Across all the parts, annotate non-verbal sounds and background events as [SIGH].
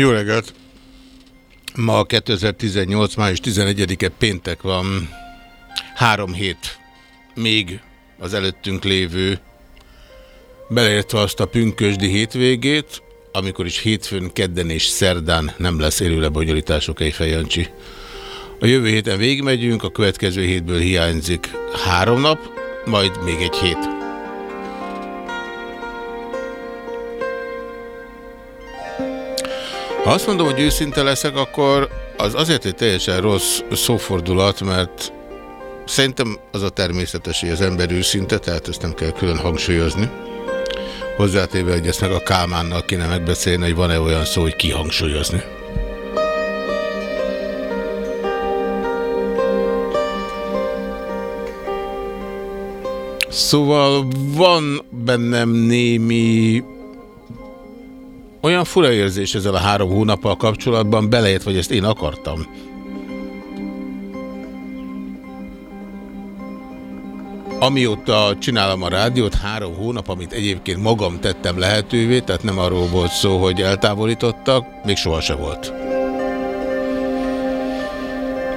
Jó reggelt! Ma 2018. május 11-e péntek van. Három hét még az előttünk lévő, beleértve azt a pünkösdi hétvégét, amikor is hétfőn, kedden és szerdán nem lesz élő lebonyolítások egy fejancsi. A jövő héten végigmegyünk, a következő hétből hiányzik három nap, majd még egy hét. Ha azt mondom, hogy őszinte leszek, akkor az azért egy teljesen rossz szófordulat, mert szerintem az a természetes, hogy az ember őszinte, tehát ezt nem kell külön hangsúlyozni. Hozzátéve, hogy ezt meg a Kálmánnal kéne megbeszélni, hogy van-e olyan szó, hogy kihangsúlyozni. Szóval van bennem némi olyan fura érzés ezzel a három hónappal kapcsolatban, belejött, vagy ezt én akartam. Amióta csinálom a rádiót, három hónap, amit egyébként magam tettem lehetővé, tehát nem arról volt szó, hogy eltávolítottak, még sohasem volt.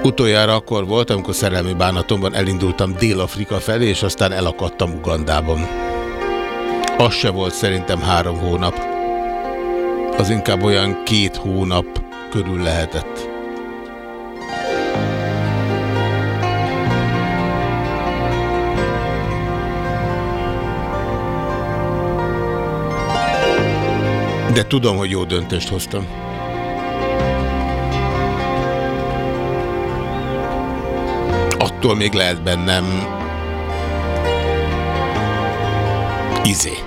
Utoljára akkor volt, amikor szerelmi bánatomban elindultam Dél-Afrika felé, és aztán elakadtam Ugandában. Az se volt szerintem három hónap az inkább olyan két hónap körül lehetett. De tudom, hogy jó döntést hoztam. Attól még lehet bennem izé.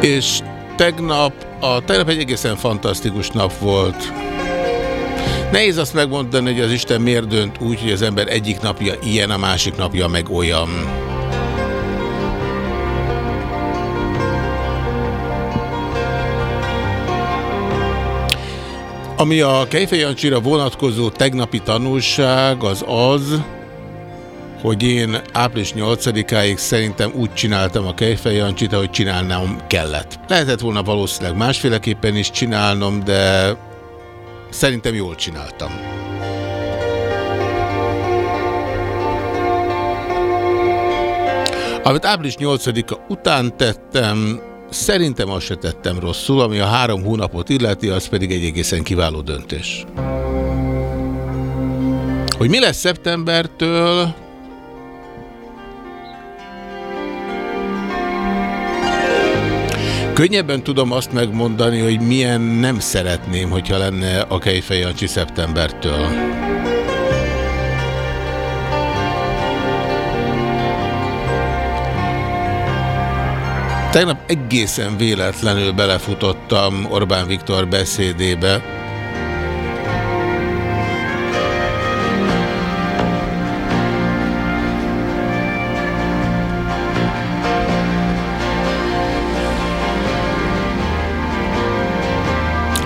És tegnap, a tegnap egy egészen fantasztikus nap volt. Nehéz azt megmondani, hogy az Isten miért dönt úgy, hogy az ember egyik napja ilyen, a másik napja meg olyan. Ami a Kejfejancsira vonatkozó tegnapi tanulság az az, hogy én április 8-áig szerintem úgy csináltam a Kejfejancsit, ahogy csinálnom kellett. Lehetett volna valószínűleg másféleképpen is csinálnom, de szerintem jól csináltam. Amit április 8-a után tettem, szerintem azt se tettem rosszul, ami a három hónapot illeti, az pedig egy egészen kiváló döntés. Hogy mi lesz szeptembertől, Könnyebben tudom azt megmondani, hogy milyen nem szeretném, hogyha lenne a Kejfej Jancsi szeptembertől. Tegnap egészen véletlenül belefutottam Orbán Viktor beszédébe,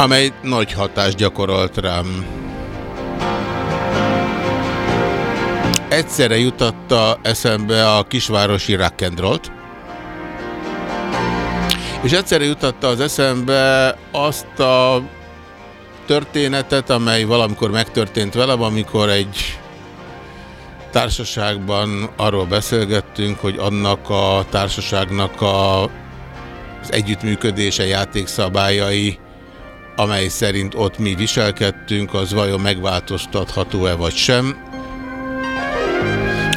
amely nagy hatást gyakorolt rám. Egyszerre jutatta eszembe a kisvárosi rock'n'rollt, és egyszerre jutatta az eszembe azt a történetet, amely valamikor megtörtént velem, amikor egy társaságban arról beszélgettünk, hogy annak a társaságnak a, az együttműködése, játékszabályai amely szerint ott mi viselkedtünk, az vajon megváltoztatható-e vagy sem.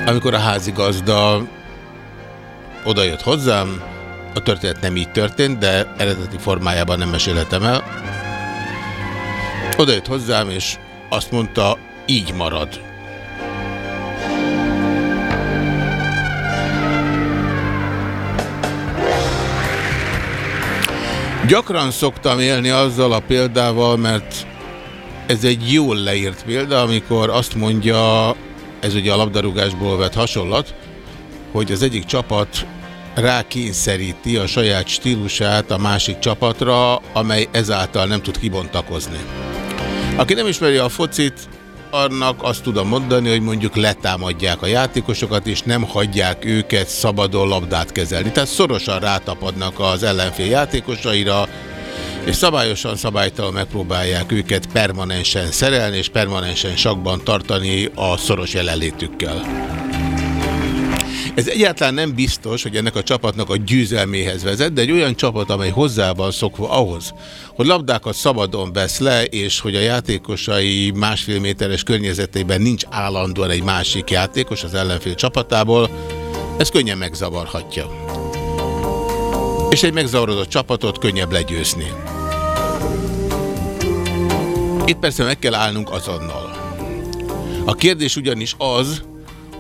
Amikor a házigazda odajött hozzám, a történet nem így történt, de eredeti formájában nem mesélhetem el. Odajött hozzám, és azt mondta, így marad. Gyakran szoktam élni azzal a példával, mert ez egy jól leírt példa, amikor azt mondja, ez ugye a labdarúgásból vett hasonlat, hogy az egyik csapat rákényszeríti a saját stílusát a másik csapatra, amely ezáltal nem tud kibontakozni. Aki nem ismeri a focit, annak azt tudom mondani, hogy mondjuk letámadják a játékosokat, és nem hagyják őket szabadon labdát kezelni. Tehát szorosan rátapadnak az ellenfél játékosaira, és szabályosan, szabálytalan megpróbálják őket permanensen szerelni, és permanensen sakban tartani a szoros jelenlétükkel. Ez egyáltalán nem biztos, hogy ennek a csapatnak a győzelméhez vezet, de egy olyan csapat, amely hozzá van szokva ahhoz, hogy labdákat szabadon vesz le, és hogy a játékosai másfél méteres környezetében nincs állandóan egy másik játékos az ellenfél csapatából, ez könnyen megzavarhatja. És egy megzavarodott csapatot könnyebb legyőzni. Itt persze meg kell állnunk azonnal. A kérdés ugyanis az,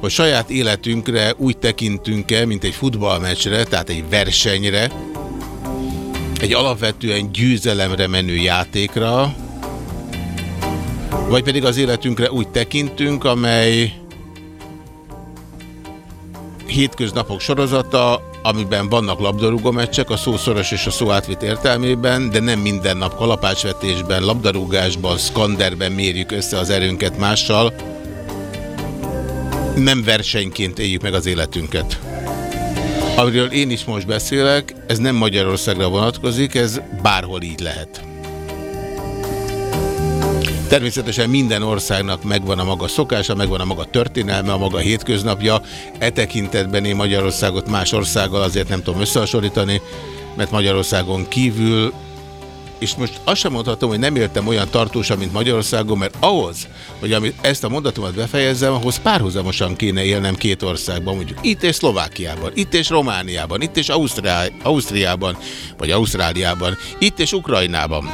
hogy saját életünkre úgy tekintünk-e, mint egy futballmeccsre, tehát egy versenyre, egy alapvetően győzelemre menő játékra, vagy pedig az életünkre úgy tekintünk, amely hétköznapok sorozata, amiben vannak labdarúgó meccsek, a szószoros és a szó átvit értelmében, de nem minden nap kalapácsvetésben, labdarúgásban, skanderben mérjük össze az erőnket mással, nem versenyként éljük meg az életünket. Amiről én is most beszélek, ez nem Magyarországra vonatkozik, ez bárhol így lehet. Természetesen minden országnak megvan a maga szokása, megvan a maga történelme, a maga hétköznapja. E tekintetben én Magyarországot más országgal azért nem tudom összehasonlítani, mert Magyarországon kívül és most azt sem mondhatom, hogy nem értem olyan tartósan, mint Magyarországon, mert ahhoz, hogy amit ezt a mondatomat befejezzem, ahhoz párhuzamosan kéne élnem két országban, mondjuk itt és Szlovákiában, itt és Romániában, itt és Ausztriá Ausztriában, vagy Ausztráliában, itt és Ukrajnában,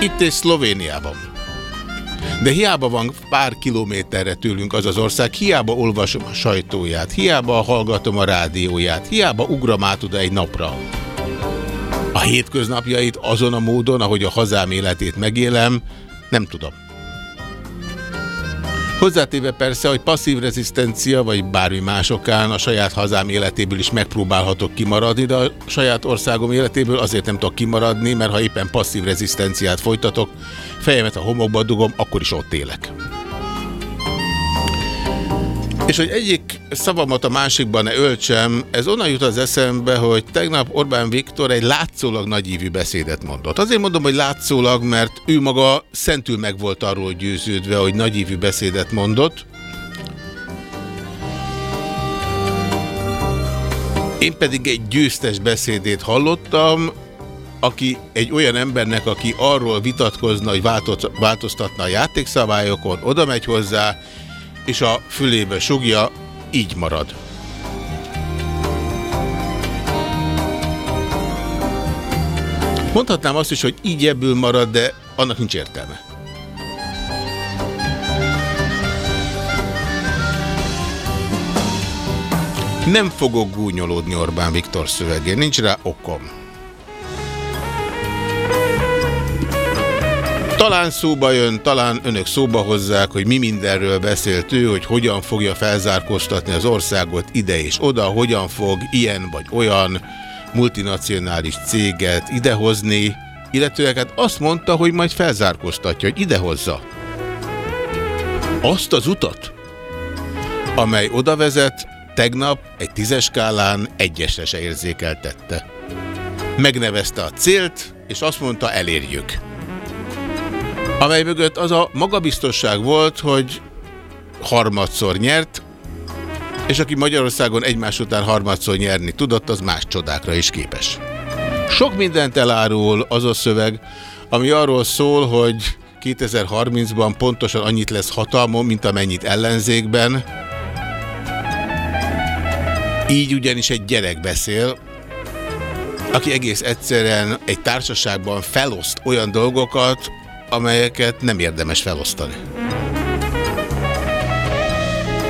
itt és Szlovéniában. De hiába van pár kilométerre tőlünk az az ország, hiába olvasom a sajtóját, hiába hallgatom a rádióját, hiába ugram át oda egy napra a hétköznapjait azon a módon, ahogy a hazám életét megélem, nem tudom. Hozzátéve persze, hogy passzív rezisztencia, vagy bármi másokán a saját hazám életéből is megpróbálhatok kimaradni, de a saját országom életéből azért nem tudok kimaradni, mert ha éppen passzív rezisztenciát folytatok, fejemet a homokba dugom, akkor is ott élek. És hogy egyik szavamat a másikban ne öltsem, ez onnan jut az eszembe, hogy tegnap Orbán Viktor egy látszólag nagyívű beszédet mondott. Azért mondom, hogy látszólag, mert ő maga szentül meg volt arról győződve, hogy nagyívű beszédet mondott. Én pedig egy győztes beszédét hallottam, aki egy olyan embernek, aki arról vitatkozna, hogy változtatna a játékszabályokon, oda megy hozzá, és a fülébe sugja, így marad. Mondhatnám azt is, hogy így ebből marad, de annak nincs értelme. Nem fogok gúnyolódni Orbán Viktor szövegén, nincs rá okom. Talán szóba jön, talán önök szóba hozzák, hogy mi mindenről beszélt ő, hogy hogyan fogja felzárkóztatni az országot ide és oda, hogyan fog ilyen vagy olyan multinacionális céget idehozni, illetőleg hát azt mondta, hogy majd felzárkóztatja, hogy idehozza. Azt az utat, amely oda vezet, tegnap egy tízes skálán egyesre se érzékeltette. Megnevezte a célt, és azt mondta, elérjük amely mögött az a magabiztosság volt, hogy harmadszor nyert, és aki Magyarországon egymás után harmadszor nyerni tudott, az más csodákra is képes. Sok mindent elárul az a szöveg, ami arról szól, hogy 2030-ban pontosan annyit lesz hatalmon, mint amennyit ellenzékben. Így ugyanis egy gyerek beszél, aki egész egyszerűen egy társaságban feloszt olyan dolgokat, amelyeket nem érdemes felosztani.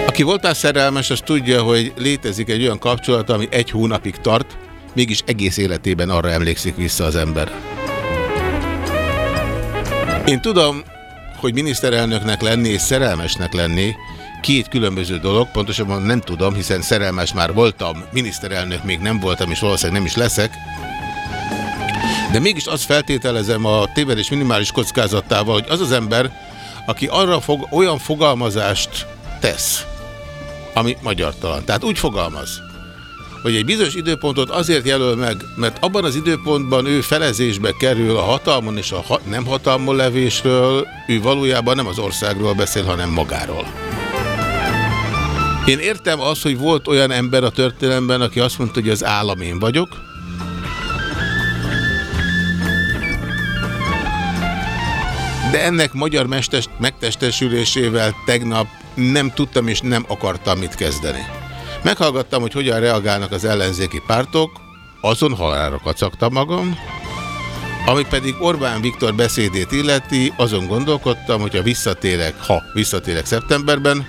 Aki voltál szerelmes, az tudja, hogy létezik egy olyan kapcsolat, ami egy hónapig tart, mégis egész életében arra emlékszik vissza az ember. Én tudom, hogy miniszterelnöknek lenni és szerelmesnek lenni két különböző dolog, pontosabban nem tudom, hiszen szerelmes már voltam, miniszterelnök még nem voltam, és valószínűleg nem is leszek, de mégis azt feltételezem a tévedés minimális kockázatával, hogy az az ember, aki arra fog, olyan fogalmazást tesz, ami magyartalan. Tehát úgy fogalmaz, hogy egy bizonyos időpontot azért jelöl meg, mert abban az időpontban ő felezésbe kerül a hatalmon és a ha nem hatalmon levésről, ő valójában nem az országról beszél, hanem magáról. Én értem azt, hogy volt olyan ember a történelemben, aki azt mondta, hogy az állam én vagyok, de ennek magyar mestes, megtestesülésével tegnap nem tudtam és nem akartam mit kezdeni. Meghallgattam, hogy hogyan reagálnak az ellenzéki pártok, azon halálra kacagtam magam, ami pedig Orbán Viktor beszédét illeti, azon gondolkodtam, hogyha visszatérek, ha visszatérek szeptemberben,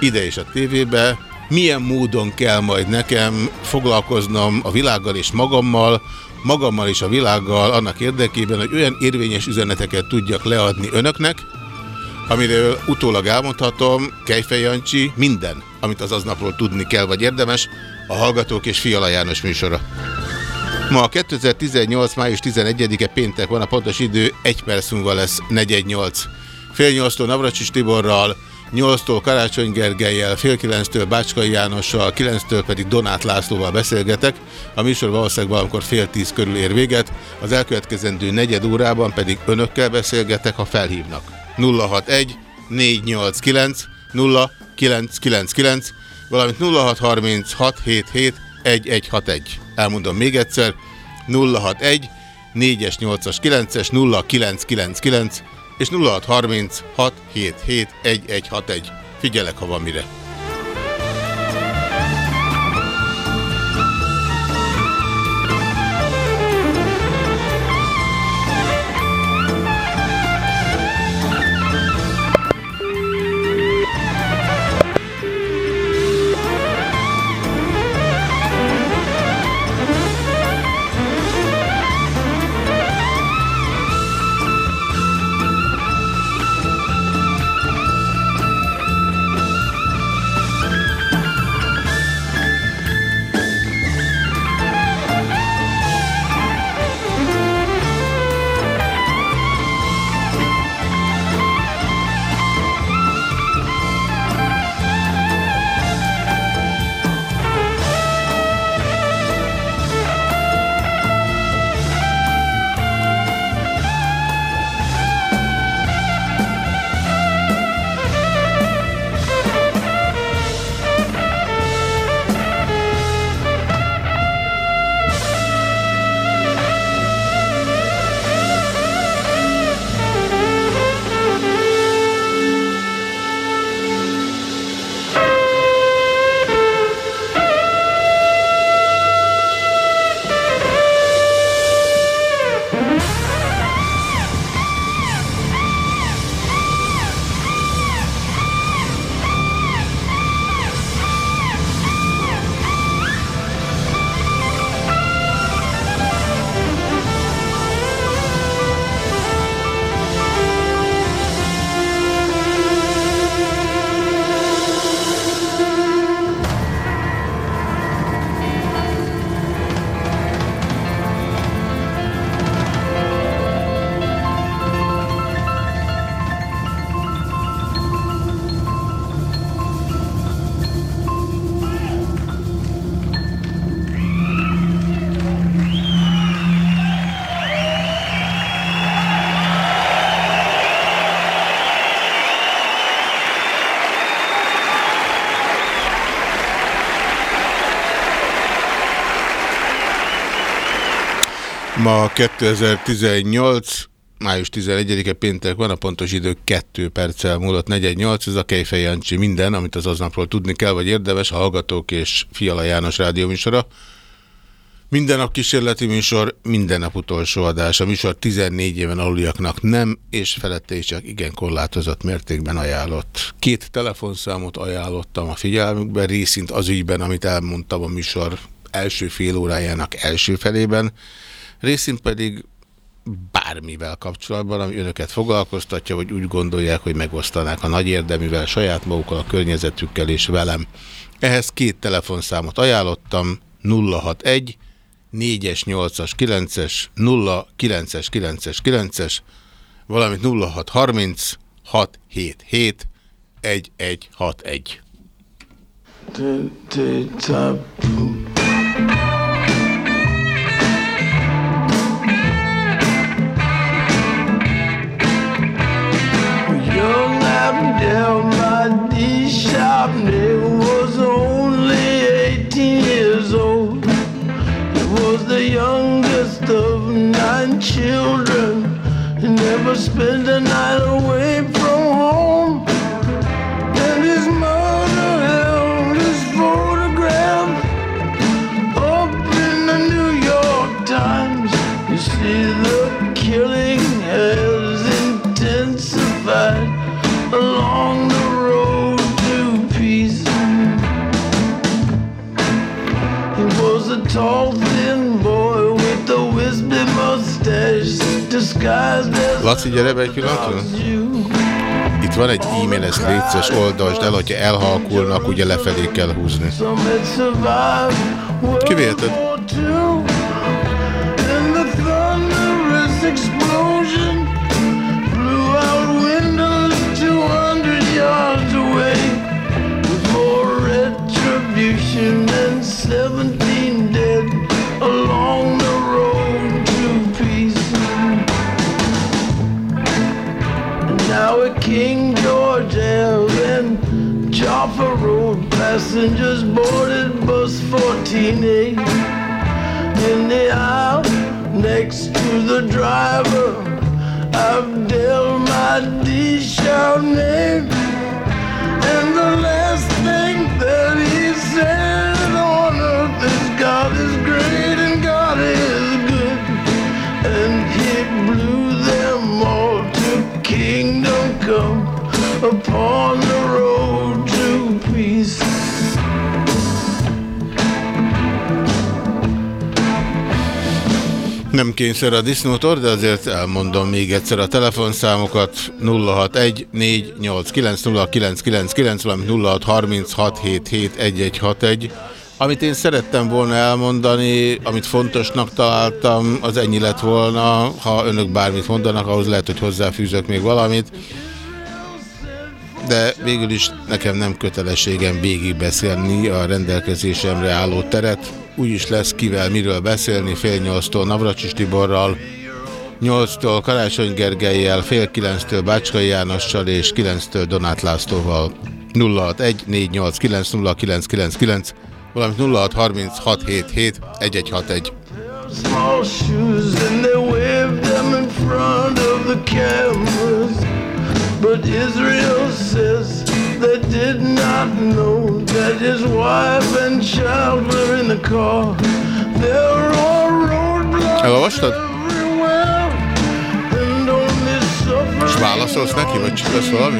ide és a tévébe, milyen módon kell majd nekem foglalkoznom a világgal és magammal, magammal és a világgal annak érdekében, hogy olyan érvényes üzeneteket tudjak leadni önöknek, amiről utólag elmondhatom, Kejfej Jancsi, minden, amit az aznapról tudni kell, vagy érdemes, a Hallgatók és Fiala János műsora. Ma a 2018. május 11-e péntek van, a pontos idő, egy perc múlva lesz 418. Fél nyolctól Navracsis Tiborral, 8-tól Karácsony Gergelyel, fél 9-től Bácskai Jánossal, 9-től pedig Donát Lászlóval beszélgetek. A műsor valószínűleg valamikor fél tíz körül ér véget, az elkövetkezendő negyed órában pedig önökkel beszélgetek, ha felhívnak. 061 489 0999, valamint 063677 1161. Elmondom még egyszer, 061 4-es, 8-as, 9-es, 0999 és 0636771161. Figyelek, ha van mire. Ma 2018, május 11-e péntek van, a pontos idő 2 perccel múlott 418, ez a Kejfej Jancsi minden, amit az aznapról tudni kell, vagy érdemes, a Hallgatók és Fiala János rádióműsora. Minden nap kísérleti műsor, minden nap utolsó adás. A műsor 14 éven aluliaknak nem, és felette is csak igen korlátozott mértékben ajánlott. Két telefonszámot ajánlottam a figyelmükben, részint az ügyben, amit elmondtam a műsor első fél órájának első felében, részint pedig bármivel kapcsolatban, ami önöket foglalkoztatja, vagy úgy gondolják, hogy megosztanák a nagy érdeművel, saját magukkal, a környezetükkel és velem. Ehhez két telefonszámot ajánlottam, 061 4-es, 8-as, 9-es, 0, 9-es, 9-es, 9-es, valamint 0630 677 1161. Mahdi was only 18 years old. He was the youngest of nine children. He never spent a night away Laci, gyere be egy pillanatra. Itt van egy e-mail, ezt létszes oldalsd el, hogyha elhalkulnak, ugye lefelé kell húzni. Kivéheted. explosion King George and Jaffa Road, passengers boarded bus 14A in the aisle next to the driver. Abdel Mahdi name. And the last thing that he said on earth is God is upon the road to peace. Nem kényszer a disznótor, de azért elmondom még egyszer a telefonszámokat 061 489 0999 0636771161. Amit én szerettem volna elmondani, amit fontosnak találtam, az ennyi lett volna. Ha önök bármit mondanak, ahhoz lehet, hogy hozzáfűzök még valamit. De végül is nekem nem kötelességem végigbeszélni a rendelkezésemre álló teret úgyis lesz kivel miről beszélni, fél nyolctól Navracsis Tiborral, 8-tól Karácsony Gergelyel, fél 9-től Bácskai Jánossal és 9-től Donát Lászlóval. 061 489 0999 valamint 0636771161. Small shoes and they waved them in front of the cameras But Israel says they did not know that his wife and child were in the car. There all roadblocks Elolvastad? És válaszolsz neki, vagy csak lesz valami?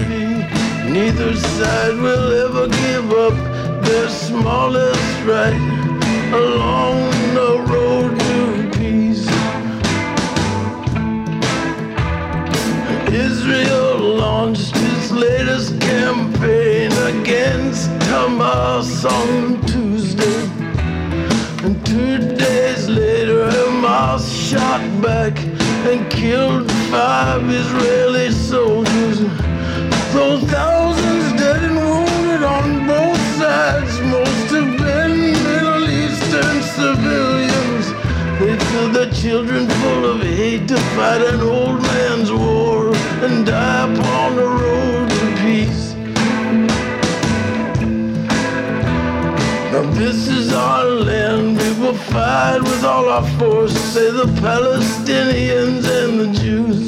Neither side will ever give up their smallest right along the road against Hamas on Tuesday. And two days later, Hamas shot back and killed five Israeli soldiers. Though thousands dead and wounded on both sides, most have been Middle Eastern civilians. They fill their children full of hate to fight an old man's war and die upon the road This is our land, we will fight with all our force, say the Palestinians and the Jews.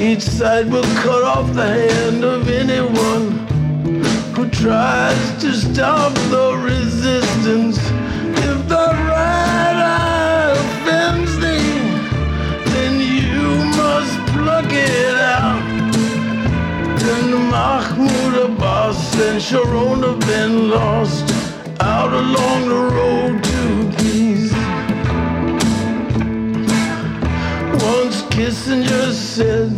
Each side will cut off the hand of anyone who tries to stop the resistance. If the right eye offends thee, then you must pluck it out. And Mahmoud Abbas and Sharon have been lost out along the road to peace. Once Kissinger said,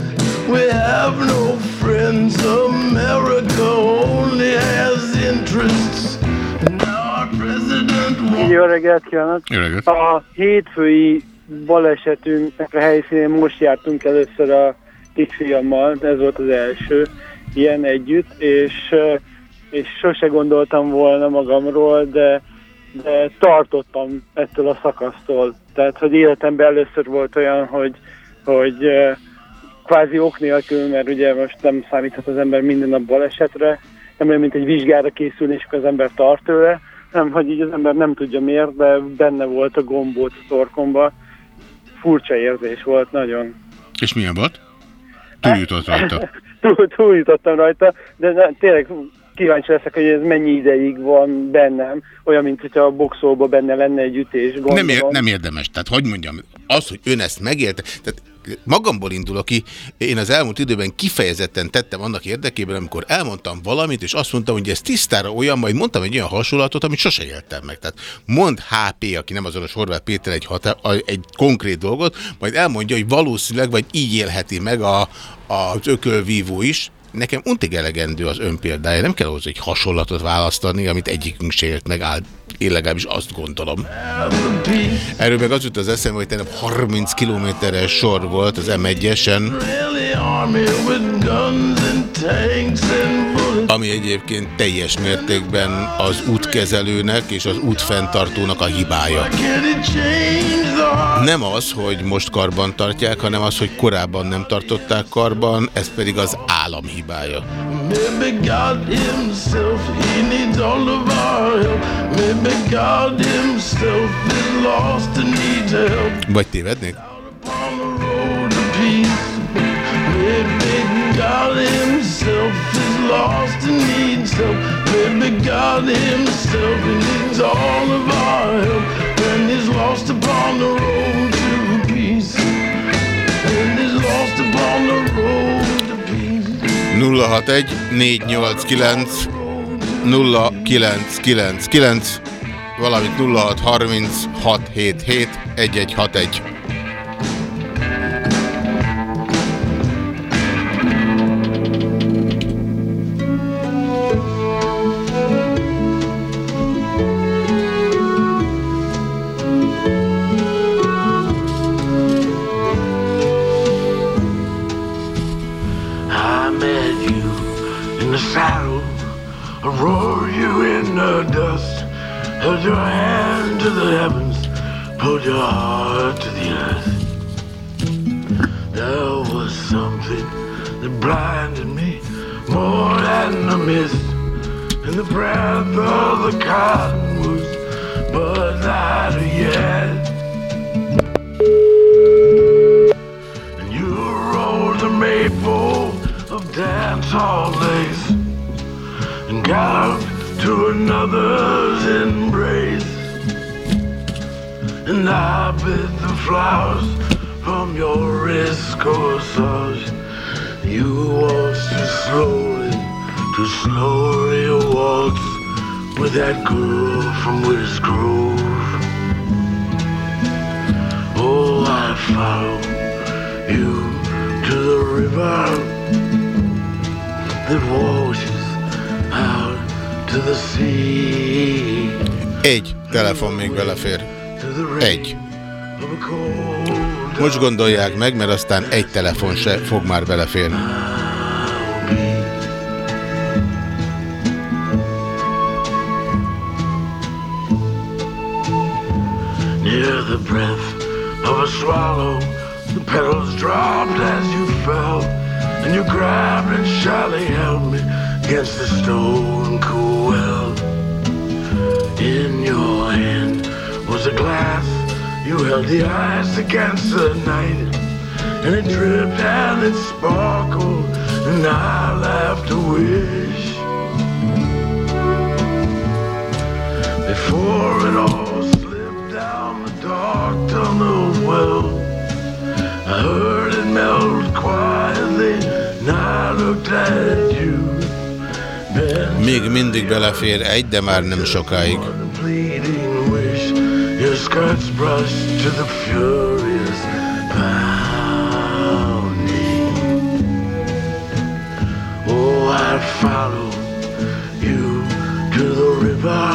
We have no friends, America only has interests. Now our president Jó reggelt kívánok! Jó reggelt! A hétfői balesetünknek a helyszínén most jártunk először a kisfiammal, ez volt az első ilyen együtt, és, és sose gondoltam volna magamról, de, de tartottam ettől a szakasztól. Tehát, hogy életemben először volt olyan, hogy, hogy kvázi ok nélkül, mert ugye most nem számíthat az ember minden nap balesetre, nem olyan, mint egy vizsgára készülni, és az ember tart tőle, nem, hogy így az ember nem tudja miért, de benne volt a gombóc a torkomba. Furcsa érzés volt, nagyon. És milyen volt? Túljutott rajta. [LAUGHS] Túl, túljutottam rajta, de ne, tényleg kíváncsi leszek, hogy ez mennyi ideig van bennem, olyan, mint hogyha a boxolban benne lenne egy ütés. Gondolom. Nem, ér, nem érdemes, tehát hogy mondjam, az, hogy ön ezt megélte, tehát magamból indulok ki, én az elmúlt időben kifejezetten tettem annak érdekében, amikor elmondtam valamit, és azt mondtam, hogy ez tisztára olyan, majd mondtam egy olyan hasonlatot, amit sose éltem meg. Tehát mond HP, aki nem azonos Horváth Péter egy, hatá, egy konkrét dolgot, majd elmondja, hogy valószínűleg, vagy így élheti meg a, az ökölvívó is, Nekem untig elegendő az ön példája, nem kell hozzá egy hasonlatot választani, amit egyikünk se élt meg, áll, én legalábbis azt gondolom. Erről meg az jut az eszembe, hogy tegnap 30 kilométeres sor volt az M1-esen, ami egyébként teljes mértékben az útkezelőnek és az útfenntartónak a hibája. Nem az, hogy most karban tartják, hanem az, hogy korábban nem tartották karban, ez pedig az állam hibája. Vagy tévednék? God himself is lost and needs help. Maybe God himself needs all of our help. And he's lost upon the road to peace. And he's lost upon the road to peace. 061 489 0999 valamint 0630 677 1161. Hold your hand to the heavens, hold your heart to the earth. There was something that blinded me more than a mist, and the breath of the cottonwoods, but not yet. And you rolled the maple dance all lace and galloped to another's embrace. And I bid the flowers from your wrist corsage. You waltzed too slowly, too slowly waltz with that girl from Witters Grove. Oh, I follow you to the river that washes out Egy telefon még belefér. Egy. Most gondolják meg, mert aztán egy telefon se fog már beleférni. Near the breath of a swallow, the petals dropped as you fell, and you grabbed and shyly held me against the stone cool well. In your hand was a glass, you held the ice against the night, and it dripped and it sparkled, and I laughed a wish. Before it all slipped down the dark tunnel well, I heard it melt quietly, Még mindig belefér egy, de már nem sokáig. Oh, follow you to the river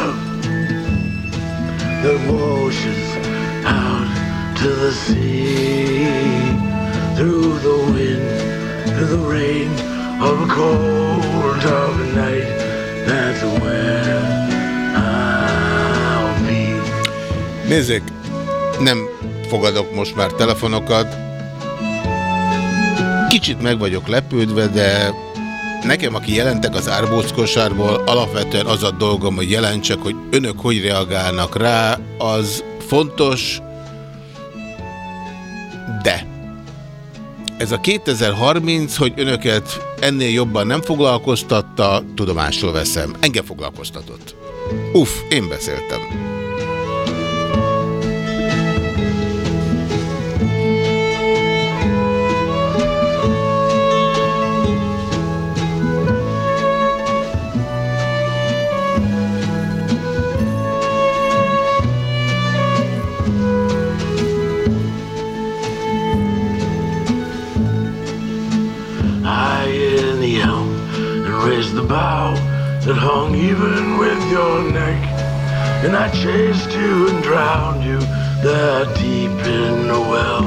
that washes out to the sea through the wind to the rain of a cold dark night. That's where I'll be. Nézzék, nem fogadok most már telefonokat. Kicsit meg vagyok lepődve, de nekem, aki jelentek az árbóckosárból, alapvetően az a dolgom, hogy jelentsek, hogy önök hogy reagálnak rá, az fontos, ez a 2030, hogy önöket ennél jobban nem foglalkoztatta, tudomásul veszem. Engem foglalkoztatott. Uff, én beszéltem. Deep in the well.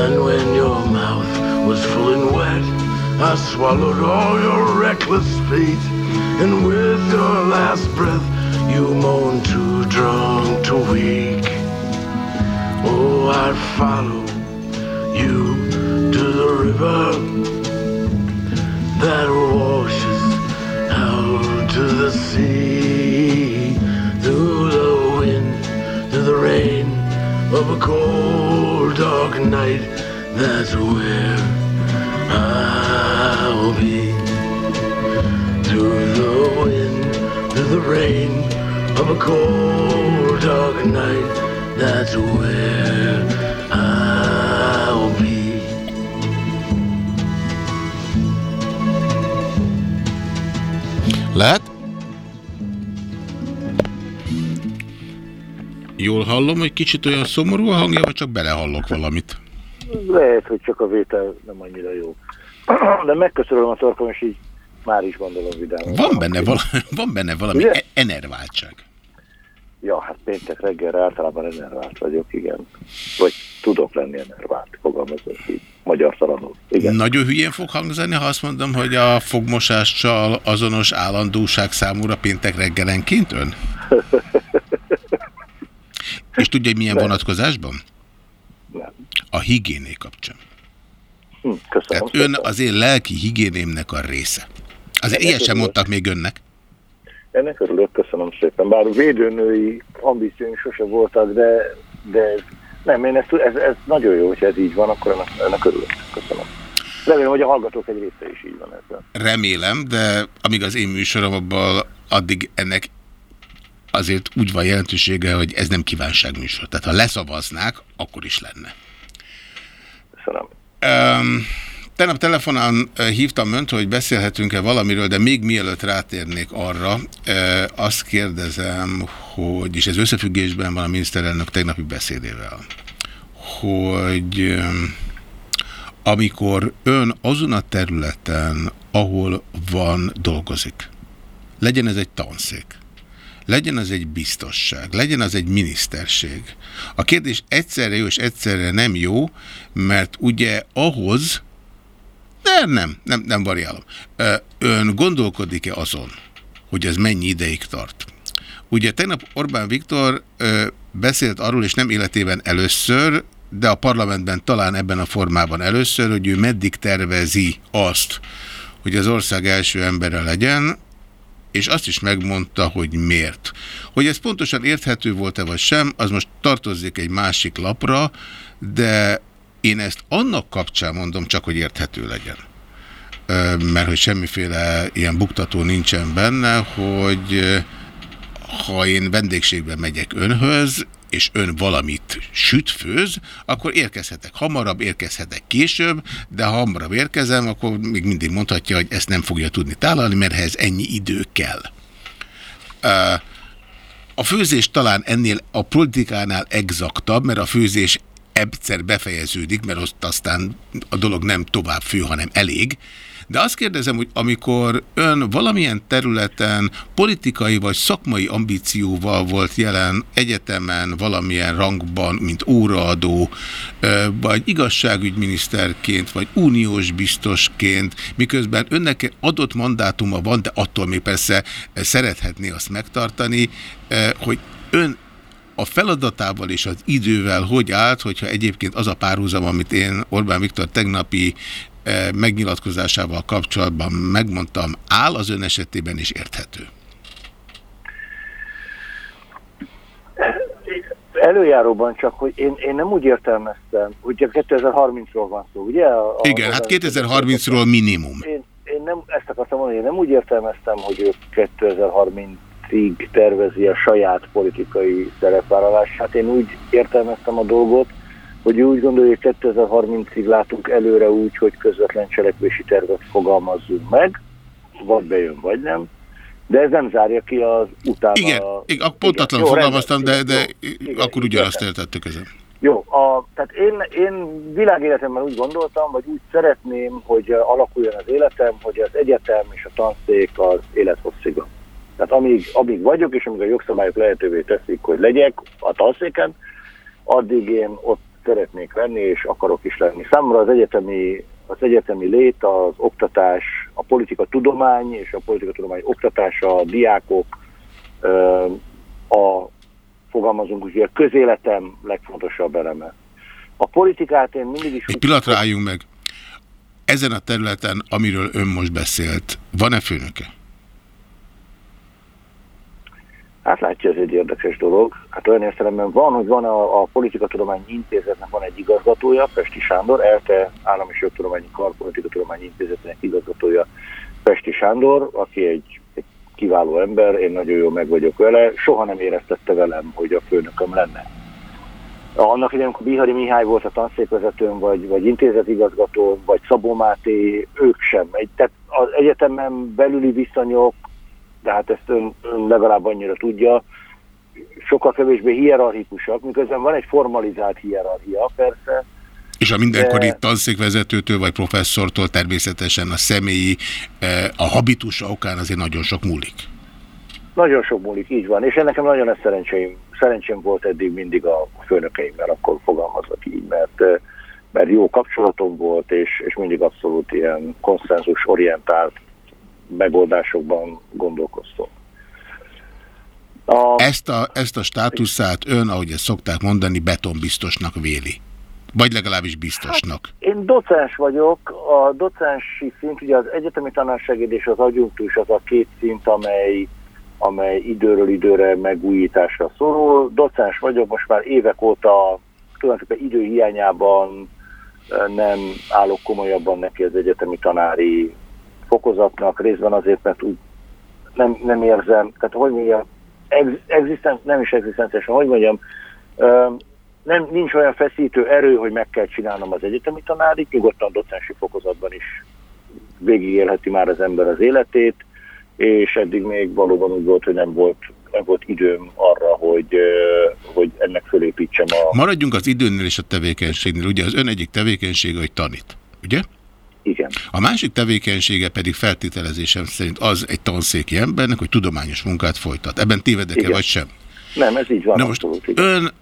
And when your mouth was full and wet, I swallowed all your reckless fate. And with your last breath, you moaned too drunk to wake. Oh, I'd a cold, dark night. That's where I'll be. Through the wind, through the rain of a cold, dark night. That's where Jól hallom, hogy kicsit olyan szomorú a hangja, vagy csak belehallok valamit? Lehet, hogy csak a vétel nem annyira jó. [CLEARS THROAT] De megköszönöm a torkom, és így már is gondolom vidám. Van benne, vala, [LAUGHS] van benne valami Ugye? E- enerváltság. Ja, hát péntek reggelre általában enervált vagyok, igen. Vagy tudok lenni enervált, fogalmazok így, magyar talanul. Igen. Nagyon hülyén fog hangzani, ha azt mondom, hogy a fogmosással azonos állandóság számúra péntek reggelenként ön? [LAUGHS] És tudja, hogy milyen Nem. vonatkozásban? Nem. A higiéné kapcsán. Hm, köszönöm. Tehát ön az én lelki higiénémnek a része. Azért ilyet sem mondtak még önnek. Ennek örülök, köszönöm szépen. Bár védőnői ambícióink sose voltak, de, de nem, én ezt, ez, ez nagyon jó, hogy ez így van, akkor ennek, ennek örülök. Köszönöm. Remélem, hogy a hallgatók egy része is így van ezzel. Remélem, de amíg az én műsorom abban, addig ennek azért úgy van jelentősége, hogy ez nem kívánságműsor. Tehát ha leszavaznák, akkor is lenne. Köszönöm. Um, Tegnap telefonon hívtam önt, hogy beszélhetünk-e valamiről, de még mielőtt rátérnék arra, azt kérdezem, hogy, és ez összefüggésben van a miniszterelnök tegnapi beszédével, hogy amikor ön azon a területen, ahol van, dolgozik, legyen ez egy tanszék, legyen az egy biztosság, legyen az egy miniszterség. A kérdés egyszerre jó és egyszerre nem jó, mert ugye ahhoz, de nem, nem, nem variálom. Ön gondolkodik-e azon, hogy ez mennyi ideig tart? Ugye tegnap Orbán Viktor ö, beszélt arról, és nem életében először, de a parlamentben talán ebben a formában először, hogy ő meddig tervezi azt, hogy az ország első embere legyen, és azt is megmondta, hogy miért. Hogy ez pontosan érthető volt-e vagy sem, az most tartozik egy másik lapra, de én ezt annak kapcsán mondom csak, hogy érthető legyen. Mert hogy semmiféle ilyen buktató nincsen benne, hogy ha én vendégségben megyek önhöz, és ön valamit sütfőz, akkor érkezhetek hamarabb, érkezhetek később, de ha hamarabb érkezem, akkor még mindig mondhatja, hogy ezt nem fogja tudni tálalni, mert ehhez ennyi idő kell. A főzés talán ennél a politikánál exaktabb, mert a főzés egyszer befejeződik, mert ott aztán a dolog nem tovább fő, hanem elég, De azt kérdezem, hogy amikor ön valamilyen területen politikai vagy szakmai ambícióval volt jelen egyetemen, valamilyen rangban, mint óraadó, vagy igazságügyminiszterként, vagy uniós biztosként, miközben önnek adott mandátuma van, de attól még persze szerethetné azt megtartani, hogy ön a feladatával és az idővel hogy állt, hogyha egyébként az a párhuzam, amit én Orbán Viktor tegnapi megnyilatkozásával kapcsolatban megmondtam, áll az ön esetében is érthető? Előjáróban csak, hogy én, én nem úgy értelmeztem, hogy 2030-ról van szó, ugye? A, Igen, hát 2030-ról minimum. Én, én nem, ezt akartam mondani, én nem úgy értelmeztem, hogy ők 2030 ig tervezi a saját politikai szerepvállalását. Én úgy értelmeztem a dolgot, hogy úgy gondolja, hogy 2030-ig látunk előre úgy, hogy közvetlen cselekvési tervet fogalmazzunk meg, vagy bejön, vagy nem. De ez nem zárja ki az utána... Igen, igen pontatlan igen. fogalmaztam, de, de jó, igen, akkor ugyanazt értettük ezen. Jó, a, tehát én, én világéletemben úgy gondoltam, vagy úgy szeretném, hogy alakuljon az életem, hogy az egyetem és a tanszék az élethosszig tehát amíg, amíg vagyok, és amíg a jogszabályok lehetővé teszik, hogy legyek a tanszéken, addig én ott szeretnék lenni, és akarok is lenni. Számomra az egyetemi, az egyetemi lét, az oktatás, a politika tudomány és a politika tudomány oktatása, a diákok, a fogalmazunk úgy, a közéletem legfontosabb eleme. A politikát én mindig is... Egy pillanatra álljunk meg. Ezen a területen, amiről ön most beszélt, van-e főnöke? Hát látja, ez egy érdekes dolog. Hát olyan értelemben van, hogy van a, a Politikatudományi Intézetnek van egy igazgatója, Pesti Sándor, ELTE Állami Jogtudományi Kar Politikatudományi Intézetnek igazgatója Pesti Sándor, aki egy, egy kiváló ember, én nagyon jól meg vagyok vele, soha nem éreztette velem, hogy a főnököm lenne. Annak idején, amikor Bihari Mihály volt a tanszékvezetőm, vagy, vagy intézetigazgató, vagy Szabó Máté, ők sem. Egy, tehát az egyetemen belüli viszonyok, de hát ezt ön, ön legalább annyira tudja, sokkal kevésbé hierarchikusak, miközben van egy formalizált hierarchia, persze. És a mindenkori de... tanszékvezetőtől vagy professzortól természetesen a személyi, eh, a habitusa okán azért nagyon sok múlik. Nagyon sok múlik, így van. És ennek nagyon nagy szerencsém, szerencsém volt eddig mindig a főnökeimmel, akkor fogalmazok így, mert, eh, mert jó kapcsolatom volt, és, és mindig abszolút ilyen konszenzus orientált megoldásokban gondolkoztunk. A... Ezt, a, ezt a státuszát ön, ahogy ezt szokták mondani, betonbiztosnak véli. Vagy legalábbis biztosnak. Hát, én docens vagyok. A docensi szint, ugye az egyetemi tanársegéd és az agyunktus az a két szint, amely, amely időről időre megújításra szorul. Docens vagyok, most már évek óta tulajdonképpen idő hiányában nem állok komolyabban neki az egyetemi tanári fokozatnak, részben azért, mert úgy nem, nem érzem, tehát hogy mondjam, egzisztens, nem is egzisztenciálisan, hogy mondjam, nem, nincs olyan feszítő erő, hogy meg kell csinálnom az egyetemi tanárit, nyugodtan docensi fokozatban is végigélheti már az ember az életét, és eddig még valóban úgy volt, hogy nem volt, nem volt időm arra, hogy, hogy ennek fölépítsem a... Maradjunk az időnél és a tevékenységnél. Ugye az ön egyik tevékenysége, hogy tanít, ugye? Igen. A másik tevékenysége pedig feltételezésem szerint az egy tanszéki embernek, hogy tudományos munkát folytat. Ebben tévedek-e vagy sem? Nem, ez így van. Na most abszolút, ön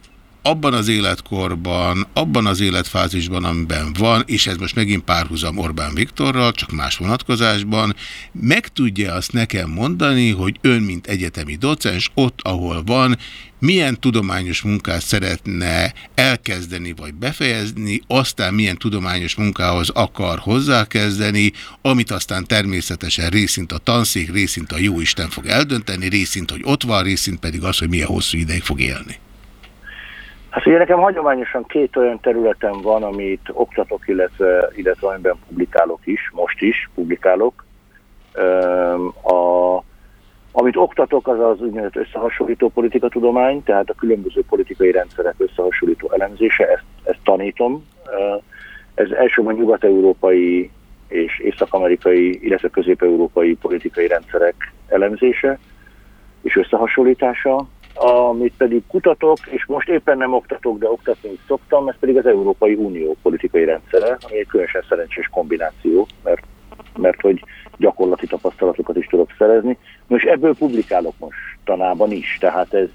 abban az életkorban, abban az életfázisban, amiben van, és ez most megint párhuzam Orbán Viktorral, csak más vonatkozásban, meg tudja azt nekem mondani, hogy ön, mint egyetemi docens, ott, ahol van, milyen tudományos munkát szeretne elkezdeni vagy befejezni, aztán milyen tudományos munkához akar hozzákezdeni, amit aztán természetesen részint a tanszék, részint a jóisten fog eldönteni, részint, hogy ott van, részint pedig az, hogy milyen hosszú ideig fog élni. Hát ugye nekem hagyományosan két olyan területen van, amit oktatok, illetve, illetve amiben publikálok is, most is publikálok. A, amit oktatok, az az úgynevezett összehasonlító politikatudomány, tehát a különböző politikai rendszerek összehasonlító elemzése, ezt, ezt tanítom. Ez elsősorban nyugat-európai és észak-amerikai, illetve közép-európai politikai rendszerek elemzése és összehasonlítása amit pedig kutatok, és most éppen nem oktatok, de oktatni is szoktam, ez pedig az Európai Unió politikai rendszere, ami egy különösen szerencsés kombináció, mert mert hogy gyakorlati tapasztalatokat is tudok szerezni. Most ebből publikálok most tanában is, tehát ez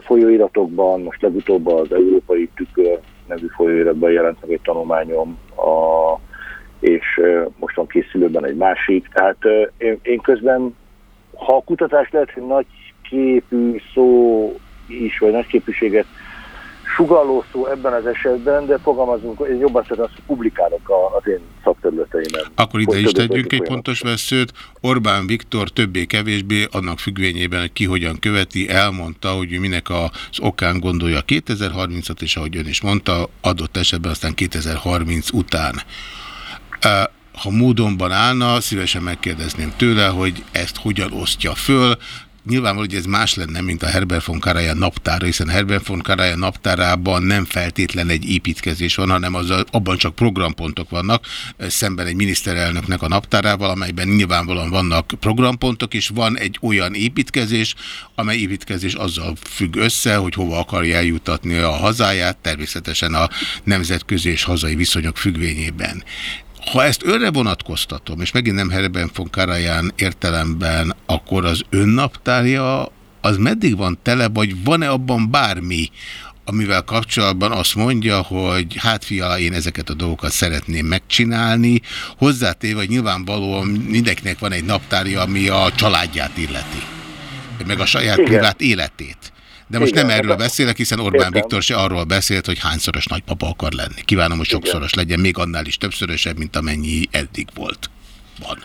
folyóiratokban, most legutóbb az Európai Tükör nevű folyóiratban jelent meg egy tanulmányom, a, és most van készülőben egy másik. Tehát én, én közben, ha a kutatás lehet, hogy nagy képű szó is, vagy nagy képűséget sugalló szó ebben az esetben, de fogalmazunk, én jobban szeretem azt, hogy publikálok az én szakterületeimen. Akkor ide is tegyünk egy pontos veszőt. Orbán Viktor többé-kevésbé annak függvényében, hogy ki hogyan követi, elmondta, hogy minek az okán gondolja 2030-at, és ahogy ön is mondta, adott esetben aztán 2030 után. Ha módonban állna, szívesen megkérdezném tőle, hogy ezt hogyan osztja föl, nyilvánvaló, hogy ez más lenne, mint a Herbert von Karajan naptára, hiszen Herbert von Karajan naptárában nem feltétlen egy építkezés van, hanem az, abban csak programpontok vannak, szemben egy miniszterelnöknek a naptárával, amelyben nyilvánvalóan vannak programpontok, és van egy olyan építkezés, amely építkezés azzal függ össze, hogy hova akarja eljutatni a hazáját, természetesen a nemzetközi és hazai viszonyok függvényében. Ha ezt önre vonatkoztatom, és megint nem Herben von Karajan értelemben, akkor az önnaptárja az meddig van tele, vagy van-e abban bármi, amivel kapcsolatban azt mondja, hogy hát fia, én ezeket a dolgokat szeretném megcsinálni, hozzátéve, hogy nyilvánvalóan mindenkinek van egy naptárja, ami a családját illeti, meg a saját Igen. privát életét. De most Igen, nem erről beszélek, hiszen Orbán értem. Viktor se arról beszélt, hogy hányszoros nagypapa akar lenni. Kívánom, hogy sokszoros Igen. legyen, még annál is többszörösebb, mint amennyi eddig volt. Van.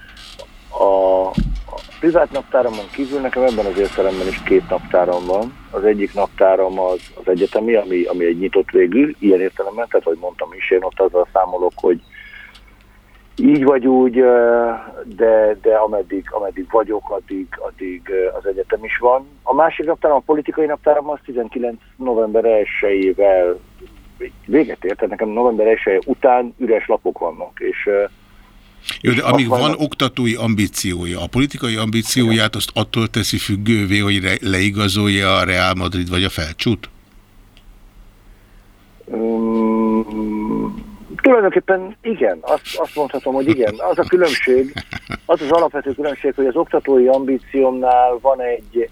A, a privát naptáramon kívül nekem ebben az értelemben is két naptáram van. Az egyik naptáram az, az egyetemi, ami, ami egy nyitott végű, ilyen értelemben, tehát hogy mondtam is, én ott azzal számolok, hogy így vagy úgy, de, de ameddig, ameddig vagyok, addig, addig az egyetem is van. A másik naptáram, a politikai naptáram az 19. november 1-ével véget ért, tehát nekem november 1 -e után üres lapok vannak, és jó, de amíg van oktatói ambíciója, a politikai ambícióját azt attól teszi függővé, hogy leigazolja a Real Madrid vagy a felcsút? Um, Tulajdonképpen igen, azt, azt mondhatom, hogy igen. Az a különbség, az az alapvető különbség, hogy az oktatói ambíciómnál van egy,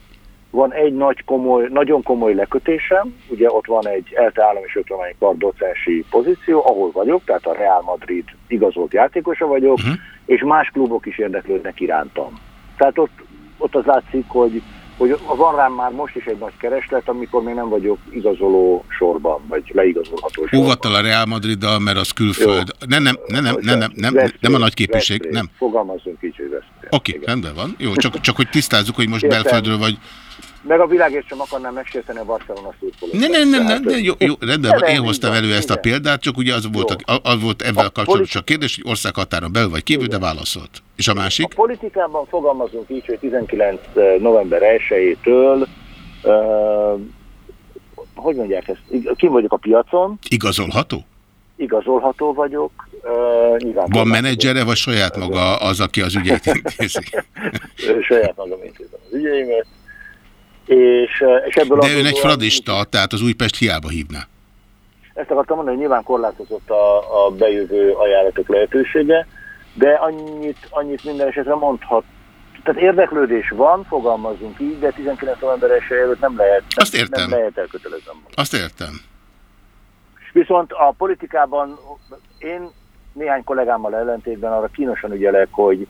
van egy nagy komoly, nagyon komoly lekötésem, ugye ott van egy ELTE állam és ötlemány kar docensi pozíció, ahol vagyok, tehát a Real Madrid igazolt játékosa vagyok, uh mhm. -huh. és más klubok is érdeklődnek irántam. Tehát ott, ott az látszik, hogy hogy van rám már most is egy nagy kereslet, amikor még nem vagyok igazoló sorban, vagy leigazolható sorban. Óvattal a Real Madriddal, mert az külföld. Jó. Nem, nem, nem, nem, nem, nem, nem, Veszprém, nem a nagy képviség. Nem. Fogalmazunk így, hogy Oké, okay, Igen. rendben van. Jó, csak, csak hogy tisztázzuk, hogy most Értem. belföldről vagy meg a világért sem akarnám megsérteni a Barcelona szurkolókat. Nem, nem, nem, nem, nem, jó, jó, rendben van, én hoztam elő ezt a példát, csak ugye az volt, a, az volt ebben a kapcsolatban a kérdés, hogy országhatáron belül vagy kívül, de válaszolt. És a másik? A politikában fogalmazunk így, hogy 19. Eh, november 1-től uh, hogy mondják ezt, kim vagyok a piacon. Igazolható? Igazolható vagyok. Uh, Van menedzsere, vagy saját maga az, aki az ügyet [LAUGHS] intézi? saját magam intézem az ügyeimet. És, és ebből De ön egy fradista, tehát az Újpest hiába hívna. Ezt akartam mondani, hogy nyilván korlátozott a, a bejövő ajánlatok lehetősége, de annyit, annyit minden esetre mondhat. Tehát érdeklődés van, fogalmazunk így, de 19 november 1 előtt nem lehet, Azt értem. nem lehet elkötelezem. Azt értem. Viszont a politikában én néhány kollégámmal ellentétben arra kínosan ügyelek, hogy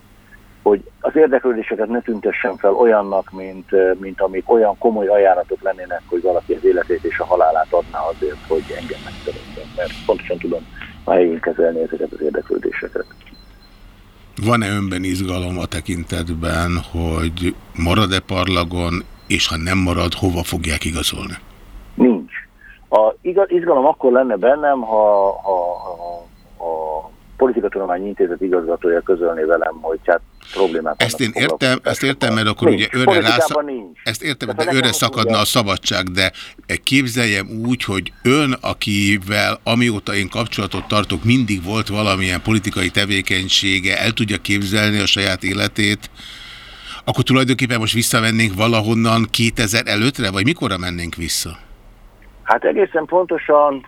hogy az érdeklődéseket ne tüntessen fel olyannak, mint, mint amik olyan komoly ajánlatok lennének, hogy valaki az életét és a halálát adná azért, hogy engem megszerezzen. Mert pontosan tudom a helyén kezelni ezeket az érdeklődéseket. Van-e önben izgalom a tekintetben, hogy marad-e parlagon, és ha nem marad, hova fogják igazolni? Nincs. A izgalom akkor lenne bennem, ha, ha, ha a Politikatudományi Intézet igazgatója közölné velem, hogy hát problémák Ezt én értem, ezt értem, mert akkor nincs. ugye őre rászak... nincs. Ezt értem, de őre szakadna a szabadság, de képzeljem úgy, hogy ön, akivel amióta én kapcsolatot tartok, mindig volt valamilyen politikai tevékenysége, el tudja képzelni a saját életét, akkor tulajdonképpen most visszamennénk valahonnan 2000 előttre, vagy mikorra mennénk vissza? Hát egészen pontosan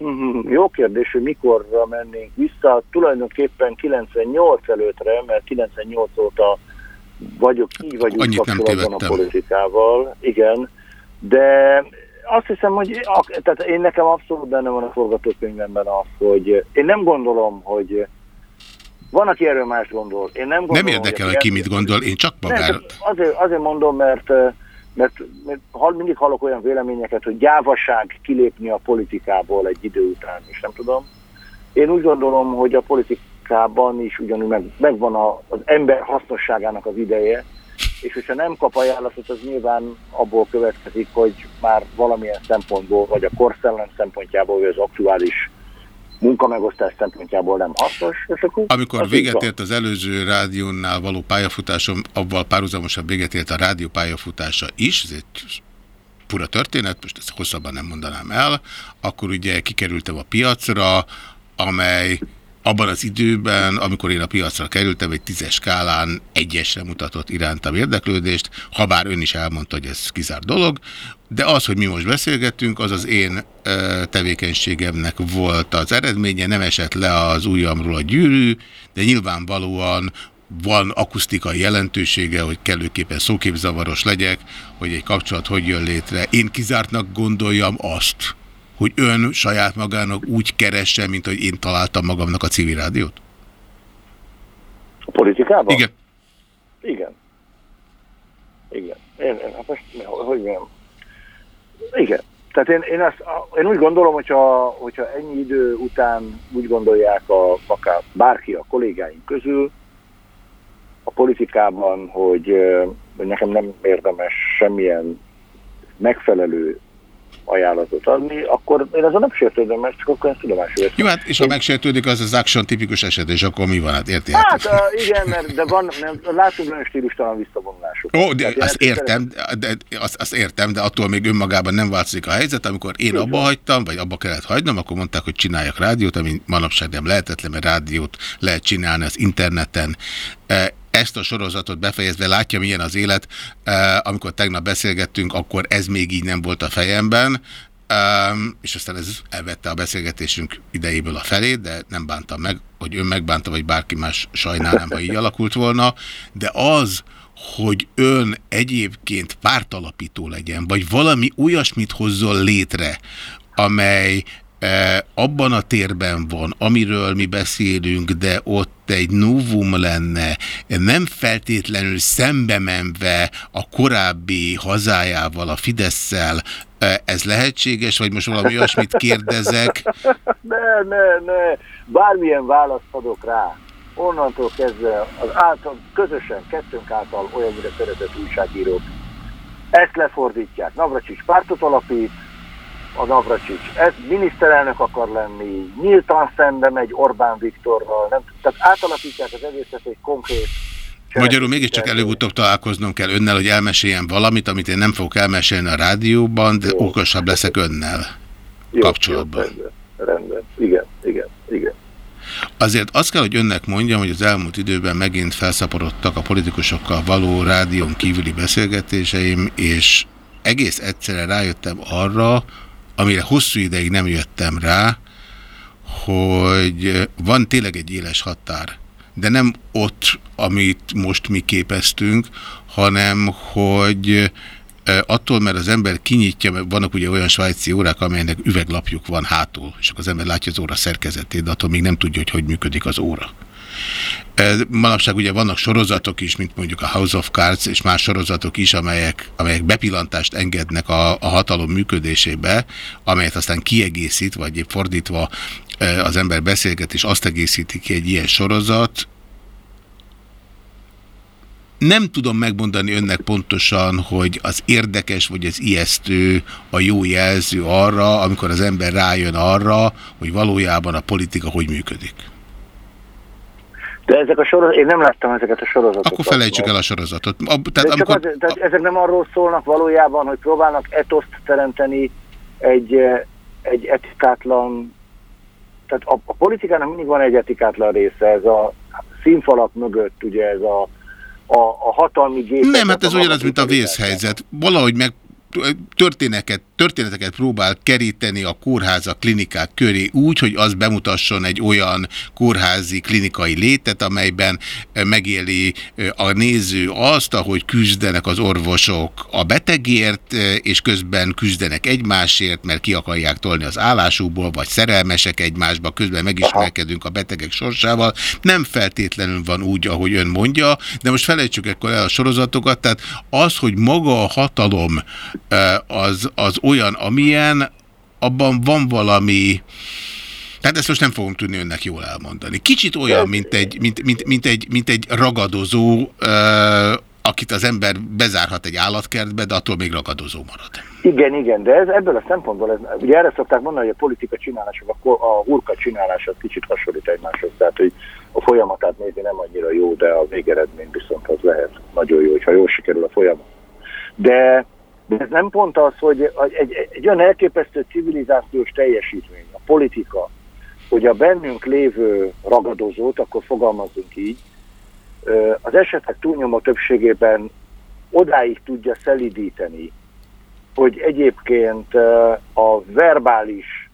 jó kérdés, hogy mikorra mennénk vissza. Tulajdonképpen 98 előttre, mert 98 óta vagyok, így vagyunk Annyit kapcsolatban a politikával. Igen, de azt hiszem, hogy tehát én nekem abszolút benne van a forgatókönyvemben az, hogy én nem gondolom, hogy van, aki erről más gondol. Én nem, gondolom, nem érdekel, hogy ki mit gondol, én csak magára. Nem, azért, azért mondom, mert, mert, mert mindig hallok olyan véleményeket, hogy gyávaság kilépni a politikából egy idő után, és nem tudom. Én úgy gondolom, hogy a politikában is ugyanúgy meg, megvan a, az ember hasznosságának az ideje, és hogyha nem kap ajánlatot, az nyilván abból következik, hogy már valamilyen szempontból, vagy a korszellem szempontjából, vagy az aktuális munkamegosztás szempontjából nem hasznos. És akkor Amikor véget ért az előző rádiónál való pályafutásom, abban párhuzamosan véget ért a rádió pályafutása is, ez egy pura történet, most ezt hosszabban nem mondanám el, akkor ugye kikerültem a piacra, amely abban az időben, amikor én a piacra kerültem, egy tízes skálán egyesre mutatott irántam érdeklődést, ha bár ön is elmondta, hogy ez kizár dolog, de az, hogy mi most beszélgettünk, az az én tevékenységemnek volt az eredménye, nem esett le az ujjamról a gyűrű, de nyilvánvalóan van akusztikai jelentősége, hogy kellőképpen szóképzavaros legyek, hogy egy kapcsolat hogy jön létre. Én kizártnak gondoljam azt, hogy ön saját magának úgy keresse, mint hogy én találtam magamnak a civil rádiót? A politikában? Igen. Igen. Igen. Én, én, hát most, hogy mondjam? Igen. Tehát én, én, azt, én úgy gondolom, hogyha, hogyha ennyi idő után úgy gondolják a, akár bárki a kollégáink közül, a politikában, hogy, hogy nekem nem érdemes semmilyen megfelelő ajánlatot adni, akkor én azon nem sértődöm, mert csak akkor ezt tudomásul veszem. Jó, hát és ha megsértődik, az az action tipikus eset, és akkor mi van? Hát érti? Hát uh, igen, mert de van, nem, látunk nagyon stílustalan visszavonulások. Ó, de azt értem, de, azt, azt értem, de attól még önmagában nem változik a helyzet. Amikor én Úgy abba van. hagytam, vagy abba kellett hagynom, akkor mondták, hogy csináljak rádiót, ami manapság nem lehetetlen, mert rádiót lehet csinálni az interneten ezt a sorozatot befejezve látja, milyen az élet. Amikor tegnap beszélgettünk, akkor ez még így nem volt a fejemben, és aztán ez elvette a beszélgetésünk idejéből a felét, de nem bántam meg, hogy ön megbánta, vagy bárki más sajnálnám, ha így [LAUGHS] alakult volna, de az, hogy ön egyébként pártalapító legyen, vagy valami olyasmit hozzon létre, amely abban a térben van, amiről mi beszélünk, de ott egy novum lenne, nem feltétlenül szembe menve a korábbi hazájával, a Fidesz-szel, ez lehetséges, vagy most valami olyasmit kérdezek? [LAUGHS] Ne, ne, ne, bármilyen választ adok rá. Onnantól kezdve az által, közösen, kettőnk által olyannyira szeretett újságírók ezt lefordítják. Navracsics pártot alapít, a Navracsics. Ez miniszterelnök akar lenni, nyíltan szembe megy Orbán Viktorral, nem, tehát átalakítják az egészet egy konkrét Magyarul mégiscsak előbb-utóbb találkoznom kell önnel, hogy elmeséljen valamit, amit én nem fogok elmesélni a rádióban, de jó. okosabb leszek önnel jó, kapcsolatban. Jó, rendben, rendben. Igen, igen, igen. Azért azt kell, hogy önnek mondjam, hogy az elmúlt időben megint felszaporodtak a politikusokkal való rádión kívüli beszélgetéseim, és egész egyszerre rájöttem arra, amire hosszú ideig nem jöttem rá, hogy van tényleg egy éles határ, de nem ott, amit most mi képeztünk, hanem hogy attól, mert az ember kinyitja, mert vannak ugye olyan svájci órák, amelynek üveglapjuk van hátul, és akkor az ember látja az óra szerkezetét, de attól még nem tudja, hogy hogy működik az óra. Manapság ugye vannak sorozatok is, mint mondjuk a House of Cards és más sorozatok is, amelyek, amelyek bepillantást engednek a, a hatalom működésébe, amelyet aztán kiegészít, vagy épp fordítva az ember beszélget, és azt egészíti ki egy ilyen sorozat, nem tudom megmondani önnek pontosan, hogy az érdekes vagy az ijesztő a jó jelző arra, amikor az ember rájön arra, hogy valójában a politika hogy működik. De ezek a sorozatok, én nem láttam ezeket a sorozatokat. Akkor felejtsük el a sorozatot. A, tehát amikor... az, tehát ezek nem arról szólnak valójában, hogy próbálnak etoszt teremteni egy, egy etikátlan... Tehát a, a politikának mindig van egy etikátlan része, ez a színfalak mögött, ugye ez a, a, a hatalmi gép. Nem, hát ez olyan, mint a vészhelyzet. Valahogy meg történeteket, történeteket próbál keríteni a kórházak, klinikák köré úgy, hogy az bemutasson egy olyan kórházi klinikai létet, amelyben megéli a néző azt, ahogy küzdenek az orvosok a betegért, és közben küzdenek egymásért, mert ki akarják tolni az állásukból, vagy szerelmesek egymásba, közben megismerkedünk a betegek sorsával. Nem feltétlenül van úgy, ahogy ön mondja, de most felejtsük ekkor el a sorozatokat, tehát az, hogy maga a hatalom az, az olyan, amilyen, abban van valami, tehát ezt most nem fogom tudni önnek jól elmondani. Kicsit olyan, mint egy, mint, mint, mint egy, mint egy ragadozó, akit az ember bezárhat egy állatkertbe, de attól még ragadozó marad. Igen, igen, de ez, ebből a szempontból, ez, ugye erre szokták mondani, hogy a politika csinálások, a, a hurka csinálása kicsit hasonlít egymáshoz, tehát hogy a folyamatát nézni nem annyira jó, de a végeredmény viszont az lehet nagyon jó, hogyha jól sikerül a folyamat. De, de ez nem pont az, hogy egy, egy, olyan elképesztő civilizációs teljesítmény, a politika, hogy a bennünk lévő ragadozót, akkor fogalmazunk így, az esetek túlnyomó többségében odáig tudja szelidíteni, hogy egyébként a verbális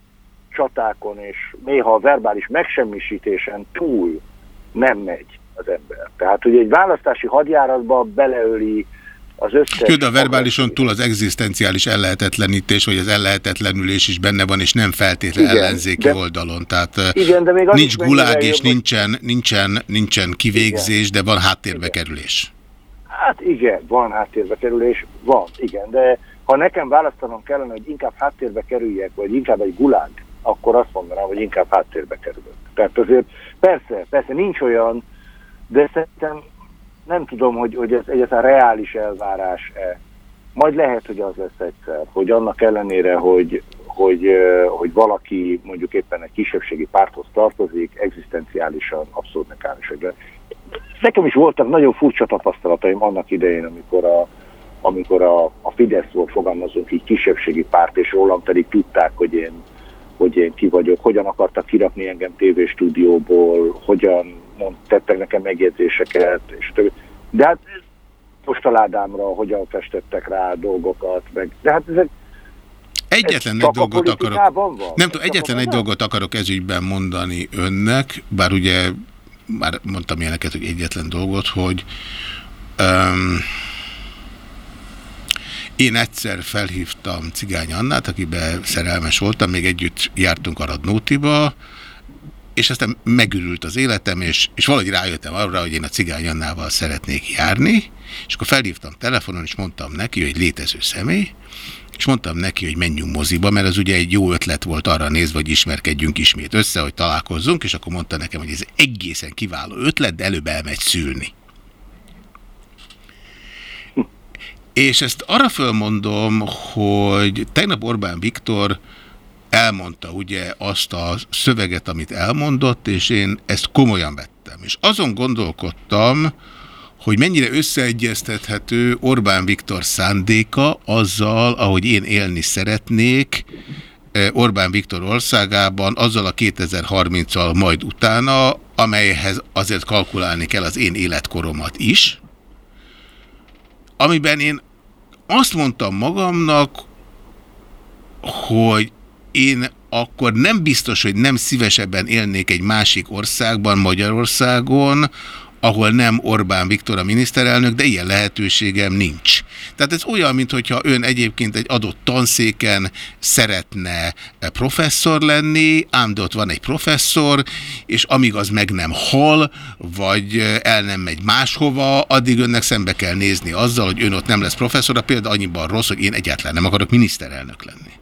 csatákon és néha a verbális megsemmisítésen túl nem megy az ember. Tehát, hogy egy választási hadjáratba beleöli az összes... De a verbálison túl az egzisztenciális ellehetetlenítés, vagy az ellehetetlenülés is benne van, és nem feltétlenül igen, ellenzéki de, oldalon. Tehát igen, de még nincs gulág, és jobb, nincsen, nincsen, nincsen kivégzés, igen. de van háttérbe igen. kerülés. Hát igen, van háttérbe kerülés, van, igen, de ha nekem választanom kellene, hogy inkább háttérbe kerüljek, vagy inkább egy gulág, akkor azt mondanám, hogy inkább háttérbe kerülök. Tehát azért persze, persze nincs olyan, de szerintem nem tudom, hogy, hogy ez egyáltalán reális elvárás-e. Majd lehet, hogy az lesz egyszer, hogy annak ellenére, hogy, hogy, hogy valaki mondjuk éppen egy kisebbségi párthoz tartozik, egzisztenciálisan abszolút nekálisak. De nekem is voltak nagyon furcsa tapasztalataim annak idején, amikor a, amikor a, a Fidesz volt, fogalmazunk így kisebbségi párt, és rólam pedig tudták, hogy én, hogy én ki vagyok, hogyan akartak kirakni engem tévéstúdióból, hogyan mond, tettek nekem megjegyzéseket, és többi. De hát postaládámra hogyan festettek rá dolgokat, meg, de hát ezek Egyetlen egy dolgot akarok. Van? Nem tudom, egyetlen egy dolgot akarok ezügyben mondani önnek, bár ugye már mondtam ilyeneket, hogy egyetlen dolgot, hogy um, én egyszer felhívtam Cigány Annát, akiben szerelmes voltam, még együtt jártunk a Radnótiba, és aztán megürült az életem, és, és valahogy rájöttem arra, hogy én a Cigány Annával szeretnék járni, és akkor felhívtam telefonon, és mondtam neki, hogy létező személy, és mondtam neki, hogy menjünk moziba, mert az ugye egy jó ötlet volt arra nézve, hogy ismerkedjünk ismét össze, hogy találkozzunk, és akkor mondta nekem, hogy ez egészen kiváló ötlet, de előbb elmegy szülni. És ezt arra fölmondom, hogy tegnap Orbán Viktor elmondta ugye azt a szöveget, amit elmondott, és én ezt komolyan vettem. És azon gondolkodtam, hogy mennyire összeegyeztethető Orbán Viktor szándéka azzal, ahogy én élni szeretnék eh, Orbán Viktor országában, azzal a 2030-al majd utána, amelyhez azért kalkulálni kell az én életkoromat is, amiben én azt mondtam magamnak, hogy én akkor nem biztos, hogy nem szívesebben élnék egy másik országban, Magyarországon, ahol nem Orbán Viktor a miniszterelnök, de ilyen lehetőségem nincs. Tehát ez olyan, mintha ön egyébként egy adott tanszéken szeretne professzor lenni, ám de ott van egy professzor, és amíg az meg nem hal, vagy el nem megy máshova, addig önnek szembe kell nézni azzal, hogy ön ott nem lesz professzor, a példa annyiban rossz, hogy én egyáltalán nem akarok miniszterelnök lenni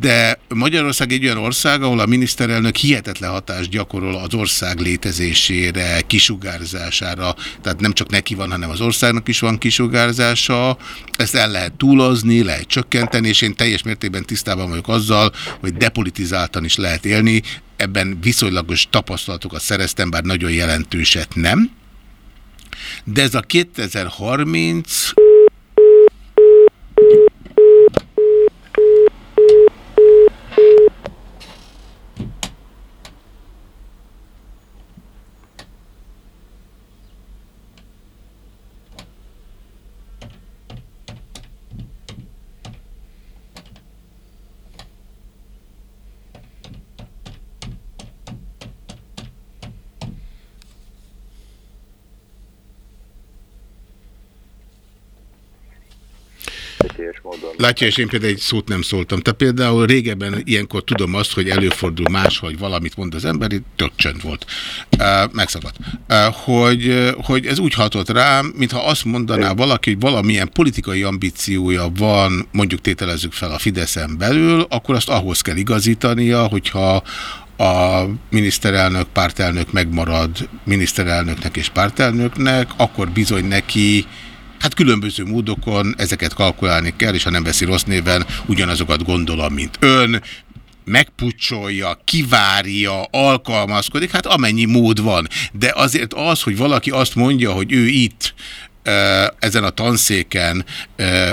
de Magyarország egy olyan ország, ahol a miniszterelnök hihetetlen hatást gyakorol az ország létezésére, kisugárzására, tehát nem csak neki van, hanem az országnak is van kisugárzása, ezt el lehet túlozni, lehet csökkenteni, és én teljes mértékben tisztában vagyok azzal, hogy depolitizáltan is lehet élni, ebben viszonylagos tapasztalatokat szereztem, bár nagyon jelentőset nem. De ez a 2030 Látja, és én például egy szót nem szóltam. Tehát például régebben ilyenkor tudom azt, hogy előfordul más, hogy valamit mond az ember, itt tök csönd volt. Megszakadt. Uh, hogy, hogy ez úgy hatott rám, mintha azt mondaná valaki, hogy valamilyen politikai ambíciója van, mondjuk tételezzük fel a Fideszen belül, akkor azt ahhoz kell igazítania, hogyha a miniszterelnök, pártelnök megmarad miniszterelnöknek és pártelnöknek, akkor bizony neki Hát különböző módokon ezeket kalkulálni kell, és ha nem veszi rossz néven, ugyanazokat gondolom, mint ön, megpucsolja, kivárja, alkalmazkodik, hát amennyi mód van. De azért az, hogy valaki azt mondja, hogy ő itt ezen a tanszéken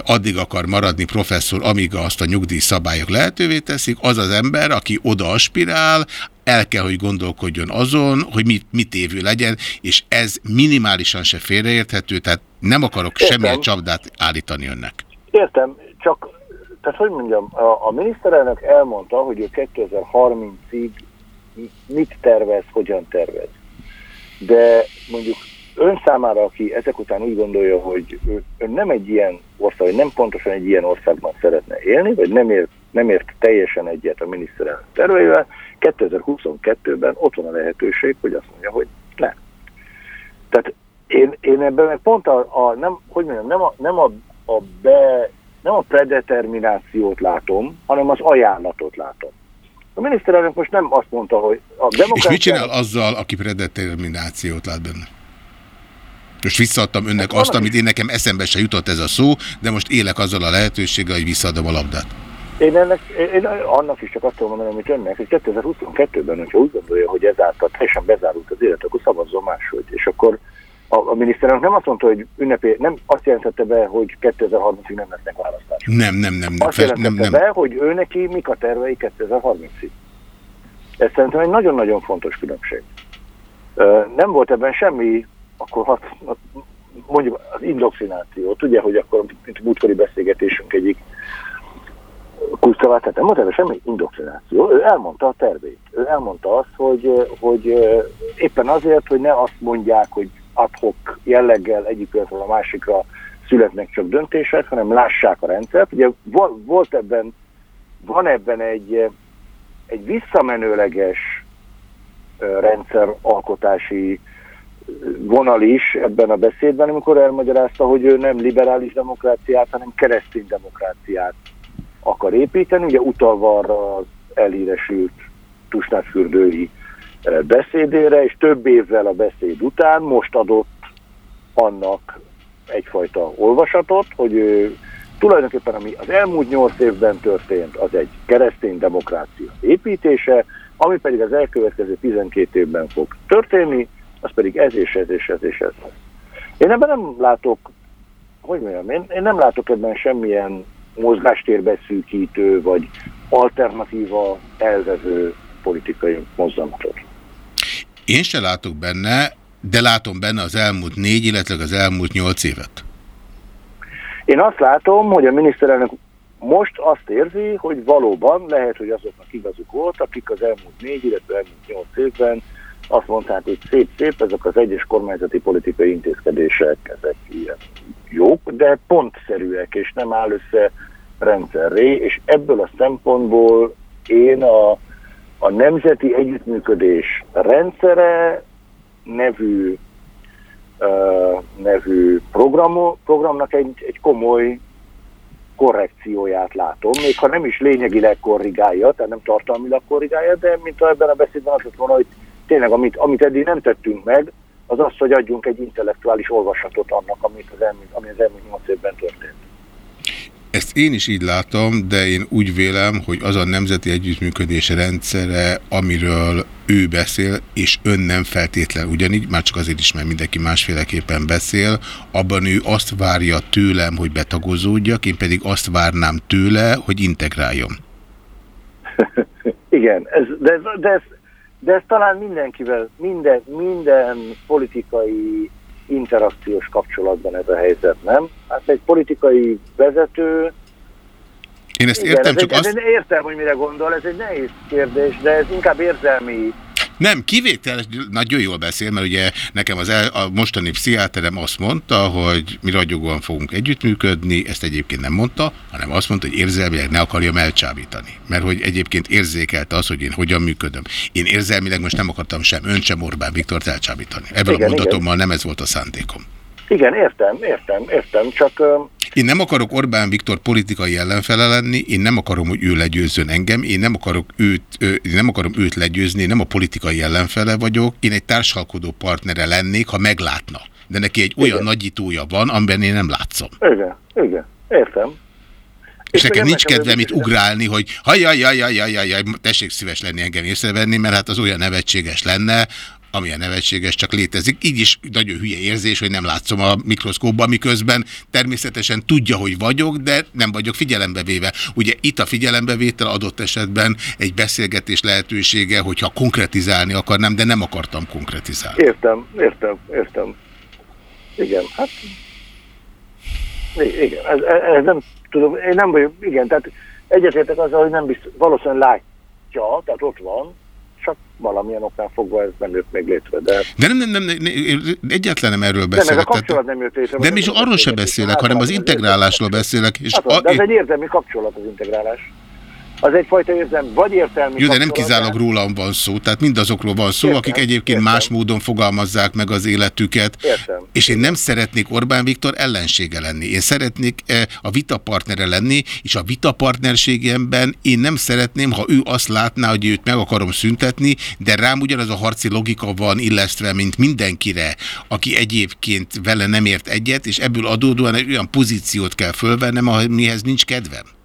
addig akar maradni professzor, amíg azt a nyugdíjszabályok lehetővé teszik, az az ember, aki oda aspirál, el kell, hogy gondolkodjon azon, hogy mit, mit évő legyen, és ez minimálisan se félreérthető, tehát nem akarok Értem. semmilyen csapdát állítani önnek. Értem, csak, tehát hogy mondjam, a, a miniszterelnök elmondta, hogy ő 2030-ig mit tervez, hogyan tervez. De mondjuk ön számára, aki ezek után úgy gondolja, hogy ő, ön nem egy ilyen ország, vagy nem pontosan egy ilyen országban szeretne élni, vagy nem ért, nem ért teljesen egyet a miniszterelnök terveivel, 2022-ben ott van a lehetőség, hogy azt mondja, hogy nem. Tehát én, én ebben meg pont a, a nem, hogy mondjam, nem a, nem a, a be, nem a predeterminációt látom, hanem az ajánlatot látom. A miniszterelnök most nem azt mondta, hogy a demokrácia... És mit csinál azzal, aki predeterminációt lát benne? Most visszaadtam önnek hát azt, amit én nekem eszembe se jutott ez a szó, de most élek azzal a lehetőséggel, hogy visszaadom a labdát. Én, ennek, én annak is csak azt tudom mondani, amit önnek, hogy 2022-ben, hogyha úgy gondolja, hogy ezáltal teljesen bezárult az élet, akkor szavazzon máshogy. És akkor a, a miniszterelnök nem azt mondta, hogy ünnepé, nem azt jelentette be, hogy 2030-ig nem lesznek választások. Nem, nem, nem. nem azt jelentette nem, nem. be, hogy ő neki mik a tervei 2030-ig. Ez szerintem egy nagyon-nagyon fontos különbség. Nem volt ebben semmi, akkor hat, mondjuk az indoktrináció. Tudja, hogy akkor, mint a múltkori beszélgetésünk egyik kulcsszavát, tehát nem ebben semmi indoktrináció. Ő elmondta a tervét. Ő elmondta azt, hogy, hogy éppen azért, hogy ne azt mondják, hogy adhok jelleggel egyik a másikra születnek csak döntések, hanem lássák a rendszert. Ugye volt ebben, van ebben egy, egy visszamenőleges rendszeralkotási vonal is ebben a beszédben, amikor elmagyarázta, hogy ő nem liberális demokráciát, hanem keresztény demokráciát akar építeni, ugye utalva arra az elhíresült Tusnádfürdői eh, beszédére, és több évvel a beszéd után most adott annak egyfajta olvasatot, hogy ő tulajdonképpen ami az elmúlt nyolc évben történt, az egy keresztény demokrácia építése, ami pedig az elkövetkező 12 évben fog történni, az pedig ez és ez és ez és ez. Én ebben nem látok, hogy mondjam, én, én nem látok ebben semmilyen mozgástérbeszűkítő vagy alternatíva elvező politikai mozzanatot. Én se látok benne, de látom benne az elmúlt négy, illetve az elmúlt nyolc évet. Én azt látom, hogy a miniszterelnök most azt érzi, hogy valóban lehet, hogy azoknak igazuk volt, akik az elmúlt négy, illetve elmúlt nyolc évben azt mondták, hogy szép-szép, ezek az egyes kormányzati politikai intézkedések, ezek ilyen jók, de pontszerűek, és nem áll össze rendszerré, és ebből a szempontból én a, a Nemzeti Együttműködés rendszere nevű, uh, nevű programo, programnak egy, egy komoly korrekcióját látom, még ha nem is lényegileg korrigálja, tehát nem tartalmilag korrigálja, de mint ebben a beszédben azt mondom, hogy tényleg amit, amit eddig nem tettünk meg, az az, hogy adjunk egy intellektuális olvasatot annak, amit az elmúlt, ami az elmúlt 8 évben történt. Ezt én is így látom, de én úgy vélem, hogy az a nemzeti együttműködés rendszere, amiről ő beszél, és ön nem feltétlen ugyanígy, már csak azért is, mert mindenki másféleképpen beszél, abban ő azt várja tőlem, hogy betagozódjak, én pedig azt várnám tőle, hogy integráljon. [LAUGHS] Igen, ez, de, de, ez, de ez talán mindenkivel, minden, minden politikai interakciós kapcsolatban ez a helyzet, nem? Hát egy politikai vezető... Én ezt igen, értem, ez csak egy, azt... Egy, értem, hogy mire gondol, ez egy nehéz kérdés, de ez inkább érzelmi Nem, kivétel, nagyon jól beszél, mert ugye nekem az el, a mostani pszichiáterem azt mondta, hogy mi ragyogóan fogunk együttműködni, ezt egyébként nem mondta, hanem azt mondta, hogy érzelmileg ne akarjam elcsábítani. Mert hogy egyébként érzékelte az, hogy én hogyan működöm. Én érzelmileg most nem akartam sem ön sem Orbán Viktort elcsábítani. Ebből igen, a mondatommal igen. nem ez volt a szándékom. Igen, értem, értem, értem, csak... Én nem akarok Orbán Viktor politikai ellenfele lenni, én nem akarom, hogy ő legyőzzön engem, én nem, akarok őt, én nem akarom őt legyőzni, én nem a politikai ellenfele vagyok, én egy társalkodó partnere lennék, ha meglátna. De neki egy olyan igen. nagyítója van, amiben én nem látszom. Igen, igen, értem. És, és nekem nincs kedvem itt ugrálni, hogy hajjajjajjajjajjaj, tessék szíves lenni engem észrevenni, mert hát az olyan nevetséges lenne, amilyen nevetséges csak létezik. Így is nagyon hülye érzés, hogy nem látszom a mikroszkóban, miközben természetesen tudja, hogy vagyok, de nem vagyok figyelembe véve. Ugye itt a figyelembevétel adott esetben egy beszélgetés lehetősége, hogyha konkretizálni akarnám, de nem akartam konkretizálni. Értem, értem, értem. Igen, hát igen, ez, ez nem tudom, én nem vagyok, igen, tehát egyetértek azzal, hogy nem biztos, valószínűleg látja, tehát ott van, valamilyen oknál fogva ez nem jött még létre. De, de nem, nem, nem, nem, egyetlen nem erről beszélek. Nem, ez a kapcsolat nem jött létre. De nem is arról sem beszélek, hanem az integrálásról beszélek. És hát, a, de ez egy érzelmi kapcsolat az integrálás az egyfajta érzem, vagy értelmi... Jó, de nem kizárólag rólam van szó, tehát mindazokról van szó, értem, akik egyébként értem. más módon fogalmazzák meg az életüket. Értem. És én nem szeretnék Orbán Viktor ellensége lenni. Én szeretnék eh, a vitapartnere lenni, és a vitapartnerségemben én nem szeretném, ha ő azt látná, hogy őt meg akarom szüntetni, de rám ugyanaz a harci logika van illesztve, mint mindenkire, aki egyébként vele nem ért egyet, és ebből adódóan egy olyan pozíciót kell fölvennem, amihez nincs kedvem.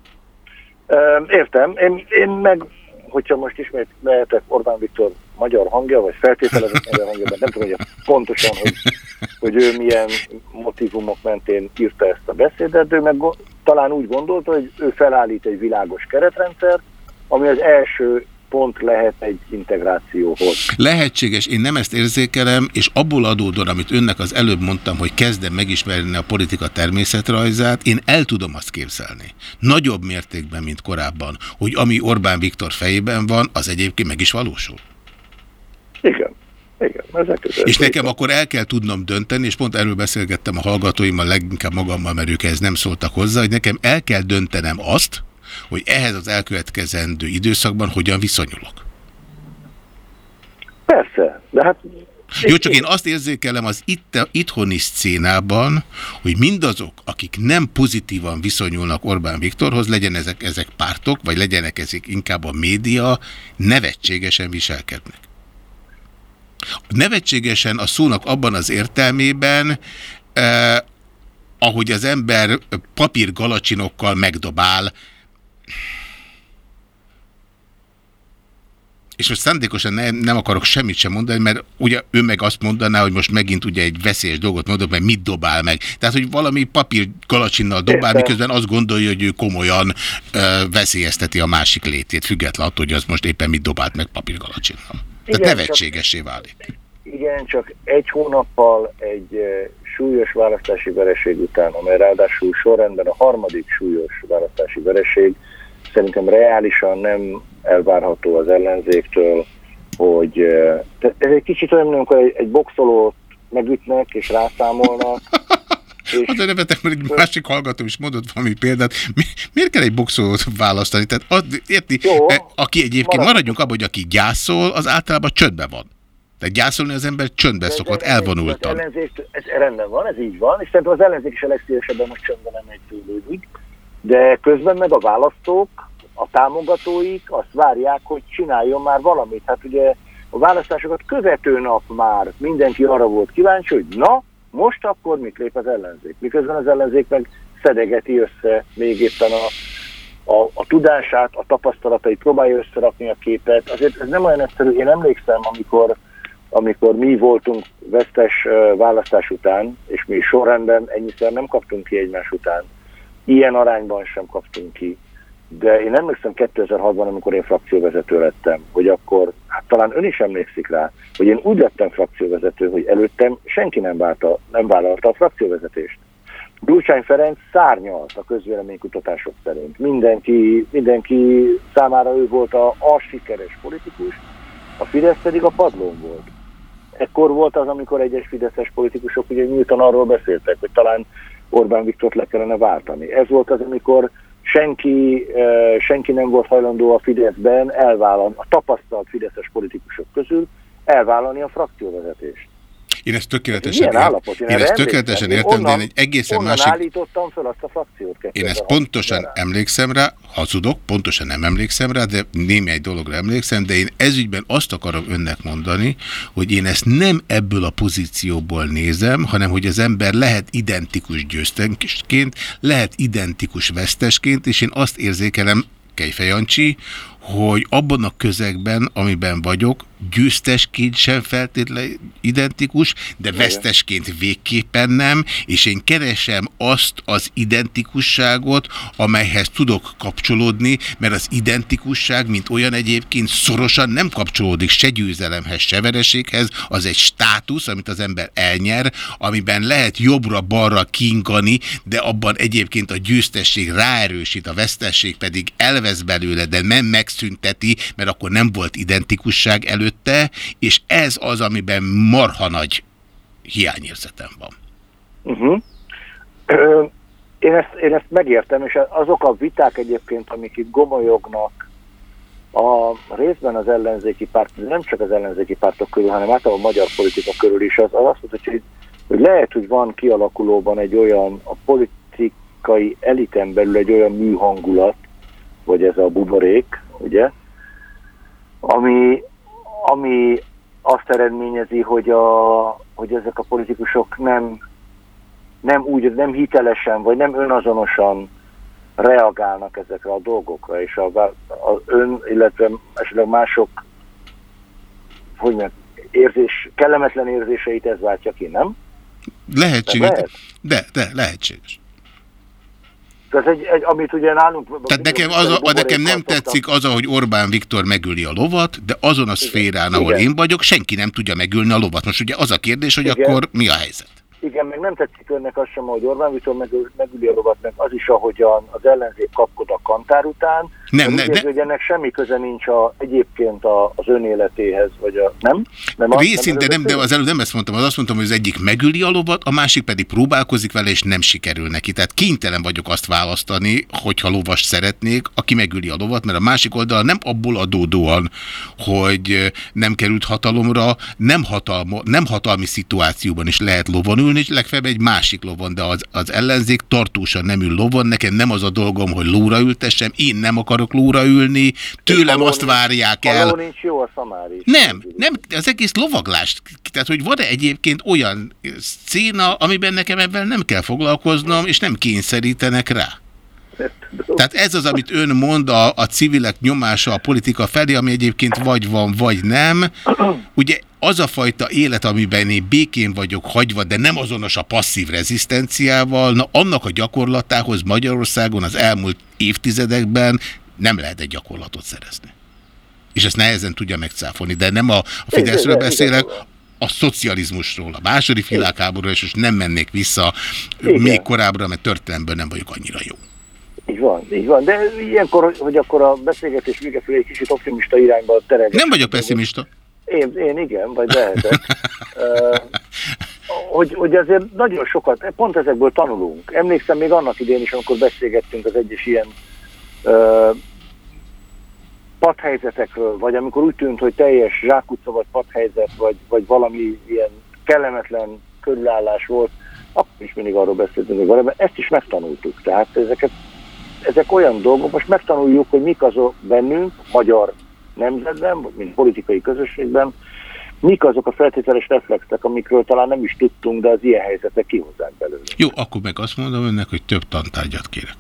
Értem. Én, én meg, hogyha most ismét lehetek Orbán Viktor magyar hangja, vagy feltételezett [LAUGHS] magyar hangja, mert nem tudom, hogy pontosan, hogy, hogy ő milyen motivumok mentén írta ezt a beszédet, de ő meg talán úgy gondolta, hogy ő felállít egy világos keretrendszer, ami az első pont lehet egy integrációhoz. Lehetséges, én nem ezt érzékelem, és abból adódóan, amit önnek az előbb mondtam, hogy kezdem megismerni a politika természetrajzát, én el tudom azt képzelni. Nagyobb mértékben, mint korábban, hogy ami Orbán Viktor fejében van, az egyébként meg is valósul. Igen. Igen, ezek és nekem akkor el kell tudnom dönteni, és pont erről beszélgettem a hallgatóimmal, leginkább magammal, mert ők ehhez nem szóltak hozzá, hogy nekem el kell döntenem azt, hogy ehhez az elkövetkezendő időszakban hogyan viszonyulok. Persze, de hát... Jó, csak én azt érzékelem az itt, itthoni szcénában, hogy mindazok, akik nem pozitívan viszonyulnak Orbán Viktorhoz, legyen ezek, ezek pártok, vagy legyenek ezek inkább a média, nevetségesen viselkednek. Nevetségesen a szónak abban az értelmében, eh, ahogy az ember papírgalacsinokkal megdobál és most szándékosan nem, nem akarok semmit sem mondani, mert ugye ő meg azt mondaná, hogy most megint ugye egy veszélyes dolgot mondok, mert mit dobál meg. Tehát, hogy valami papír galacsinnal dobál, miközben azt gondolja, hogy ő komolyan ö, veszélyezteti a másik létét, független attól, hogy az most éppen mit dobált meg papír galacsinnal. Tehát nevetségesé válik. Igen, csak egy hónappal egy súlyos választási vereség után, amely ráadásul sorrendben a harmadik súlyos választási vereség, szerintem reálisan nem elvárható az ellenzéktől, hogy ez egy kicsit olyan, amikor egy, egy boxolót megütnek és rászámolnak, és... a nevetek, mert egy másik hallgató is mondott valami példát. Mi, miért kell egy boxolót választani? Tehát az, érti, Jó, aki egyébként marad... maradjunk abban, hogy aki gyászol, az általában csöndben van. Tehát gyászolni az ember csöndbe de, szokott, elvonultan. Ez, ez rendben van, ez így van, és szerintem az ellenzék is a legszívesebben most csöndben nem egy tőlődik, de közben meg a választók, a támogatóik azt várják, hogy csináljon már valamit. Hát ugye a választásokat követő nap már mindenki arra volt kíváncsi, hogy na, most akkor mit lép az ellenzék. Miközben az ellenzék meg szedegeti össze még éppen a, a, a tudását, a tapasztalatait, próbálja összerakni a képet. Azért ez nem olyan egyszerű. Én emlékszem, amikor amikor mi voltunk vesztes választás után, és mi sorrendben ennyiszer nem kaptunk ki egymás után, ilyen arányban sem kaptunk ki. De én emlékszem 2006-ban, amikor én frakcióvezető lettem, hogy akkor, hát talán ön is emlékszik rá, hogy én úgy lettem frakcióvezető, hogy előttem senki nem, válta, nem vállalta a frakcióvezetést. Gyurcsány Ferenc szárnyalt a közvéleménykutatások szerint. Mindenki, mindenki számára ő volt a, a sikeres politikus, a Fidesz pedig a padlón volt. Ekkor volt az, amikor egyes fideszes politikusok ugye nyíltan arról beszéltek, hogy talán Orbán Viktort le kellene váltani. Ez volt az, amikor senki, senki nem volt hajlandó a Fideszben elvállalni, a tapasztalt fideszes politikusok közül elvállalni a frakcióvezetést. Én ezt tökéletesen, ér... állapot, én én ezt tökéletesen értem, onnan, de én egy egészen onnan másik... állítottam fel azt a frakciót. Én ezt pontosan rá. emlékszem rá, hazudok, pontosan nem emlékszem rá, de némely dologra emlékszem, de én ezügyben azt akarom önnek mondani, hogy én ezt nem ebből a pozícióból nézem, hanem hogy az ember lehet identikus győztesként, lehet identikus vesztesként, és én azt érzékelem, Kejfej Jancsi, hogy abban a közegben, amiben vagyok, győztesként sem feltétlenül identikus, de vesztesként végképpen nem, és én keresem azt az identikusságot, amelyhez tudok kapcsolódni, mert az identikusság, mint olyan egyébként szorosan nem kapcsolódik se győzelemhez, se vereséghez, az egy státusz, amit az ember elnyer, amiben lehet jobbra-balra kingani, de abban egyébként a győztesség ráerősít, a vesztesség pedig elvesz belőle, de nem megszünteti, mert akkor nem volt identikusság előtt, előtte, és ez az, amiben marha nagy hiányérzetem van. Uh -huh. Ö, én, ezt, én ezt megértem, és azok a viták egyébként, amik itt gomolyognak, a részben az ellenzéki párt, nem csak az ellenzéki pártok körül, hanem általában a magyar politika körül is, az, az azt mondta, hogy, hogy lehet, hogy van kialakulóban egy olyan, a politikai eliten belül egy olyan műhangulat, vagy ez a buborék, ugye, ami, ami azt eredményezi, hogy, a, hogy ezek a politikusok nem, nem úgy, nem hitelesen, vagy nem önazonosan reagálnak ezekre a dolgokra, és a, a ön, illetve esetleg mások hogy mondjam, érzés, kellemetlen érzéseit ez váltja ki, nem? Lehetséges, de, lehet? de, de lehetséges. Tehát egy, egy, amit ugye nálunk... Tehát nekem, az a, a, nekem nem tetszik az, hogy Orbán Viktor megöli a lovat, de azon a szférán, ahol Igen. én vagyok, senki nem tudja megölni a lovat. Most ugye az a kérdés, hogy Igen. akkor mi a helyzet? Igen, meg nem tetszik önnek az sem, hogy Orbán Viktor megül, megüli a lovat, meg az is, ahogyan az ellenzék kapkod a kantár után. Nem, nem, hogy ennek semmi köze nincs a, egyébként a, az önéletéhez, vagy a, nem? nem Részint, de, nem, de az előbb nem ezt mondtam, az azt mondtam, hogy az egyik megüli a lovat, a másik pedig próbálkozik vele, és nem sikerül neki. Tehát kénytelen vagyok azt választani, hogyha lovas szeretnék, aki megüli a lovat, mert a másik oldal nem abból adódóan, hogy nem került hatalomra, nem, hatalma, nem hatalmi szituációban is lehet lovon ülni, ülni, legfeljebb egy másik lovon, de az, az ellenzék tartósan nem ül lovon, nekem nem az a dolgom, hogy lóra ültessem, én nem akarok lóra ülni, tőlem azt várják el. Haló nincs jó a szamári. Nem, nem, az egész lovaglást, tehát hogy van-e egyébként olyan széna, amiben nekem ebben nem kell foglalkoznom, és nem kényszerítenek rá? Tehát ez az, amit ön mond a, a civilek nyomása a politika felé, ami egyébként vagy van, vagy nem. Ugye az a fajta élet, amiben én békén vagyok hagyva, de nem azonos a passzív rezisztenciával, na annak a gyakorlatához Magyarországon az elmúlt évtizedekben nem lehet egy gyakorlatot szerezni. És ezt nehezen tudja megcáfolni, de nem a, a Fideszről beszélek, a szocializmusról, a második világháborúról, és nem mennék vissza Igen. még korábbra, mert történelemből nem vagyok annyira jó. Így van, így van. De ilyenkor, hogy akkor a beszélgetés vége felé egy kicsit optimista irányba terelget. Nem vagyok pessimista. Én, én igen, vagy lehetek. [LAUGHS] uh, hogy, hogy azért nagyon sokat, pont ezekből tanulunk. Emlékszem még annak idén is, amikor beszélgettünk az egyes ilyen padhelyzetekről, vagy amikor úgy tűnt, hogy teljes zsákutca vagy padhelyzet, vagy, vagy valami ilyen kellemetlen körülállás volt, akkor is mindig arról beszéltünk, hogy valami, ezt is megtanultuk. Tehát ezeket, ezek olyan dolgok, most megtanuljuk, hogy mik azok bennünk, magyar nemzetben, mint politikai közösségben, mik azok a feltételes reflexek, amikről talán nem is tudtunk, de az ilyen helyzetek kihozzák belőle. Jó, akkor meg azt mondom önnek, hogy több tantárgyat kérek.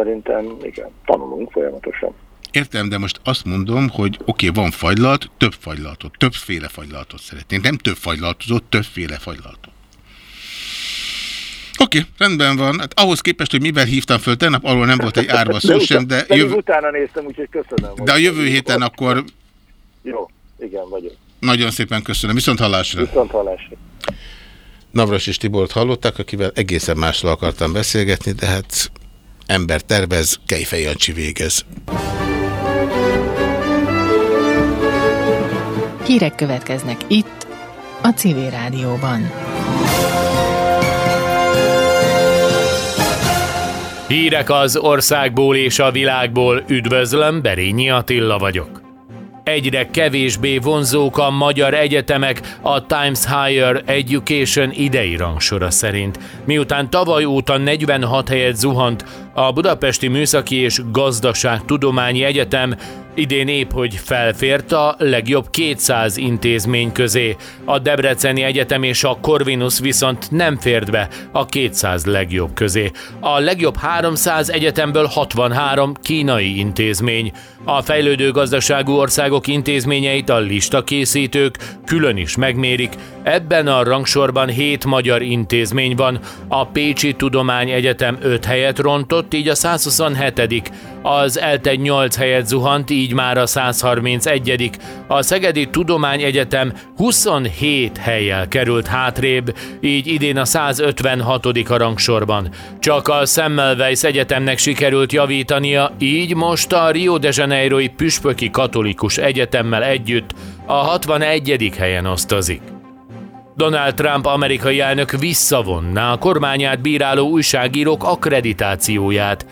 Szerintem igen, tanulunk folyamatosan. Értem, de most azt mondom, hogy oké, okay, van fagylalt, több fagylaltot, többféle fagylaltot szeretnénk. Nem több fagylaltot, többféle fagylaltot. Oké, okay, rendben van. Hát ahhoz képest, hogy mivel hívtam föl, tegnap arról nem volt egy árva szó sem, de... de jövő... utána néztem, úgyhogy köszönöm. De a jövő héten akkor... Jó, igen, vagyok. Nagyon szépen köszönöm. Viszont hallásra. Viszont hallásra. Navras és Tibort hallották, akivel egészen másról akartam beszélgetni, de hát ember tervez, Kejfej Jancsi végez. Hírek következnek itt, a Civil Rádióban. Hírek az országból és a világból. Üdvözlöm, Berényi Attila vagyok. Egyre kevésbé vonzók a magyar egyetemek a Times Higher Education idei rangsora szerint. Miután tavaly óta 46 helyet zuhant, a Budapesti Műszaki és Gazdaságtudományi Egyetem idén épp, hogy felfért a legjobb 200 intézmény közé. A Debreceni Egyetem és a Corvinus viszont nem fért be a 200 legjobb közé. A legjobb 300 egyetemből 63 kínai intézmény. A fejlődő gazdaságú országok intézményeit a listakészítők külön is megmérik. Ebben a rangsorban 7 magyar intézmény van. A Pécsi Tudományegyetem 5 helyet rontott, így a 127 az ELTE 8 helyet zuhant, így már a 131 A Szegedi Tudományegyetem 27 helyjel került hátrébb, így idén a 156. a rangsorban. Csak a Semmelweis Egyetemnek sikerült javítania, így most a Rio de Janeiroi Püspöki Katolikus Egyetemmel együtt a 61. helyen osztozik. Donald Trump amerikai elnök visszavonná a kormányát bíráló újságírók akkreditációját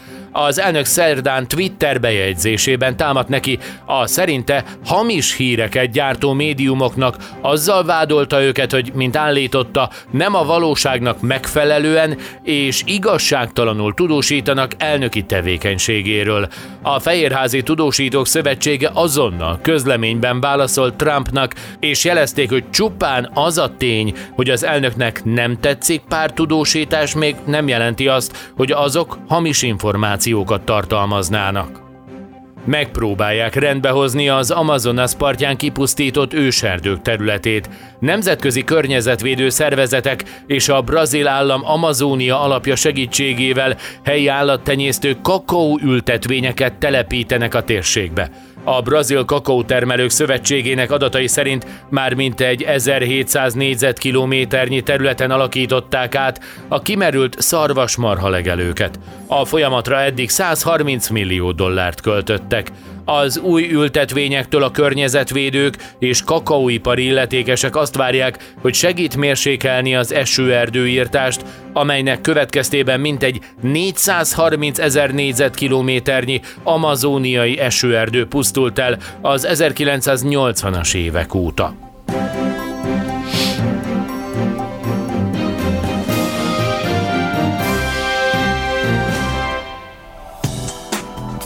az elnök szerdán Twitter bejegyzésében támadt neki a szerinte hamis híreket gyártó médiumoknak, azzal vádolta őket, hogy, mint állította, nem a valóságnak megfelelően és igazságtalanul tudósítanak elnöki tevékenységéről. A Fehérházi Tudósítók Szövetsége azonnal közleményben válaszolt Trumpnak, és jelezték, hogy csupán az a tény, hogy az elnöknek nem tetszik pár tudósítás, még nem jelenti azt, hogy azok hamis információk információkat tartalmaznának. Megpróbálják rendbehozni az Amazonas partján kipusztított őserdők területét. Nemzetközi környezetvédő szervezetek és a brazil állam Amazónia alapja segítségével helyi állattenyésztők kakaó ültetvényeket telepítenek a térségbe. A Brazil Kakaótermelők Szövetségének adatai szerint már mintegy 1700 négyzetkilométernyi területen alakították át a kimerült szarvasmarha legelőket. A folyamatra eddig 130 millió dollárt költöttek. Az új ültetvényektől a környezetvédők és kakaóipari illetékesek azt várják, hogy segít mérsékelni az esőerdőírtást, amelynek következtében mintegy 430 ezer négyzetkilométernyi amazóniai esőerdő pusztult el az 1980-as évek óta.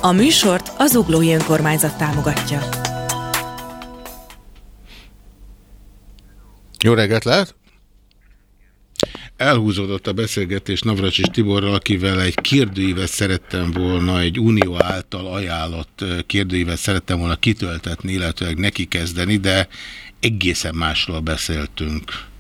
A műsort az Uglói Önkormányzat támogatja. Jó reggelt lehet! Elhúzódott a beszélgetés Navracsis Tiborral, akivel egy kérdőívet szerettem volna, egy unió által ajánlott kérdőívet szerettem volna kitöltetni, illetve neki kezdeni, de egészen másról beszéltünk.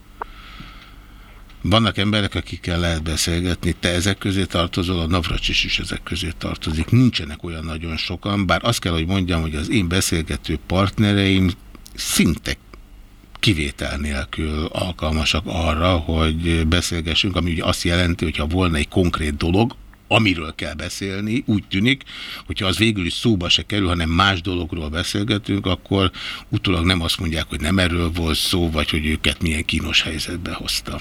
Vannak emberek, akikkel lehet beszélgetni, te ezek közé tartozol, a Navracsis is ezek közé tartozik. Nincsenek olyan nagyon sokan, bár azt kell, hogy mondjam, hogy az én beszélgető partnereim szinte kivétel nélkül alkalmasak arra, hogy beszélgessünk, ami ugye azt jelenti, hogyha volna egy konkrét dolog, amiről kell beszélni, úgy tűnik, hogyha az végül is szóba se kerül, hanem más dologról beszélgetünk, akkor utólag nem azt mondják, hogy nem erről volt szó, vagy hogy őket milyen kínos helyzetbe hoztam.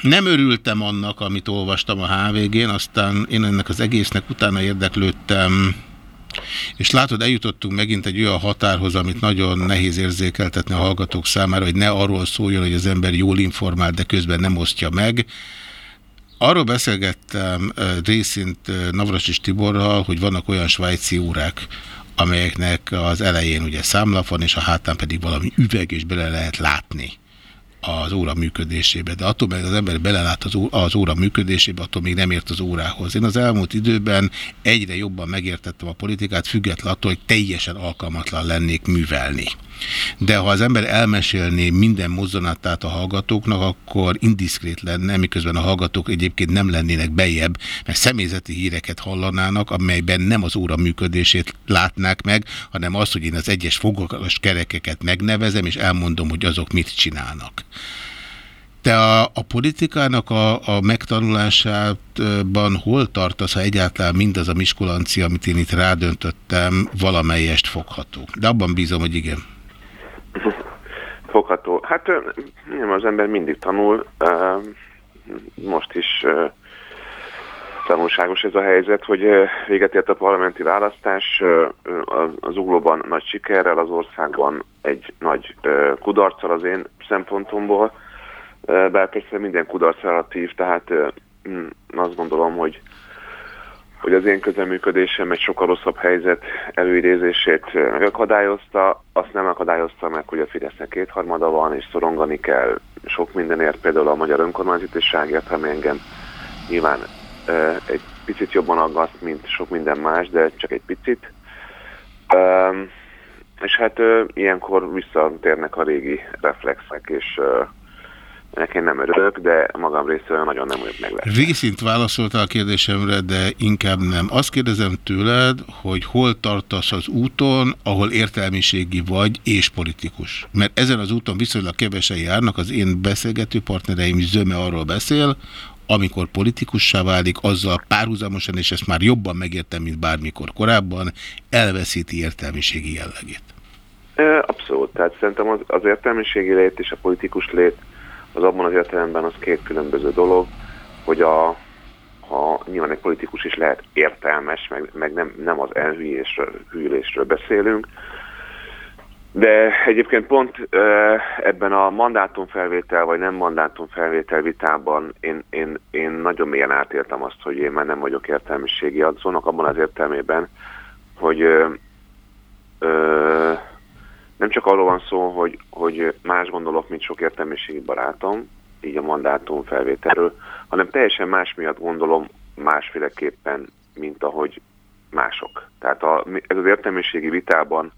Nem örültem annak, amit olvastam a HVG-n, aztán én ennek az egésznek utána érdeklődtem, és látod, eljutottunk megint egy olyan határhoz, amit nagyon nehéz érzékeltetni a hallgatók számára, hogy ne arról szóljon, hogy az ember jól informált, de közben nem osztja meg. Arról beszélgettem részint Navras Tiborral, hogy vannak olyan svájci órák, amelyeknek az elején ugye számlap van, és a hátán pedig valami üveg, és bele lehet látni az óra működésébe. De attól, mert az ember belelát az, az óra működésébe, attól még nem ért az órához. Én az elmúlt időben egyre jobban megértettem a politikát, függetlenül attól, hogy teljesen alkalmatlan lennék művelni. De ha az ember elmesélné minden mozzanatát a hallgatóknak, akkor indiszkrét lenne, miközben a hallgatók egyébként nem lennének bejebb, mert személyzeti híreket hallanának, amelyben nem az óra működését látnák meg, hanem azt, hogy én az egyes fogalas kerekeket megnevezem, és elmondom, hogy azok mit csinálnak. Te a, a politikának a, a megtanulásában hol tartasz, ha egyáltalán mindaz a miskulancia, amit én itt rádöntöttem, valamelyest fogható? De abban bízom, hogy igen. Fogható. Hát nem, az ember mindig tanul. Most is tanulságos ez a helyzet, hogy véget ért a parlamenti választás, az uglóban nagy sikerrel, az országban egy nagy kudarccal az én szempontomból, bár persze minden kudarc relatív, tehát mm, azt gondolom, hogy hogy az én közeműködésem egy sokkal rosszabb helyzet előidézését megakadályozta, azt nem akadályozta meg, hogy a Fidesznek kétharmada van, és szorongani kell sok mindenért, például a magyar önkormányzatiságért, ami engem nyilván egy picit jobban aggaszt, mint sok minden más, de csak egy picit. És hát ilyenkor visszatérnek a régi reflexek, és Nekem nem örülök, de magam részéről nagyon nem vagyok meg. Részint válaszoltál a kérdésemre, de inkább nem. Azt kérdezem tőled, hogy hol tartasz az úton, ahol értelmiségi vagy és politikus. Mert ezen az úton viszonylag kevesen járnak, az én beszélgető partnereim zöme arról beszél, amikor politikussá válik, azzal párhuzamosan, és ezt már jobban megértem, mint bármikor korábban, elveszíti értelmiségi jellegét. Abszolút. Tehát szerintem az, az értelmiségi lét és a politikus lét az abban az értelemben az két különböző dolog, hogy a, ha nyilván egy politikus is lehet értelmes, meg, meg nem, nem az elhűlésről hűlésről beszélünk, de egyébként pont ebben a mandátumfelvétel vagy nem mandátumfelvétel vitában én, én, én nagyon mélyen átéltem azt, hogy én már nem vagyok értelmiségi adzónak abban az értelmében, hogy ö, ö, nem csak arról van szó, hogy, hogy más gondolok, mint sok értelmiségi barátom, így a mandátum felvételről, hanem teljesen más miatt gondolom másféleképpen, mint ahogy mások. Tehát a, ez az értelmiségi vitában,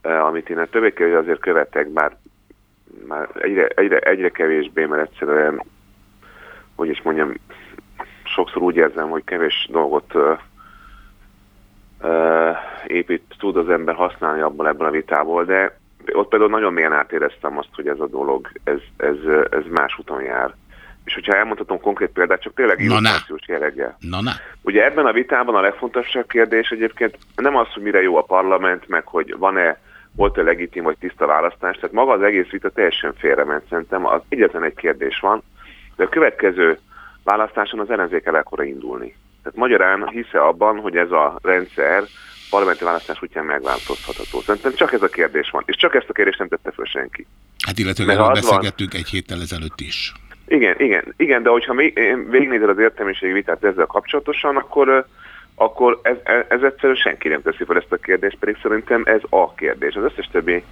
eh, amit én többé azért követek, bár már egyre, egyre, egyre kevésbé, mert egyszerűen, hogy is mondjam, sokszor úgy érzem, hogy kevés dolgot uh, épít, tud az ember használni abban ebben a vitából, de ott például nagyon mélyen átéreztem azt, hogy ez a dolog, ez, ez, ez más úton jár. És hogyha elmondhatom konkrét példát, csak tényleg illusztrációs jelleggel. Na, na. Ugye ebben a vitában a legfontosabb kérdés egyébként nem az, hogy mire jó a parlament, meg hogy van-e, volt-e legitim vagy tiszta választás, tehát maga az egész vita teljesen félrement szerintem. Az egyetlen egy kérdés van, de a következő választáson az ellenzék el indulni. Tehát magyarán hisze abban, hogy ez a rendszer parlamenti választás útján megváltozható. Szerintem csak ez a kérdés van, és csak ezt a kérdést nem tette föl senki. Hát illetve erről beszélgettünk van... egy héttel ezelőtt is. Igen, igen, igen, de hogyha végignézel az értelmiségi vitát ezzel kapcsolatosan, akkor, akkor ez, ez egyszerűen senki nem teszi fel ezt a kérdést, pedig szerintem ez a kérdés. Az összes többi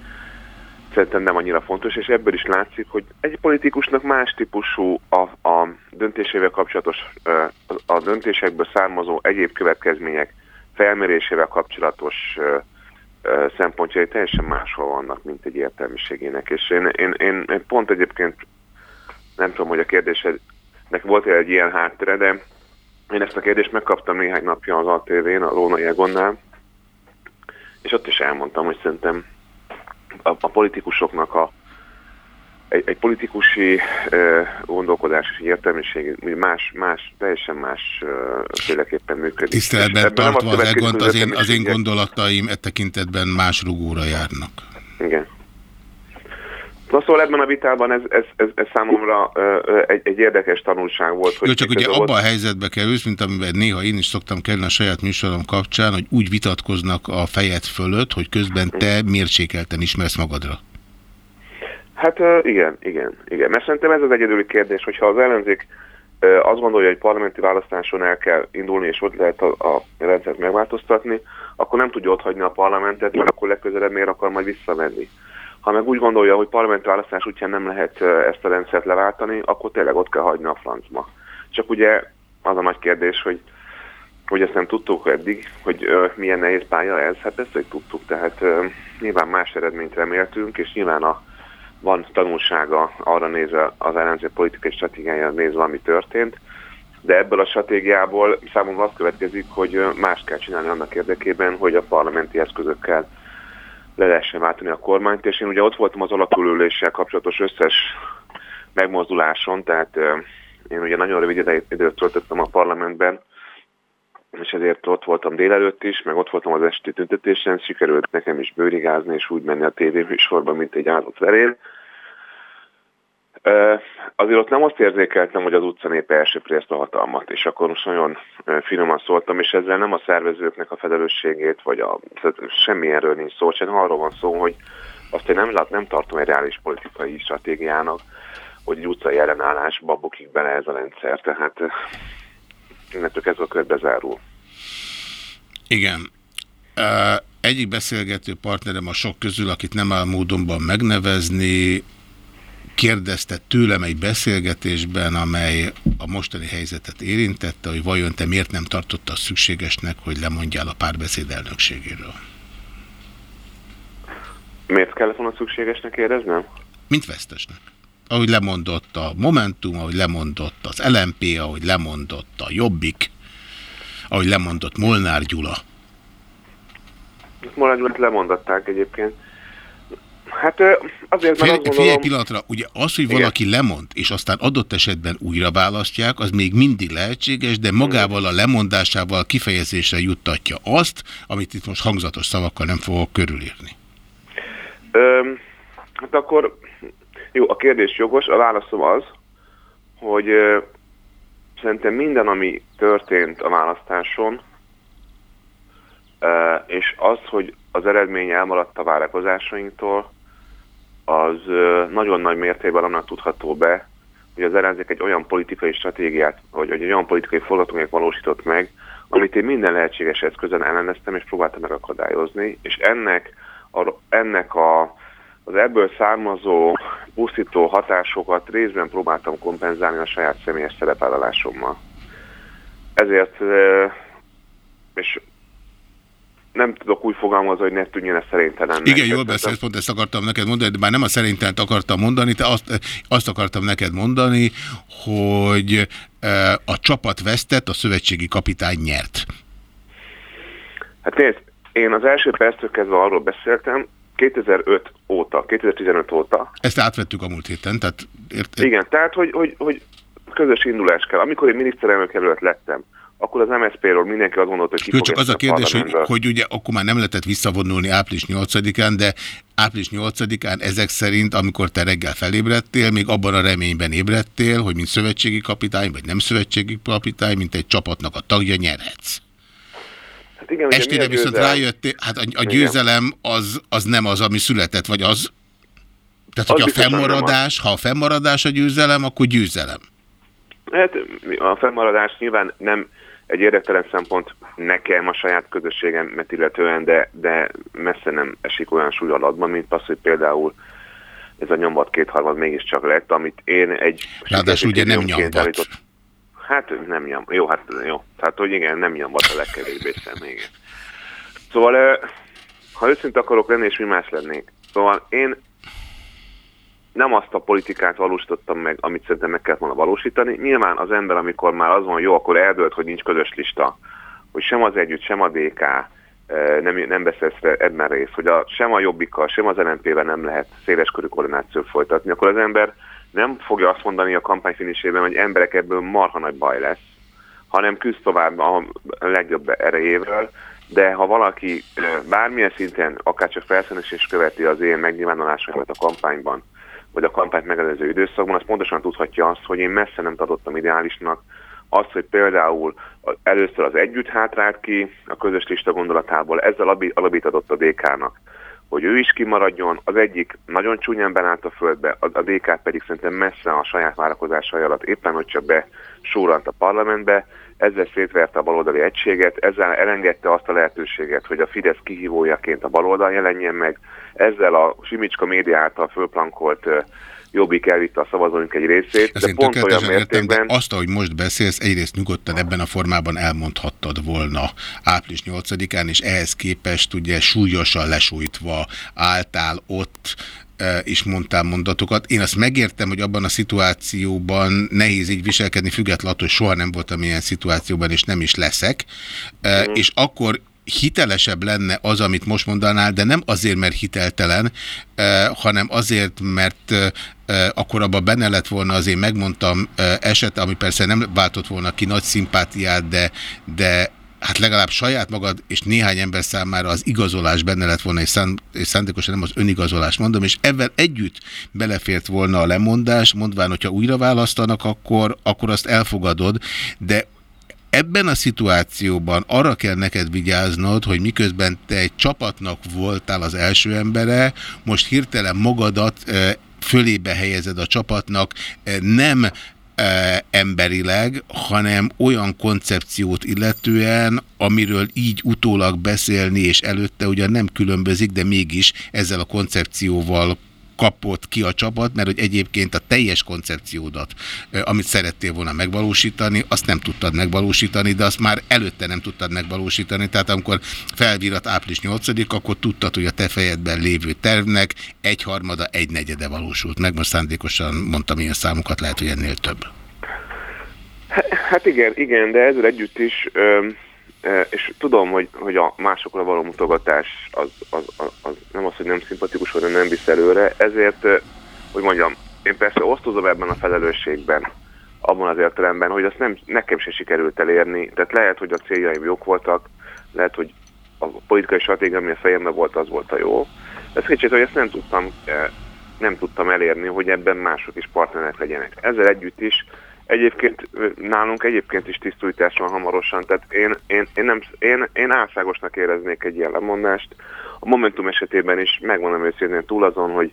szerintem nem annyira fontos, és ebből is látszik, hogy egy politikusnak más típusú a, a döntésével kapcsolatos, a döntésekből származó egyéb következmények felmérésével kapcsolatos szempontjai teljesen máshol vannak, mint egy értelmiségének. És én, én, én, én pont egyébként nem tudom, hogy a kérdésednek volt -e egy ilyen háttere, de én ezt a kérdést megkaptam néhány napja az ATV-n, a Róna Jegonnál, és ott is elmondtam, hogy szerintem a, a politikusoknak a egy, egy politikusi uh, gondolkodás és értelmiség más, más, teljesen más uh, féleképpen működik. Tiszteletben tartva az, gond, az, én, az én gondolataim e tekintetben más rugóra járnak. Igen. Na szóval ebben a vitában ez, ez, ez, ez számomra egy, egy érdekes tanulság volt. Hogy Jó, csak ugye abban a helyzetbe kerülsz, mint amiben néha én is szoktam kerülni a saját műsorom kapcsán, hogy úgy vitatkoznak a fejed fölött, hogy közben te mérsékelten ismersz magadra. Hát igen, igen, igen. Mert szerintem ez az egyedüli kérdés, hogyha az ellenzék azt gondolja, hogy parlamenti választáson el kell indulni, és ott lehet a, a rendszert megváltoztatni, akkor nem tudja ott hagyni a parlamentet, mert akkor legközelebb miért akar majd visszavenni. Ha meg úgy gondolja, hogy parlamenti választás útján nem lehet ezt a rendszert leváltani, akkor tényleg ott kell hagyni a francba. Csak ugye az a nagy kérdés, hogy hogy ezt nem tudtuk eddig, hogy ö, milyen nehéz pálya ez, hát ezt hogy tudtuk, tehát ö, nyilván más eredményt reméltünk, és nyilván a van tanulsága arra nézve az ellenzék politikai stratégiája nézve, ami történt, de ebből a stratégiából számomra azt következik, hogy más kell csinálni annak érdekében, hogy a parlamenti eszközökkel le lehessen váltani a kormányt, és én ugye ott voltam az alakulüléssel kapcsolatos összes megmozduláson, tehát én ugye nagyon rövid időt töltöttem a parlamentben, és ezért ott voltam délelőtt is, meg ott voltam az esti tüntetésen, sikerült nekem is bőrigázni, és úgy menni a tévéműsorban, mint egy áldott verél. Azért ott nem azt érzékeltem, hogy az utcanép elsőpri ezt a hatalmat, és akkor most nagyon finoman szóltam, és ezzel nem a szervezőknek a felelősségét, vagy a, semmi erről nincs szó, csak arról van szó, hogy azt én nem, nem tartom egy reális politikai stratégiának, hogy egy utcai ellenállásba bukik bele ez a rendszer, tehát innentől kezdve a körbe zárul. Igen. Egyik beszélgető partnerem a sok közül, akit nem áll módonban megnevezni, kérdezte tőlem egy beszélgetésben, amely a mostani helyzetet érintette, hogy vajon te miért nem tartotta szükségesnek, hogy lemondjál a párbeszéd elnökségéről? Miért kellett volna szükségesnek éreznem? Mint vesztesnek. Ahogy lemondott a Momentum, ahogy lemondott az LMP, ahogy lemondott a Jobbik, ahogy lemondott Molnár Gyula. Molnár Gyulát lemondották egyébként. Hát azért, mert azt gondolom... Fél pillanatra, ugye az, hogy valaki Igen. lemond, és aztán adott esetben újra választják, az még mindig lehetséges, de magával a lemondásával kifejezésre juttatja azt, amit itt most hangzatos szavakkal nem fogok körülírni. Öm, hát akkor jó, a kérdés jogos, a válaszom az, hogy ö, szerintem minden, ami történt a választáson, ö, és az, hogy az eredmény elmaradt a várakozásainktól, az nagyon nagy mértékben annak tudható be, hogy az ellenzék egy olyan politikai stratégiát, vagy egy olyan politikai forgatókönyvet valósított meg, amit én minden lehetséges eszközön elleneztem, és próbáltam megakadályozni, és ennek a, ennek a, az ebből származó pusztító hatásokat részben próbáltam kompenzálni a saját személyes szerepvállalásommal. Ezért, és nem tudok úgy fogalmazni, hogy ne tűnjön ez szerintelen. Igen, jól beszélsz, pont ezt akartam neked mondani, de már nem a szerintelent akartam mondani, te azt, azt akartam neked mondani, hogy e, a csapat vesztett, a szövetségi kapitány nyert. Hát nézd, én az első perctől kezdve arról beszéltem, 2005 óta, 2015 óta. Ezt átvettük a múlt héten, tehát... Ért, Igen, tehát, hogy, hogy, hogy közös indulás kell. Amikor én miniszterelnök előtt lettem, akkor az MSZP-ről mindenki azt gondolta, hogy ki Jó, csak az a kérdés, hogy, hogy ugye akkor már nem lehetett visszavonulni április 8-án, de április 8-án ezek szerint, amikor te reggel felébredtél, még abban a reményben ébredtél, hogy mint szövetségi kapitány, vagy nem szövetségi kapitány, mint egy csapatnak a tagja nyerhetsz. Hát igen, Estére viszont rájöttél, hát a, a győzelem az, az nem az, ami született, vagy az... Tehát, hogy a fennmaradás, ha a fennmaradás a győzelem, akkor győzelem. Hát a fennmaradás nyilván nem egy érdektelen szempont nekem a saját közösségemet illetően, de, de messze nem esik olyan súly alatba, mint az, hogy például ez a nyombat kétharmad mégiscsak lett, amit én egy... Ráadásul ugye nem nyombat. Állított, hát nem nyom, jó, hát jó. Tehát, hogy igen, nem nyombat a legkevésbé sem, igen. Szóval, ha őszinte akarok lenni, és mi más lennék. Szóval én nem azt a politikát valósítottam meg, amit szerintem meg kellett volna valósítani. Nyilván az ember, amikor már az van jó, akkor eldölt, hogy nincs közös lista, hogy sem az együtt, sem a DK nem, nem beszélsz ebben rész, hogy a, sem a Jobbikkal, sem az LNP-ben nem lehet széleskörű koordinációt folytatni, akkor az ember nem fogja azt mondani a kampány finisében, hogy emberek ebből marha nagy baj lesz, hanem küzd tovább a legjobb erejével, de ha valaki bármilyen szinten, akár csak felszínesés követi az én megnyilvánulásaimat a kampányban, vagy a kampányt megelőző időszakban, az pontosan tudhatja azt, hogy én messze nem tartottam ideálisnak azt, hogy például először az együtt hátrált ki a közös lista gondolatából, ezzel alapít adott a DK-nak, hogy ő is kimaradjon, az egyik nagyon csúnyán benállt a földbe, a DK pedig szerintem messze a saját várakozásai alatt éppen, hogy csak besúrant a parlamentbe, ezzel szétverte a baloldali egységet, ezzel elengedte azt a lehetőséget, hogy a Fidesz kihívójaként a baloldal jelenjen meg, ezzel a Simicska média által fölplankolt Jobbik elvitte a szavazóink egy részét, Ezt de pont olyan mértékben... Értem, de azt, ahogy most beszélsz, egyrészt nyugodtan ebben a formában elmondhattad volna április 8-án, és ehhez képest ugye súlyosan lesújtva álltál ott, is mondtál mondatokat. Én azt megértem, hogy abban a szituációban nehéz így viselkedni, függetlenül, hogy soha nem voltam ilyen szituációban, és nem is leszek. Mm. És akkor hitelesebb lenne az, amit most mondanál, de nem azért, mert hiteltelen, hanem azért, mert akkor abban benne lett volna az én megmondtam eset, ami persze nem váltott volna ki nagy szimpátiát, de, de hát legalább saját magad és néhány ember számára az igazolás benne lett volna, és, szánd, és szándékosan nem az önigazolás mondom, és ebben együtt belefért volna a lemondás, mondván, hogyha újra választanak, akkor, akkor azt elfogadod, de Ebben a szituációban arra kell neked vigyáznod, hogy miközben te egy csapatnak voltál az első embere, most hirtelen magadat fölébe helyezed a csapatnak, nem emberileg, hanem olyan koncepciót illetően, amiről így utólag beszélni, és előtte ugyan nem különbözik, de mégis ezzel a koncepcióval kapott ki a csapat, mert hogy egyébként a teljes koncepciódat, amit szerettél volna megvalósítani, azt nem tudtad megvalósítani, de azt már előtte nem tudtad megvalósítani. Tehát amikor felvírat április 8 akkor tudtad, hogy a te fejedben lévő tervnek egyharmada, egy negyede valósult meg. Most szándékosan mondtam ilyen számokat, lehet, hogy ennél több. Hát igen, igen, de ezzel együtt is és tudom, hogy, hogy a másokra való mutogatás az, az, az, az nem az, hogy nem szimpatikus, vagy nem visz előre, ezért, hogy mondjam, én persze osztozom ebben a felelősségben, abban az értelemben, hogy azt nem, nekem se sikerült elérni, tehát lehet, hogy a céljaim jók voltak, lehet, hogy a politikai stratégia, ami a fejemben volt, az volt a jó. Ez kicsit, hogy ezt nem tudtam, nem tudtam elérni, hogy ebben mások is partnerek legyenek. Ezzel együtt is Egyébként nálunk egyébként is tisztújtás van hamarosan, tehát én, én, én, nem, én, én álságosnak éreznék egy ilyen lemondást. A Momentum esetében is megmondom őszintén túl azon, hogy,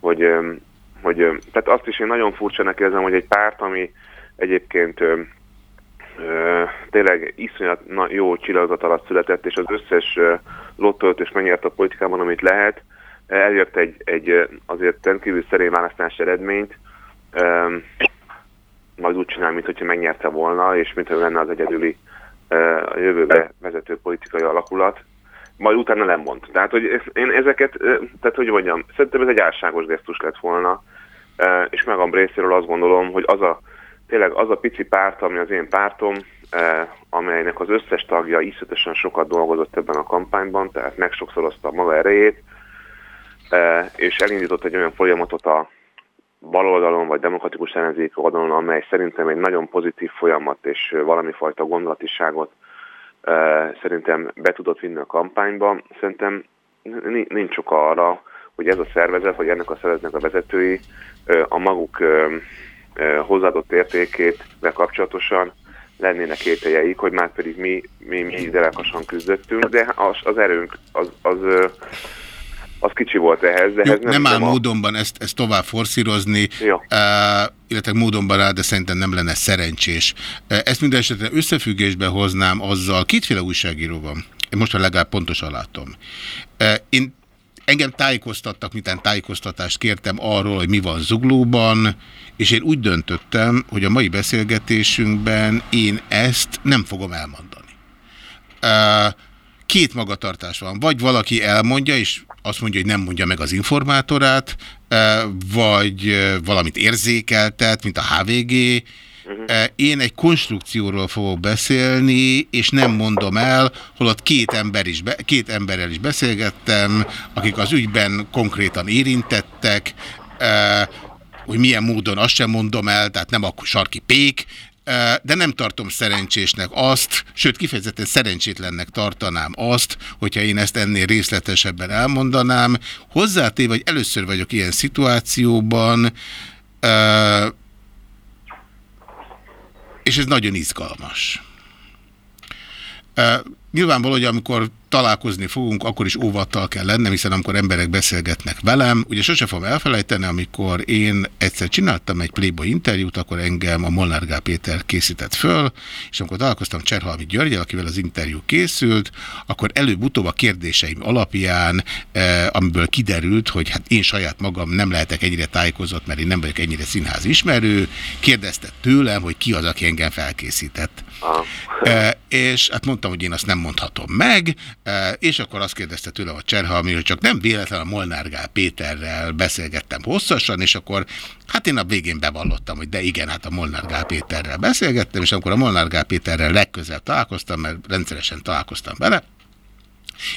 hogy, hogy, tehát azt is én nagyon furcsának érzem, hogy egy párt, ami egyébként ö, ö, tényleg iszonyat jó csillagzat alatt született, és az összes lottót és megnyert a politikában, amit lehet, elért egy, egy azért rendkívül szerény választási eredményt, majd úgy csinál, mintha megnyerte volna, és mintha lenne az egyedüli a jövőbe vezető politikai alakulat, majd utána nem mond. Tehát, hogy én ezeket, tehát hogy mondjam, szerintem ez egy álságos gesztus lett volna, és meg részéről azt gondolom, hogy az a, tényleg az a pici párt, ami az én pártom, amelynek az összes tagja iszletesen sokat dolgozott ebben a kampányban, tehát megsokszorozta maga erejét, és elindított egy olyan folyamatot a baloldalon vagy demokratikus ellenzék oldalon, amely szerintem egy nagyon pozitív folyamat és valami fajta gondolatiságot szerintem be tudott vinni a kampányba. Szerintem nincs sok arra, hogy ez a szervezet, vagy ennek a szervezetnek a vezetői a maguk hozzáadott értékét kapcsolatosan lennének kételjeik, hogy már pedig mi, mi, mi delekasan küzdöttünk, de az, az erőnk az, az az kicsi volt ehhez. De Jó, ehhez nem, nem áll a... módonban ezt, ezt tovább forszírozni, uh, illetve módonban áll, de szerintem nem lenne szerencsés. Uh, ezt minden esetre összefüggésbe hoznám azzal, kétféle újságíró van. Én most legalább pontosan látom. Uh, én Engem tájékoztattak, mitán tájékoztatást kértem arról, hogy mi van Zuglóban, és én úgy döntöttem, hogy a mai beszélgetésünkben én ezt nem fogom elmondani. Két magatartás van. Vagy valaki elmondja, és azt mondja, hogy nem mondja meg az informátorát, eh, vagy eh, valamit érzékeltet, mint a HVG. Mhm. Eh, én egy konstrukcióról fogok beszélni, és nem mondom el, holott két, ember is be, két emberrel is beszélgettem, akik az ügyben konkrétan érintettek, hogy milyen módon azt sem mondom el, tehát nem a sarki pék, de nem tartom szerencsésnek azt, sőt kifejezetten szerencsétlennek tartanám azt, hogyha én ezt ennél részletesebben elmondanám. Hozzátéve, hogy először vagyok ilyen szituációban, és ez nagyon izgalmas. Nyilvánvaló, hogy amikor találkozni fogunk, akkor is óvattal kell lennem, hiszen amikor emberek beszélgetnek velem, ugye sose fogom elfelejteni, amikor én egyszer csináltam egy Playboy interjút, akkor engem a Molnár Gál Péter készített föl, és amikor találkoztam Cserhalmi Györgyel, akivel az interjú készült, akkor előbb-utóbb a kérdéseim alapján, eh, amiből kiderült, hogy hát én saját magam nem lehetek ennyire tájékozott, mert én nem vagyok ennyire színház ismerő, kérdezte tőlem, hogy ki az, aki engem felkészített. Eh, és hát mondtam, hogy én azt nem mondhatom meg, és akkor azt kérdezte tőle a Cserhalmi, hogy csak nem véletlen a Molnár Gál Péterrel beszélgettem hosszasan, és akkor hát én a végén bevallottam, hogy de igen, hát a Molnár Gál Péterrel beszélgettem, és amikor a Molnár Gál Péterrel legközelebb találkoztam, mert rendszeresen találkoztam vele,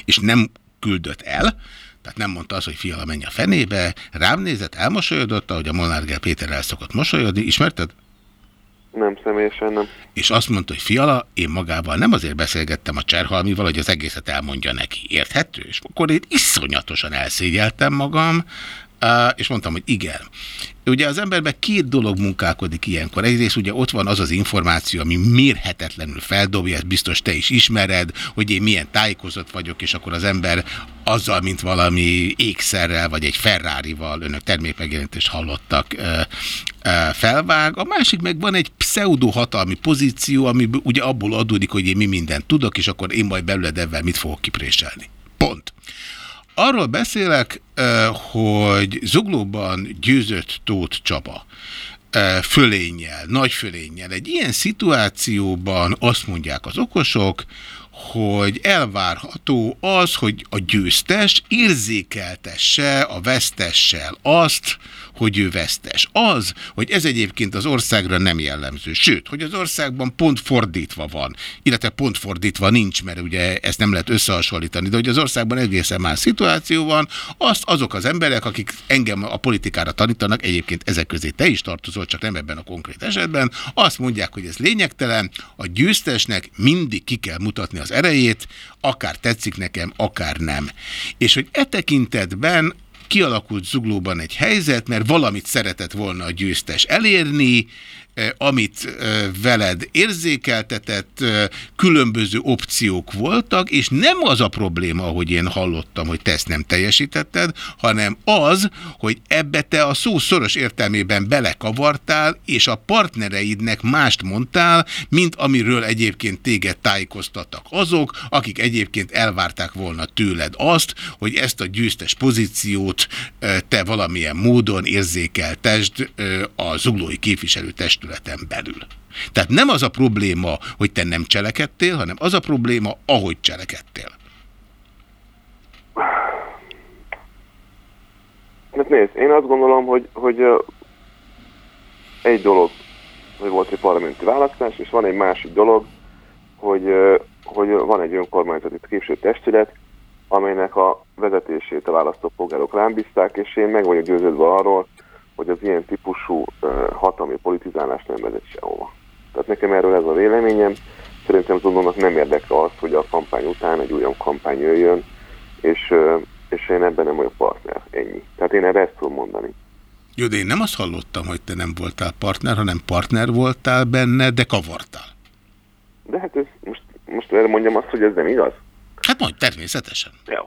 és nem küldött el, tehát nem mondta azt, hogy fiala menj a fenébe, rám nézett, elmosolyodott, ahogy a Molnár Péter el szokott mosolyodni, ismerted? Nem, személyesen nem. És azt mondta, hogy fiala, én magával nem azért beszélgettem a Cserhalmival, hogy az egészet elmondja neki. Érthető? És akkor én iszonyatosan elszégyeltem magam, és mondtam, hogy igen. Ugye az emberben két dolog munkálkodik ilyenkor. Egyrészt ugye ott van az az információ, ami mérhetetlenül feldobja, ezt biztos te is ismered, hogy én milyen tájékozott vagyok, és akkor az ember azzal, mint valami ékszerrel, vagy egy Ferrari-val, önök termékmegjelenítést hallottak, felvág. A másik meg van egy pseudo-hatalmi pozíció, ami ugye abból adódik, hogy én mi mindent tudok, és akkor én majd belőled ebben mit fogok kipréselni. Pont. Arról beszélek, hogy Zuglóban győzött Tóth Csaba fölénnyel, nagy fölénnyel. Egy ilyen szituációban azt mondják az okosok, hogy elvárható az, hogy a győztes érzékeltesse a vesztessel azt, hogy ő vesztes. Az, hogy ez egyébként az országra nem jellemző. Sőt, hogy az országban pont fordítva van, illetve pont fordítva nincs, mert ugye ezt nem lehet összehasonlítani, de hogy az országban egészen más szituáció van, azt azok az emberek, akik engem a politikára tanítanak, egyébként ezek közé te is tartozol, csak nem ebben a konkrét esetben, azt mondják, hogy ez lényegtelen, a győztesnek mindig ki kell mutatni az erejét, akár tetszik nekem, akár nem. És hogy e tekintetben kialakult zuglóban egy helyzet, mert valamit szeretett volna a győztes elérni, amit veled érzékeltetett, különböző opciók voltak, és nem az a probléma, hogy én hallottam, hogy te ezt nem teljesítetted, hanem az, hogy ebbe te a szó szoros értelmében belekavartál, és a partnereidnek mást mondtál, mint amiről egyébként téged tájékoztattak azok, akik egyébként elvárták volna tőled azt, hogy ezt a győztes pozíciót te valamilyen módon érzékeltesd a zuglói képviselőtestület testületen belül. Tehát nem az a probléma, hogy te nem cselekedtél, hanem az a probléma, ahogy cselekedtél. Hát nézd, én azt gondolom, hogy, hogy egy dolog, hogy volt egy parlamenti választás, és van egy másik dolog, hogy, hogy van egy önkormányzati képviselőtestület, amelynek a vezetését a választópolgárok rám bízták, és én meg vagyok győződve arról, hogy az ilyen típusú hatalmi politizálás nem vezet sehova. Tehát nekem erről ez a véleményem. Szerintem Zondónak nem érdekel az, hogy a kampány után egy olyan kampány jöjjön, és, és én ebben nem vagyok partner. Ennyi. Tehát én erre ezt tudom mondani. Jó, de én nem azt hallottam, hogy te nem voltál partner, hanem partner voltál benne, de kavartál. De hát ez, most, most erre mondjam azt, hogy ez nem igaz? Hát mondj, természetesen. Jó.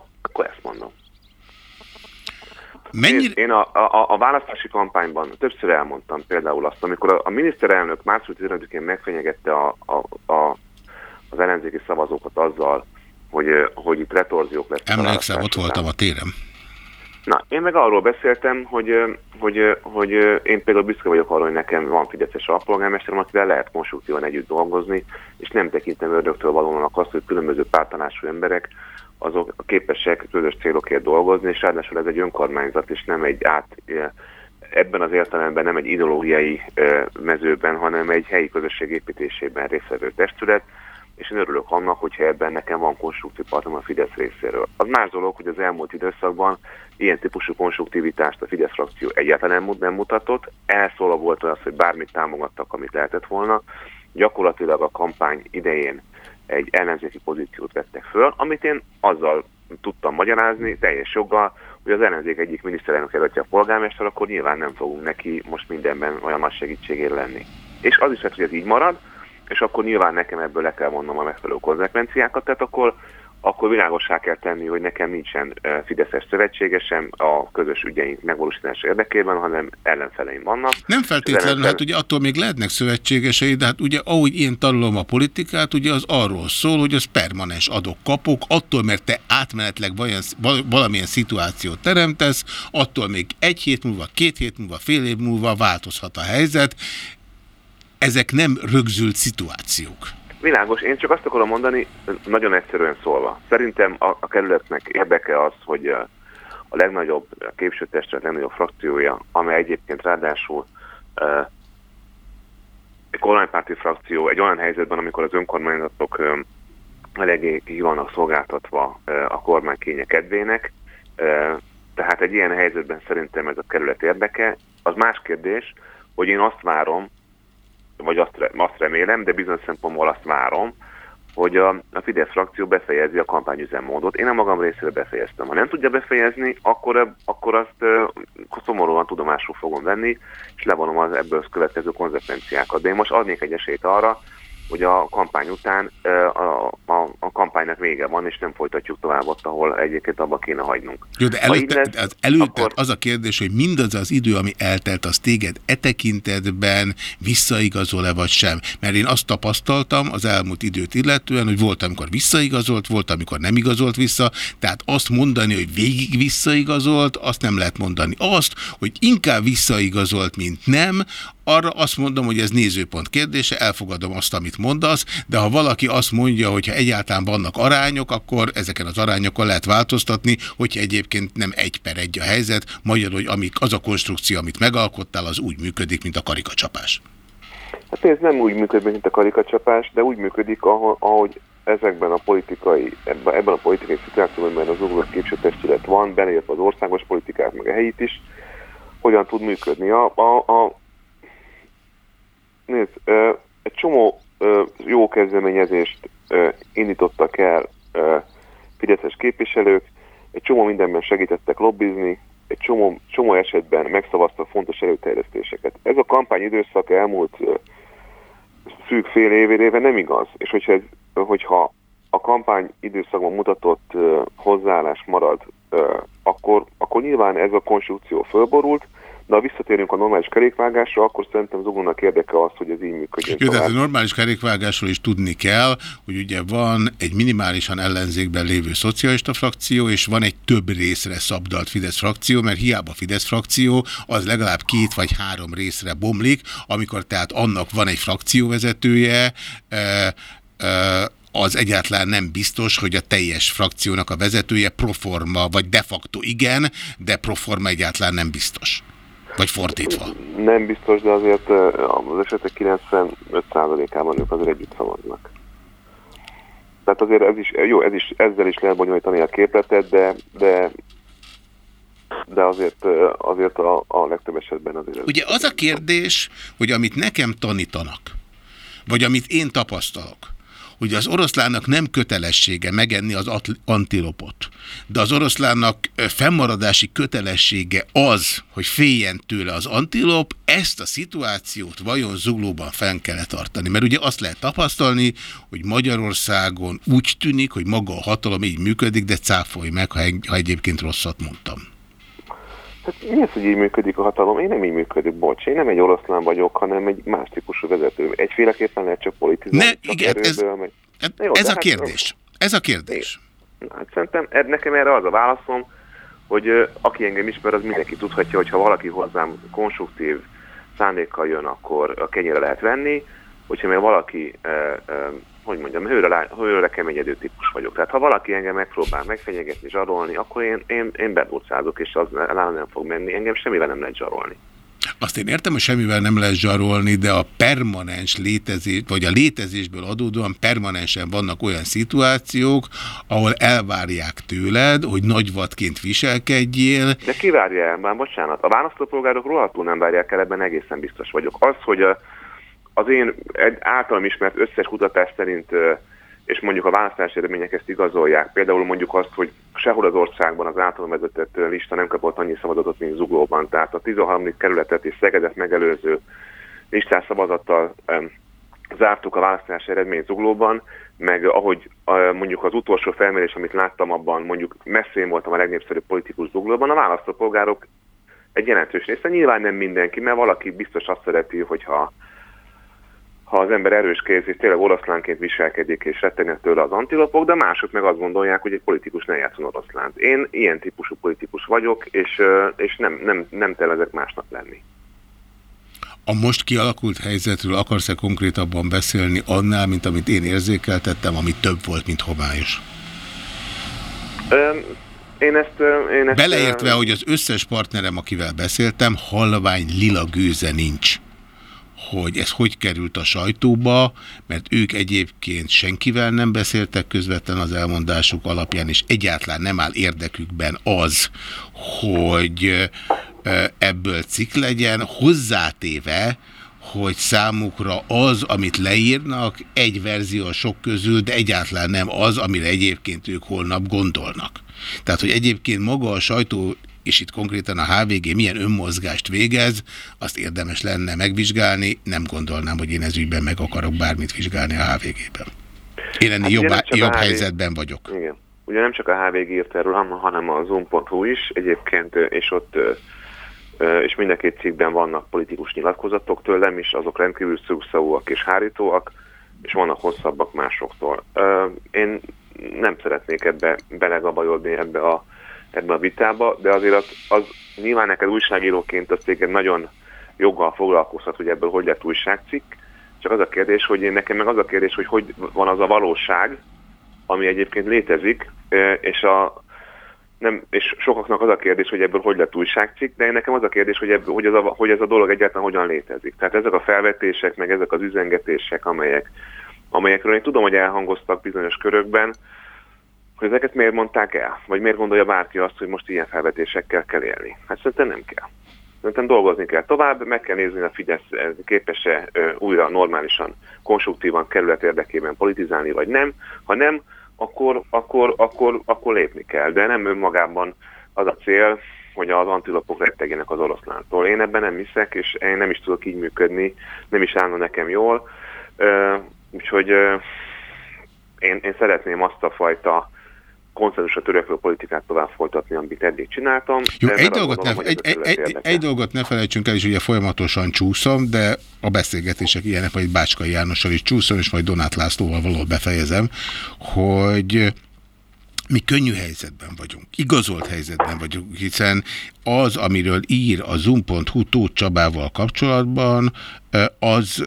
Mennyire... Én a, a, a választási kampányban többször elmondtam például azt, amikor a, a miniszterelnök március 15-én megfenyegette a, a, a, az ellenzéki szavazókat azzal, hogy, hogy itt retorziók lesznek. Emlékszem, ott voltam a téren. Na, én meg arról beszéltem, hogy, hogy, hogy én például büszke vagyok arra, hogy nekem van Fideszes alpolgármesterem, akivel lehet konstruktívan együtt dolgozni, és nem tekintem ördögtől valónak azt, hogy különböző pártanású emberek azok képesek közös célokért dolgozni, és ráadásul ez egy önkormányzat, és nem egy át, ebben az értelemben nem egy ideológiai mezőben, hanem egy helyi közösség építésében részvevő testület, és én örülök annak, hogyha ebben nekem van konstruktív partom a Fidesz részéről. Az más dolog, hogy az elmúlt időszakban ilyen típusú konstruktivitást a Fidesz frakció egyáltalán nem mutatott, elszólva volt az, hogy bármit támogattak, amit lehetett volna. Gyakorlatilag a kampány idején egy ellenzéki pozíciót vettek föl, amit én azzal tudtam magyarázni teljes joggal, hogy az ellenzék egyik miniszterelnök jelöltje a polgármester, akkor nyilván nem fogunk neki most mindenben olyan nagy segítségére lenni. És az is lehet, hogy ez így marad, és akkor nyilván nekem ebből le kell vonnom a megfelelő konzekvenciákat, tehát akkor akkor világossá kell tenni, hogy nekem nincsen Fideszes szövetségesem a közös ügyeink megvalósítása érdekében, hanem ellenfeleim vannak. Nem feltétlenül, ellenfele... hát ugye attól még lehetnek szövetségesei, de hát ugye ahogy én tanulom a politikát, ugye az arról szól, hogy az permanens adok-kapok, attól, mert te átmenetleg valamilyen szituációt teremtesz, attól még egy hét múlva, két hét múlva, fél év múlva változhat a helyzet. Ezek nem rögzült szituációk. Világos, én csak azt akarom mondani, nagyon egyszerűen szólva. Szerintem a, a kerületnek érdeke az, hogy a legnagyobb a legnagyobb frakciója, amely egyébként ráadásul uh, egy kormánypárti frakció egy olyan helyzetben, amikor az önkormányzatok uh, eléggé ki vannak szolgáltatva a kormány kénye kedvének, tehát egy ilyen helyzetben szerintem ez a kerület érdeke. Az más kérdés, hogy én azt várom, vagy azt, azt remélem, de bizonyos szempontból azt várom, hogy a, a Fidesz frakció befejezi a kampányüzemmódot. Én a magam részéről befejeztem. Ha nem tudja befejezni, akkor, akkor azt uh, szomorúan tudomásul fogom venni, és levonom az ebből következő konzekvenciákat. De én most adnék egy esélyt arra, hogy a kampány után a, a, a kampánynak vége van, és nem folytatjuk tovább ott, ahol egyébként abba kéne hagynunk. Jó, de előtte, lesz, az, előtte akkor... az a kérdés, hogy mindaz az idő, ami eltelt, az téged e tekintetben visszaigazol-e vagy sem? Mert én azt tapasztaltam az elmúlt időt illetően, hogy volt, amikor visszaigazolt, volt, amikor nem igazolt vissza, tehát azt mondani, hogy végig visszaigazolt, azt nem lehet mondani. Azt, hogy inkább visszaigazolt, mint nem, arra azt mondom, hogy ez nézőpont kérdése, elfogadom azt, amit mondasz, de ha valaki azt mondja, hogy ha egyáltalán vannak arányok, akkor ezeken az arányokon lehet változtatni, hogyha egyébként nem egy per egy a helyzet, magyarul, hogy amik, az a konstrukció, amit megalkottál, az úgy működik, mint a karikacsapás. Hát ez nem úgy működik, mint a karikacsapás, de úgy működik, ahogy ezekben a politikai, ebben, a politikai szituációban, mert az ugrott képviselőtestület van, beleértve az országos politikát, meg a helyit is, hogyan tud működni. A, a, a, nézd, egy csomó jó kezdeményezést indítottak el fideszes képviselők, egy csomó mindenben segítettek lobbizni, egy csomó, csomó esetben megszavaztak fontos előterjesztéseket. Ez a kampány időszak elmúlt szűk fél évére nem igaz, és hogyha, ez, hogyha a kampány időszakban mutatott hozzáállás marad, akkor, akkor nyilván ez a konstrukció fölborult, de ha visszatérünk a normális kerékvágásra, akkor szerintem Zugónak érdeke az, hogy ez így működjön. Jó, tehát a normális kerékvágásról is tudni kell, hogy ugye van egy minimálisan ellenzékben lévő szocialista frakció, és van egy több részre szabdalt Fidesz frakció, mert hiába Fidesz frakció, az legalább két vagy három részre bomlik, amikor tehát annak van egy frakcióvezetője, e, e, az egyáltalán nem biztos, hogy a teljes frakciónak a vezetője proforma, vagy de facto igen, de proforma egyáltalán nem biztos. Vagy fordítva? Nem biztos, de azért az esetek 95%-ában ők azért együtt szavaznak. Tehát azért ez is, jó, ez is, ezzel is lehet bonyolítani a képletet, de, de de azért, azért a, a legtöbb esetben azért... Ugye az a kérdés, hogy amit nekem tanítanak, vagy amit én tapasztalok, hogy az oroszlánnak nem kötelessége megenni az antilopot, de az oroszlánnak fennmaradási kötelessége az, hogy féljen tőle az antilop, ezt a szituációt vajon zuglóban fenn kell tartani. Mert ugye azt lehet tapasztalni, hogy Magyarországon úgy tűnik, hogy maga a hatalom így működik, de cáfolj meg, ha egyébként rosszat mondtam. Tehát mi az, hogy így működik a hatalom? Én nem így működik, bocs. Én nem egy oroszlán vagyok, hanem egy más típusú vezető. Egyféleképpen lehet csak politizálni. Ne, igen, ez, meg... Jó, ez a hát kérdés. Ez a kérdés. Hát szerintem nekem erre az a válaszom, hogy uh, aki engem ismer, az mindenki tudhatja, hogy ha valaki hozzám konstruktív szándékkal jön, akkor a kenyére lehet venni, hogyha még valaki, uh, uh, hogy mondjam, hőre, hőre keményedő típus vagyok. Tehát ha valaki engem megpróbál megfenyegetni, zsarolni, akkor én, én, én bedurcázok, és az nem fog menni. Engem semmivel nem lehet zsarolni. Azt én értem, hogy semmivel nem lehet zsarolni, de a permanens létezés, vagy a létezésből adódóan permanensen vannak olyan szituációk, ahol elvárják tőled, hogy nagyvatként viselkedjél. De ki várja el? Már bocsánat, a választópolgárok rohadtul nem várják el, ebben egészen biztos vagyok. Az, hogy az én általam ismert összes kutatás szerint és mondjuk a választási eredmények ezt igazolják. Például mondjuk azt, hogy sehol az országban az általán vezetett lista nem kapott annyi szavazatot, mint Zuglóban. Tehát a 13. kerületet és Szegedet megelőző listás szavazattal zártuk a választási eredményt Zuglóban, meg ahogy mondjuk az utolsó felmérés, amit láttam abban, mondjuk messzén voltam a legnépszerűbb politikus Zuglóban, a választópolgárok egy jelentős része, nyilván nem mindenki, mert valaki biztos azt szereti, hogyha ha az ember erős kéz, és tényleg oroszlánként viselkedik, és rettenek tőle az antilopok, de mások meg azt gondolják, hogy egy politikus ne játszon oroszlánt. Én ilyen típusú politikus vagyok, és, és nem, nem, nem tervezek másnak lenni. A most kialakult helyzetről akarsz-e konkrétabban beszélni annál, mint amit én érzékeltettem, ami több volt, mint homályos? Én ezt, én ezt... Beleértve, hogy az összes partnerem, akivel beszéltem, halvány lila gőze nincs hogy ez hogy került a sajtóba, mert ők egyébként senkivel nem beszéltek közvetlen az elmondásuk alapján, és egyáltalán nem áll érdekükben az, hogy ebből cikk legyen, hozzátéve, hogy számukra az, amit leírnak, egy verzió a sok közül, de egyáltalán nem az, amire egyébként ők holnap gondolnak. Tehát, hogy egyébként maga a sajtó és itt konkrétan a HVG milyen önmozgást végez, azt érdemes lenne megvizsgálni. Nem gondolnám, hogy én ez ügyben meg akarok bármit vizsgálni a HVG-ben. Én ennél hát jobb, jobb helyzetben vagyok. Igen. Ugye nem csak a HVG írt erről, hanem a Zoom.hu is egyébként, és ott és mind a két cikkben vannak politikus nyilatkozatok tőlem is, azok rendkívül szűkszavúak és hárítóak, és vannak hosszabbak másoktól. Én nem szeretnék ebbe belegabajodni ebbe a, ebbe a vitába, de azért az, az nyilván neked újságíróként az téged nagyon joggal foglalkozhat, hogy ebből hogy lett újságcikk, csak az a kérdés, hogy én nekem meg az a kérdés, hogy hogy van az a valóság, ami egyébként létezik, és a, nem, és sokaknak az a kérdés, hogy ebből hogy lett újságcikk, de nekem az a kérdés, hogy, ebből, hogy, ez a, hogy ez a dolog egyáltalán hogyan létezik. Tehát ezek a felvetések, meg ezek az üzengetések, amelyek, amelyekről én tudom, hogy elhangoztak bizonyos körökben, hogy ezeket miért mondták el? Vagy miért gondolja bárki azt, hogy most ilyen felvetésekkel kell élni? Hát szerintem nem kell. Szerintem dolgozni kell tovább, meg kell nézni, a Fidesz képes-e újra normálisan, konstruktívan kerület érdekében politizálni, vagy nem. Ha nem, akkor, akkor, akkor, akkor lépni kell. De nem önmagában az a cél, hogy az antilopok rettegjenek az oroszlántól. Én ebben nem hiszek, és én nem is tudok így működni, nem is állna nekem jól. Úgyhogy én, én szeretném azt a fajta konszenzusra törekvő politikát tovább folytatni, amit eddig csináltam. Jó, egy dolgot, gondolom, ne, egy, egy, egy, egy dolgot ne felejtsünk el, és ugye folyamatosan csúszom, de a beszélgetések ilyenek, vagy Bácskai Jánossal is csúszom, és majd Donát Lászlóval valahol befejezem, hogy mi könnyű helyzetben vagyunk, igazolt helyzetben vagyunk, hiszen az, amiről ír a Zoom.hu Tóth Csabával kapcsolatban, az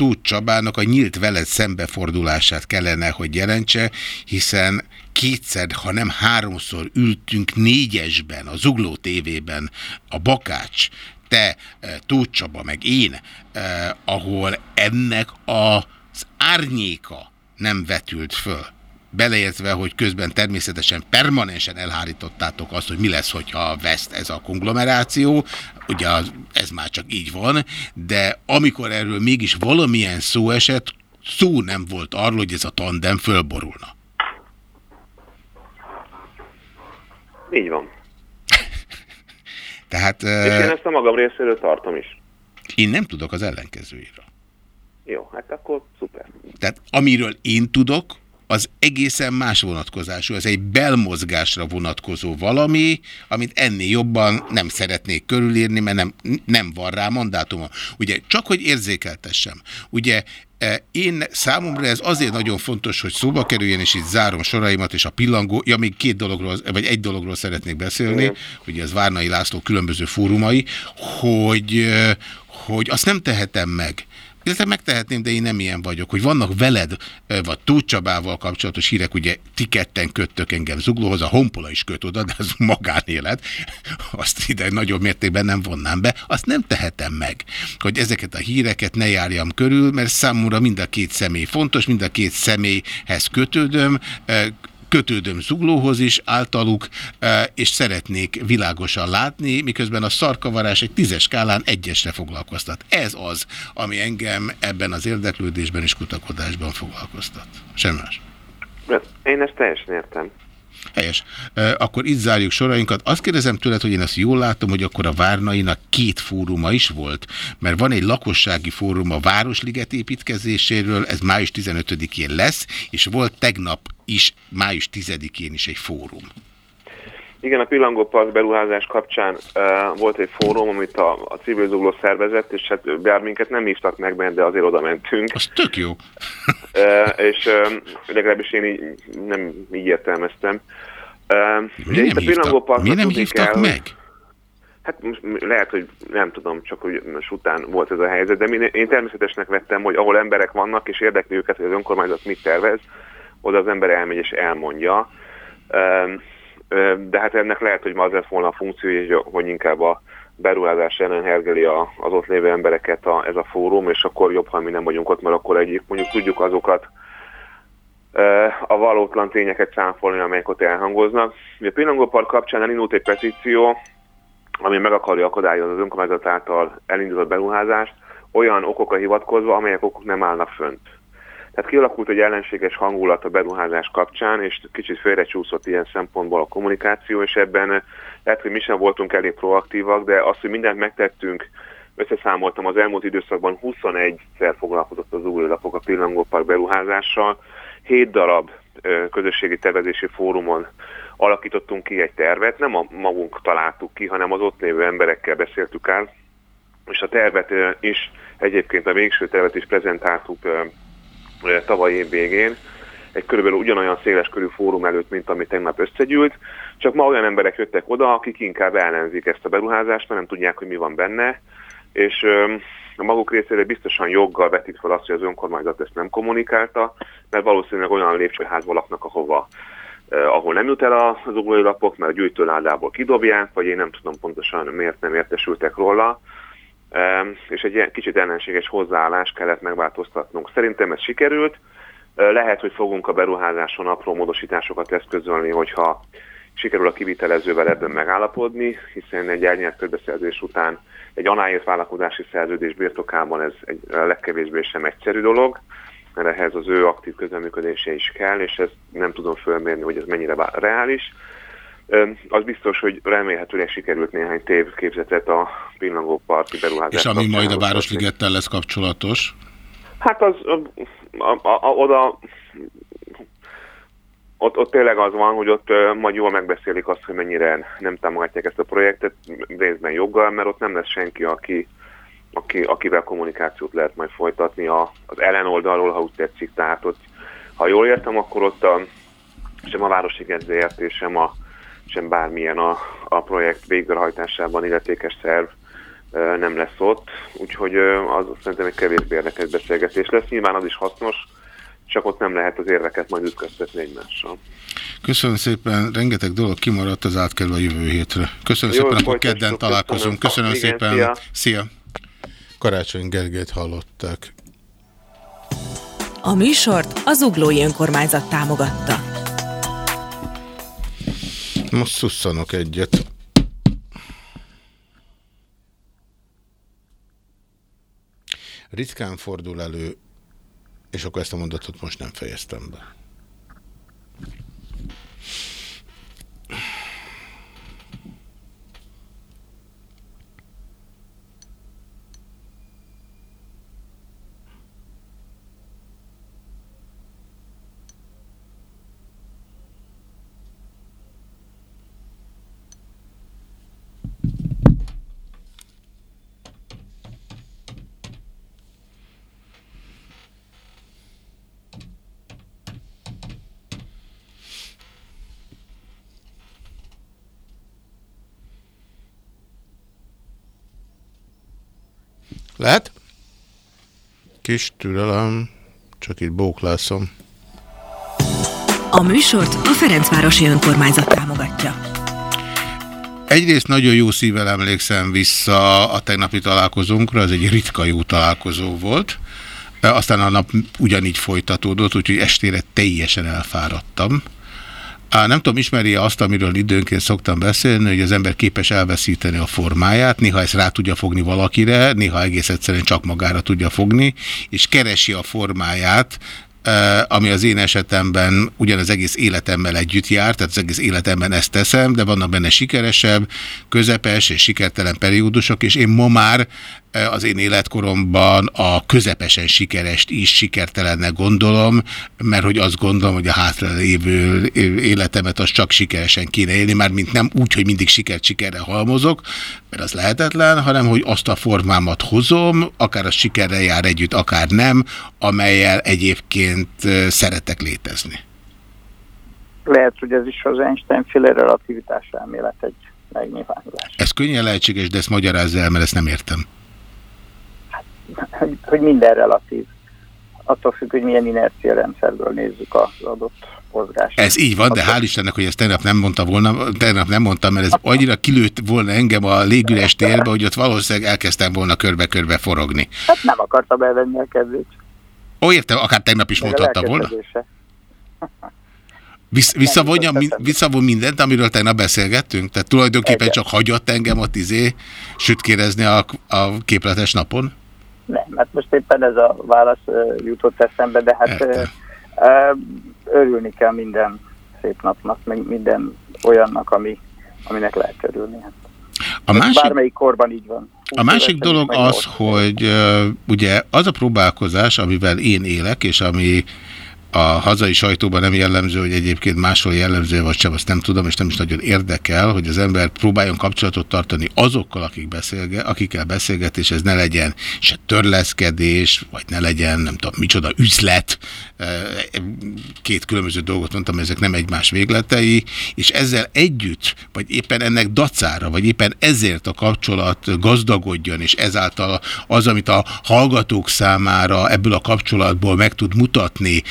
Tóth Csabának a nyílt veled szembefordulását kellene, hogy jelentse, hiszen kétszer, ha nem háromszor ültünk négyesben, a Zugló tévében, a Bakács, te, eh, Tóth Csaba, meg én, eh, ahol ennek az árnyéka nem vetült föl. Beleértve, hogy közben természetesen permanensen elhárítottátok azt, hogy mi lesz, hogyha veszt ez a konglomeráció, ugye ez már csak így van, de amikor erről mégis valamilyen szó esett, szó nem volt arról, hogy ez a tandem fölborulna. Így van. [LAUGHS] Tehát, És én ezt a magam részéről tartom is. Én nem tudok az ellenkezőjéről. Jó, hát akkor szuper. Tehát amiről én tudok, az egészen más vonatkozású. Ez egy belmozgásra vonatkozó valami, amit ennél jobban nem szeretnék körülírni, mert nem, nem van rá mandátuma. Ugye, csak hogy érzékeltessem. Ugye e, én számomra ez azért nagyon fontos, hogy szóba kerüljen, és itt zárom soraimat, és a pillangó, ja, még két dologról, vagy egy dologról szeretnék beszélni, ugye ez Várnai László különböző fórumai, hogy, e, hogy azt nem tehetem meg, illetve megtehetném, de én nem ilyen vagyok, hogy vannak veled, vagy Tóth Csabával kapcsolatos hírek, ugye ti ketten köttök engem zuglóhoz, a Honpola is köt oda, de az [LAUGHS] magánélet, azt ide nagyobb mértékben nem vonnám be, azt nem tehetem meg, hogy ezeket a híreket ne járjam körül, mert számomra mind a két személy fontos, mind a két személyhez kötődöm, kötődöm zuglóhoz is általuk, e, és szeretnék világosan látni, miközben a szarkavarás egy tízes skálán egyesre foglalkoztat. Ez az, ami engem ebben az érdeklődésben és kutakodásban foglalkoztat. Sem más. Én ezt teljesen értem. Helyes. Akkor itt zárjuk sorainkat. Azt kérdezem tőled, hogy én azt jól látom, hogy akkor a Várnainak két fóruma is volt, mert van egy lakossági fórum a Városliget építkezéséről, ez május 15-én lesz, és volt tegnap is, május 10-én is egy fórum. Igen, a Pillangó Park beruházás kapcsán uh, volt egy fórum, amit a, a civil zugló szervezett, és hát bár minket nem hívtak meg benne, de azért oda mentünk. Az tök jó. [LAUGHS] uh, és uh, legalábbis én így, nem így értelmeztem. Uh, Mi nem, hívtak, mi nem hívtak kell, meg? Hát most lehet, hogy nem tudom, csak hogy most után volt ez a helyzet, de én természetesnek vettem, hogy ahol emberek vannak, és érdekli őket, hogy az önkormányzat mit tervez, oda az ember elmegy és elmondja. Uh, de hát ennek lehet, hogy ma az lett volna a funkció, hogy inkább a beruházás ellen hergeli a, az ott lévő embereket a, ez a fórum, és akkor jobb, ha mi nem vagyunk ott, mert akkor egyik mondjuk tudjuk azokat a valótlan tényeket számfolni, amelyek ott elhangoznak. A Pillangó Park kapcsán elindult egy petíció, ami meg akarja akadályozni az önkormányzat által elindított beruházást, olyan okokra hivatkozva, amelyek okok nem állnak fönt. Tehát kialakult egy ellenséges hangulat a beruházás kapcsán, és kicsit félrecsúszott ilyen szempontból a kommunikáció, és ebben lehet, hogy mi sem voltunk elég proaktívak, de azt, hogy mindent megtettünk, összeszámoltam, az elmúlt időszakban 21-szer foglalkozott az új lapok a Pillangópark beruházással, 7 darab közösségi tervezési fórumon alakítottunk ki egy tervet, nem a magunk találtuk ki, hanem az ott lévő emberekkel beszéltük el, és a tervet is, egyébként a végső tervet is prezentáltuk tavaly év végén, egy körülbelül ugyanolyan széles körű fórum előtt, mint ami tegnap összegyűlt, csak ma olyan emberek jöttek oda, akik inkább ellenzik ezt a beruházást, mert nem tudják, hogy mi van benne, és a maguk részére biztosan joggal vetik fel azt, hogy az önkormányzat ezt nem kommunikálta, mert valószínűleg olyan lépcsőházba laknak, ahova eh, ahol nem jut el az ugróilapok, mert a gyűjtőládából kidobják, vagy én nem tudom pontosan miért nem értesültek róla, és egy ilyen kicsit ellenséges hozzáállást kellett megváltoztatnunk. Szerintem ez sikerült, eh, lehet, hogy fogunk a beruházáson apró módosításokat eszközölni, hogyha sikerül a kivitelezővel ebben megállapodni, hiszen egy elnyert közbeszerzés után egy anáért vállalkozási szerződés birtokában ez egy legkevésbé sem egyszerű dolog, mert ehhez az ő aktív közleműködése is kell, és ezt nem tudom fölmérni, hogy ez mennyire reális. Az biztos, hogy remélhetőleg sikerült néhány tévképzetet a pillangó parti beruházás. És ami majd a Városligettel lesz kapcsolatos? Hát az a, a, a, oda ott, ott tényleg az van, hogy ott uh, majd jól megbeszélik azt, hogy mennyire nem támogatják ezt a projektet, részben joggal, mert ott nem lesz senki, aki, aki, akivel kommunikációt lehet majd folytatni a, az ellenoldalról, ha úgy tetszik. Tehát ott, ha jól értem, akkor ott a, sem a Városi Gedzért és sem, a, sem bármilyen a, a projekt végrehajtásában illetékes szerv nem lesz ott, úgyhogy az szerintem egy kevésbé érdekes beszélgetés lesz. Nyilván az is hasznos, csak ott nem lehet az érveket majd ütköztetni egymással. Köszönöm szépen, rengeteg dolog kimaradt az átkerül a jövő hétre. Köszönöm Jó, szépen, akkor kedden találkozunk. Köszönöm, köszönöm igen, szépen. Szia. szia. Karácsony Gergelyt hallották. A műsort az Uglói Önkormányzat támogatta. Most szusszanok egyet. Ritkán fordul elő és akkor ezt a mondatot most nem fejeztem be. Lehet? Kis türelem, csak itt bóklászom. A műsort a Ferencvárosi Önkormányzat támogatja. Egyrészt nagyon jó szívvel emlékszem vissza a tegnapi találkozónkra, ez egy ritka jó találkozó volt. Aztán a nap ugyanígy folytatódott, úgyhogy estére teljesen elfáradtam. Nem tudom, ismeri -e azt, amiről időnként szoktam beszélni, hogy az ember képes elveszíteni a formáját, néha ezt rá tudja fogni valakire, néha egész egyszerűen csak magára tudja fogni, és keresi a formáját, ami az én esetemben ugyanaz egész életemmel együtt jár, tehát az egész életemben ezt teszem, de vannak benne sikeresebb, közepes és sikertelen periódusok, és én ma már az én életkoromban a közepesen sikerest is sikertelennek gondolom, mert hogy azt gondolom, hogy a hátra lévő életemet az csak sikeresen kéne élni, már mint nem úgy, hogy mindig sikert sikerre halmozok, mert az lehetetlen, hanem hogy azt a formámat hozom, akár a sikerre jár együtt, akár nem, amelyel egyébként szeretek létezni. Lehet, hogy ez is az Einstein-féle relativitás elmélet egy megnyilvánulás. Ez könnyen lehetséges, de ezt magyarázza el, mert ezt nem értem hogy, hogy minden relatív. attól függ, hogy milyen inercia rendszerből nézzük az adott mozgást. Ez így van, de hál' Istennek, hogy ezt tegnap nem mondta volna, tegnap nem mondtam, mert ez annyira kilőtt volna engem a légüres térbe, hogy ott valószínűleg elkezdtem volna körbe-körbe forogni. Hát nem akartam elvenni a kedvét. Ó, értem, akár tegnap is mondhatta volna. [LAUGHS] Visz, visszavonja, visszavon mindent, amiről tegnap beszélgettünk? Tehát tulajdonképpen Egyet. csak hagyott engem a tizé sütkérezni a, a képletes napon? Nem, hát most éppen ez a válasz uh, jutott eszembe, de hát uh, uh, örülni kell minden szép napnak, meg minden olyannak, ami, aminek lehet örülni. Hát. A másik, bármelyik korban így van. A másik dolog az, hogy ugye az a próbálkozás, amivel én élek, és ami a hazai sajtóban nem jellemző, hogy egyébként máshol jellemző, vagy sem, azt nem tudom, és nem is nagyon érdekel, hogy az ember próbáljon kapcsolatot tartani azokkal, akik beszélge, akikkel beszélget, és ez ne legyen se törleszkedés, vagy ne legyen, nem tudom, micsoda üzlet. Két különböző dolgot mondtam, ezek nem egymás végletei, és ezzel együtt, vagy éppen ennek dacára, vagy éppen ezért a kapcsolat gazdagodjon, és ezáltal az, amit a hallgatók számára ebből a kapcsolatból meg tud mutatni,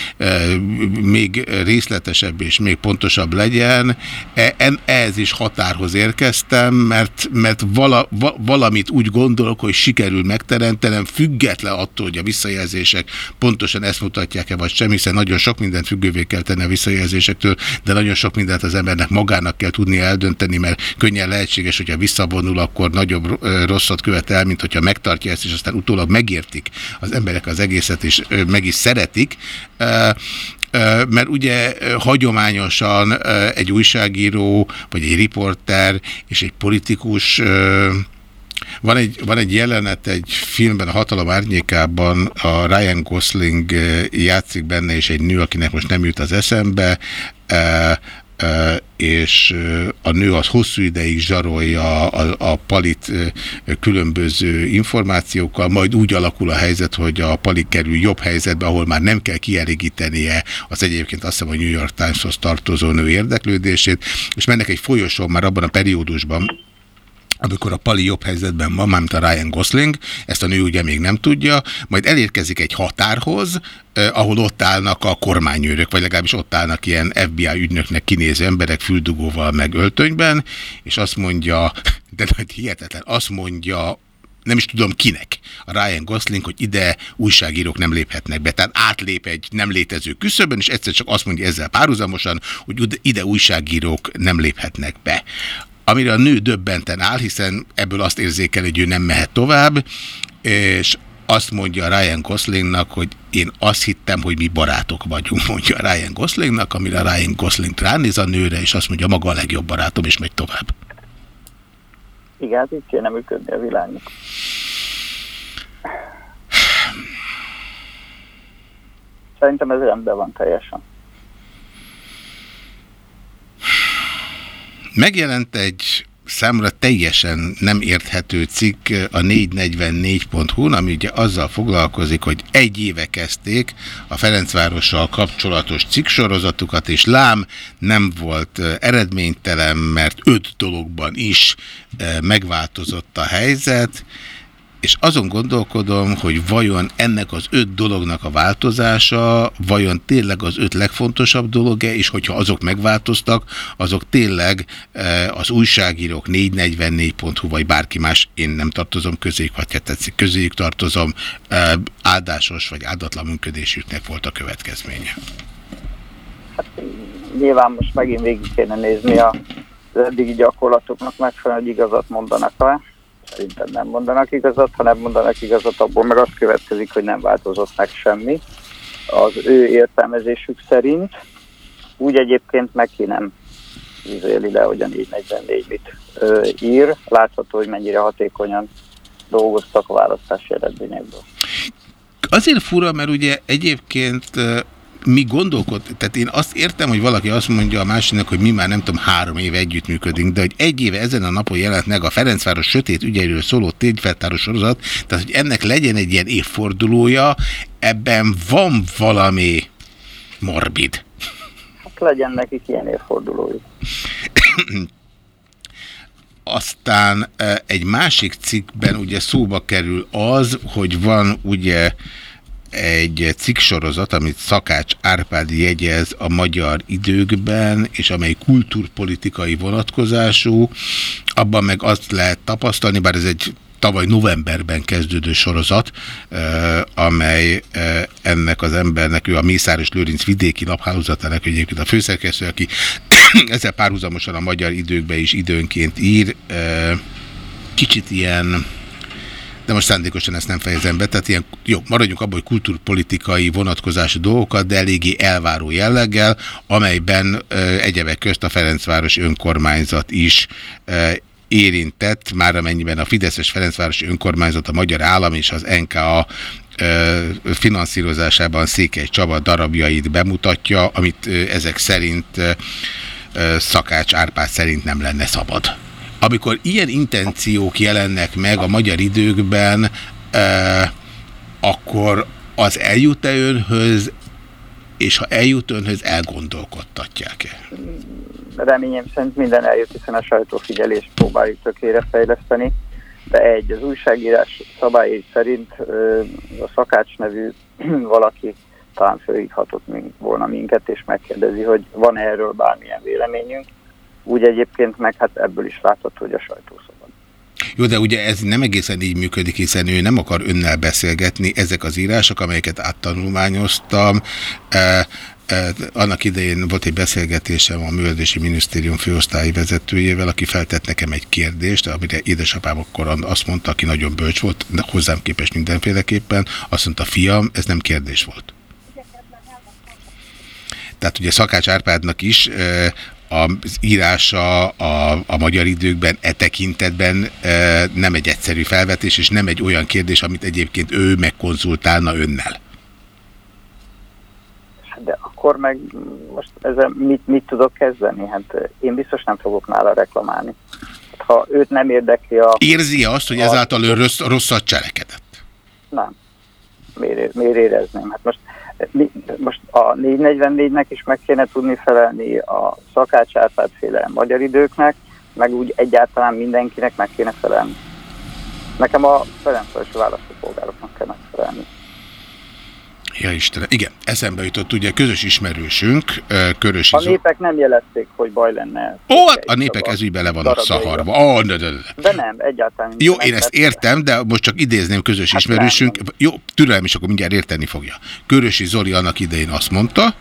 még részletesebb és még pontosabb legyen. E, ehhez is határhoz érkeztem, mert, mert vala, va, valamit úgy gondolok, hogy sikerül megteremtenem, független attól, hogy a visszajelzések pontosan ezt mutatják-e vagy sem, hiszen nagyon sok mindent függővé kell tenni a visszajelzésektől, de nagyon sok mindent az embernek magának kell tudni eldönteni, mert könnyen lehetséges, hogyha visszavonul, akkor nagyobb rosszat követ el, mint hogyha megtartja ezt, és aztán utólag megértik az emberek az egészet, és meg is szeretik mert ugye hagyományosan egy újságíró, vagy egy riporter és egy politikus van egy, van egy jelenet egy filmben, a Hatalom árnyékában, a Ryan Gosling játszik benne, és egy nő, akinek most nem jut az eszembe, és a nő az hosszú ideig zsarolja a, a palit különböző információkkal, majd úgy alakul a helyzet, hogy a palit kerül jobb helyzetbe, ahol már nem kell kielégítenie az egyébként azt hiszem, hogy New York Times-hoz tartozó nő érdeklődését, és mennek egy folyosón már abban a periódusban, amikor a Pali jobb helyzetben van, mármint a Ryan Gosling, ezt a nő ugye még nem tudja, majd elérkezik egy határhoz, eh, ahol ott állnak a kormányőrök, vagy legalábbis ott állnak ilyen FBI ügynöknek kinéző emberek füldugóval meg öltönyben, és azt mondja, [LAUGHS] de nagy hihetetlen, azt mondja nem is tudom kinek, a Ryan Gosling, hogy ide újságírók nem léphetnek be. Tehát átlép egy nem létező küszöbön, és egyszer csak azt mondja ezzel párhuzamosan, hogy ide újságírók nem léphetnek be amire a nő döbbenten áll, hiszen ebből azt érzékel, hogy ő nem mehet tovább, és azt mondja Ryan Goslingnak, hogy én azt hittem, hogy mi barátok vagyunk, mondja Ryan Goslingnak, amire Ryan Gosling ránéz a nőre, és azt mondja, maga a legjobb barátom, és megy tovább. Igen, hát itt kéne működni a világnak. [SIGHS] Szerintem ez rendben van teljesen. Megjelent egy számra teljesen nem érthető cikk a 444.hu-n, ami ugye azzal foglalkozik, hogy egy éve kezdték a Ferencvárossal kapcsolatos cikksorozatukat, és lám nem volt eredménytelen, mert öt dologban is megváltozott a helyzet, és azon gondolkodom, hogy vajon ennek az öt dolognak a változása, vajon tényleg az öt legfontosabb dolog-e, és hogyha azok megváltoztak, azok tényleg e, az újságírók 444.hu, vagy bárki más, én nem tartozom közéjük, vagy ha tetszik, közéjük tartozom, e, áldásos vagy áldatlan működésüknek volt a következménye. Hát nyilván most megint végig kéne nézni a eddigi gyakorlatoknak megfelelően, hogy igazat mondanak rá szerintem nem mondanak igazat, ha nem mondanak igazat, abból meg azt következik, hogy nem változott meg semmi az ő értelmezésük szerint. Úgy egyébként meg ki nem ízéli le, hogy a 444 mit ír. Látható, hogy mennyire hatékonyan dolgoztak a választási eredményekből. Azért fura, mert ugye egyébként mi gondolkod, tehát én azt értem, hogy valaki azt mondja a másiknak, hogy mi már nem tudom, három éve együttműködünk, de hogy egy éve ezen a napon jelent meg a Ferencváros sötét ügyeiről szóló tényfeltáros sorozat, tehát hogy ennek legyen egy ilyen évfordulója, ebben van valami morbid. Hát legyen nekik ilyen évfordulója. [COUGHS] Aztán egy másik cikkben ugye szóba kerül az, hogy van ugye egy cikksorozat, amit Szakács Árpád jegyez a magyar időkben, és amely kultúrpolitikai vonatkozású, abban meg azt lehet tapasztalni, bár ez egy tavaly novemberben kezdődő sorozat, amely ennek az embernek, ő a Mészáros Lőrinc vidéki naphálózatának egyébként a főszerkesztő, aki [COUGHS] ezzel párhuzamosan a magyar időkbe is időnként ír, kicsit ilyen de most szándékosan ezt nem fejezem be, tehát ilyen, jó, maradjunk abban, hogy kultúrpolitikai vonatkozású dolgokat, de eléggé elváró jelleggel, amelyben ö, egyebek közt a Ferencváros önkormányzat is ö, érintett, már amennyiben a Fideszes Ferencváros önkormányzat, a Magyar Állam és az NKA finanszírozásában Székely Csaba darabjait bemutatja, amit ezek szerint Szakács Árpád szerint nem lenne szabad. Amikor ilyen intenciók jelennek meg a magyar időkben, akkor az eljut-e önhöz, és ha eljut önhöz, elgondolkodtatják-e? reményem szerint minden eljött, hiszen a sajtófigyelést próbáljuk tökére fejleszteni, de egy, az újságírás szabályai szerint a szakács nevű [CLEARS THROAT] valaki talán fölhívhatott volna minket, és megkérdezi, hogy van -e erről bármilyen véleményünk. Úgy egyébként meg hát ebből is látható, hogy a sajtó szabad. Jó, de ugye ez nem egészen így működik, hiszen ő nem akar önnel beszélgetni. Ezek az írások, amelyeket áttanulmányoztam, annak idején volt egy beszélgetésem a Művelési Minisztérium főosztályi vezetőjével, aki feltett nekem egy kérdést, amire édesapám akkor azt mondta, aki nagyon bölcs volt, de hozzám képest mindenféleképpen, azt mondta, fiam, ez nem kérdés volt. Tehát ugye Szakács Árpádnak is az írása a, a magyar időkben e tekintetben e, nem egy egyszerű felvetés, és nem egy olyan kérdés, amit egyébként ő megkonzultálna önnel de akkor meg most ezzel mit, mit tudok kezdeni? Hát én biztos nem fogok nála reklamálni. Hát, ha őt nem érdekli a... Érzi -e azt, hogy ezáltal ő rossz, rosszat cselekedett? Nem. Miért, miért érezném? Hát most, most a 444-nek is meg kéne tudni felelni a szakács féle magyar időknek, meg úgy egyáltalán mindenkinek meg kéne felelni. Nekem a Ferencvárosi választópolgároknak kell megfelelni. Ja Istenem, igen, eszembe jutott ugye közös ismerősünk, Körösi A népek nem jelezték, hogy baj lenne. Ó, hát a népek ezügyben le vannak szaharva. Oh, de, de, de. de nem, egyáltalán. Jó, én ezt értem, de most csak idézném közös hát ismerősünk. Nem. Jó, türelem is akkor mindjárt érteni fogja. Körösi Zoli annak idején azt mondta,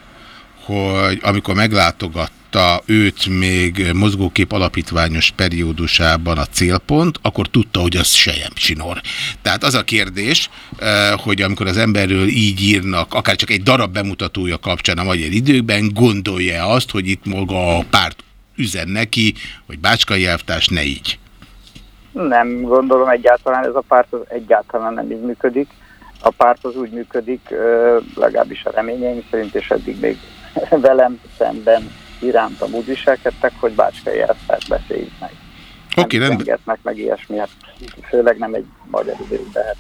hogy amikor meglátogat látta őt még mozgókép alapítványos periódusában a célpont, akkor tudta, hogy az sejem csinor. Tehát az a kérdés, eh, hogy amikor az emberről így írnak, akár csak egy darab bemutatója kapcsán a magyar időkben, gondolja azt, hogy itt maga a párt üzen neki, hogy Bácskai elvtárs ne így? Nem gondolom egyáltalán, ez a párt az egyáltalán nem így működik. A párt az úgy működik, eh, legalábbis a reményeim szerint, és eddig még [LAUGHS] velem szemben irántam úgy viselkedtek, hogy Bácskai elvtárs beszéljük meg. Oké, okay, rendben. meg, meg ilyesmi, hát főleg nem egy magyar időben, hát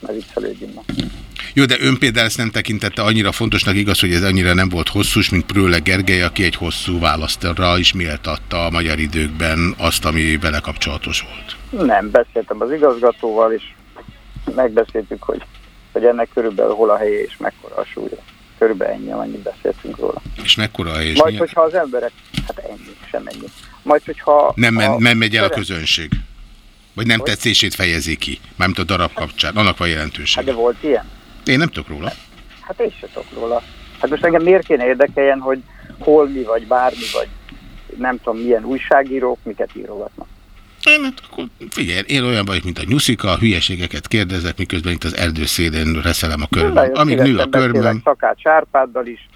ne viccelődjünk ma. Jó, de ön például ezt nem tekintette annyira fontosnak, igaz, hogy ez annyira nem volt hosszús, mint Prőle Gergely, aki egy hosszú választra is méltatta a magyar időkben azt, ami vele kapcsolatos volt. Nem, beszéltem az igazgatóval, és megbeszéltük, hogy, hogy ennek körülbelül hol a helye és mekkora a súlya. Körülbelül ennyi, amennyit beszéltünk róla. És mekkora és Majd, milyen... hogyha az emberek, hát ennyi, sem ennyi. Majd, hogyha... Nem, men, a... nem megy el a közönség? Vagy nem hogy? tetszését fejezi ki? Mármint a darab kapcsán. Annak van jelentősége. Hát de volt ilyen? Én nem tudok róla. Hát én sem tudok róla. Hát most engem miért kéne érdekeljen, hogy hol mi, vagy bármi, vagy nem tudom milyen újságírók, miket írogatnak. Én, hát akkor figyelj, én olyan vagyok, mint a nyuszika, hülyességeket kérdezek, miközben itt az erdőszélén reszelem a körben. Amíg nő a körben... Szakács Árpáddal is,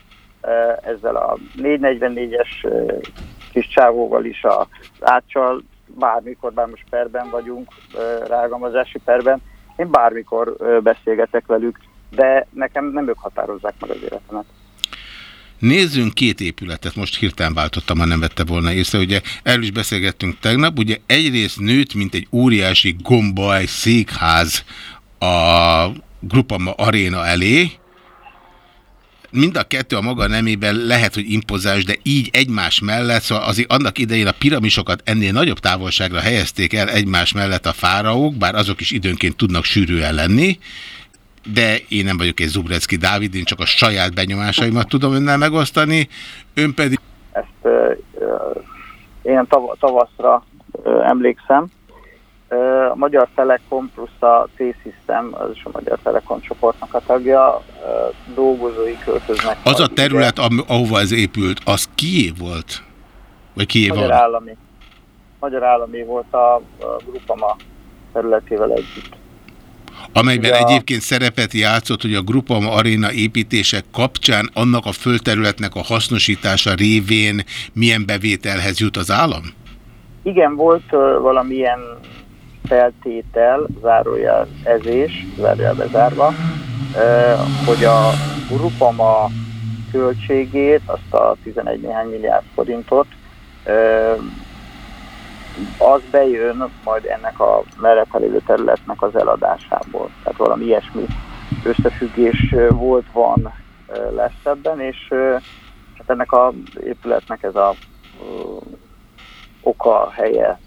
ezzel a 444-es kis csávóval is, az átsal, bármikor, bár most perben vagyunk, rágalmazási perben, én bármikor beszélgetek velük, de nekem nem ők határozzák meg az életemet. Nézzünk két épületet, most hirtelen váltottam, ha nem vette volna észre, ugye erről is beszélgettünk tegnap, ugye egyrészt nőtt, mint egy óriási gomba, egy székház a Grupama aréna elé, mind a kettő a maga nemében lehet, hogy impozáns, de így egymás mellett, szóval azért annak idején a piramisokat ennél nagyobb távolságra helyezték el egymás mellett a fáraók, bár azok is időnként tudnak sűrűen lenni, de én nem vagyok egy Zubrecki Dávid, én csak a saját benyomásaimat tudom önnel megosztani, ön pedig... Ezt uh, én tav tavaszra uh, emlékszem. Uh, a Magyar Telekom plusz a T-System, az is a Magyar Telekom csoportnak a tagja, uh, dolgozói költöznek. Az a terület, ide. ahova ez épült, az kié volt? Vagy kié Magyar van? állami. Magyar állami volt a, a Grupama területével együtt. Amelyben ja. egyébként szerepet játszott, hogy a Grupama Arena építések kapcsán annak a földterületnek a hasznosítása révén milyen bevételhez jut az állam? Igen, volt uh, valamilyen feltétel, zárójel ezés, zárójel bezárva, uh, hogy a Grupama költségét, azt a 11 néhány milliárd forintot uh, az bejön majd ennek a mellette lévő területnek az eladásából. Tehát valami ilyesmi összefüggés volt, van, lesz ebben, és hát ennek az épületnek ez a oka, helye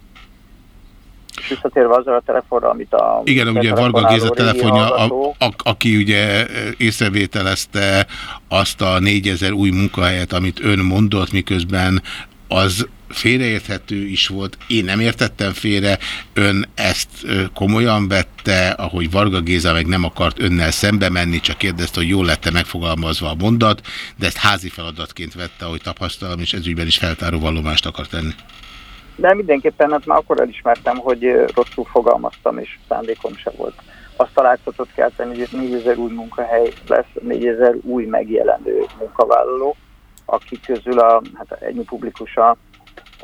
és visszatérve azzal a telefonra, amit a... Igen, ugye Varga Géza telefonja, a, a, aki ugye észrevételezte azt a 4000 új munkahelyet, amit ön mondott, miközben az félreérthető is volt. Én nem értettem félre, ön ezt komolyan vette, ahogy Varga Géza meg nem akart önnel szembe menni, csak kérdezte, hogy jól lette megfogalmazva a mondat, de ezt házi feladatként vette, ahogy tapasztalom, és ezügyben is feltáró vallomást akart tenni. De mindenképpen hát már akkor elismertem, hogy rosszul fogalmaztam, és szándékom se volt. Azt találkozott kell tenni, hogy 4000 új munkahely lesz, 4000 új megjelenő munkavállaló, akik közül a, hát ennyi publikus a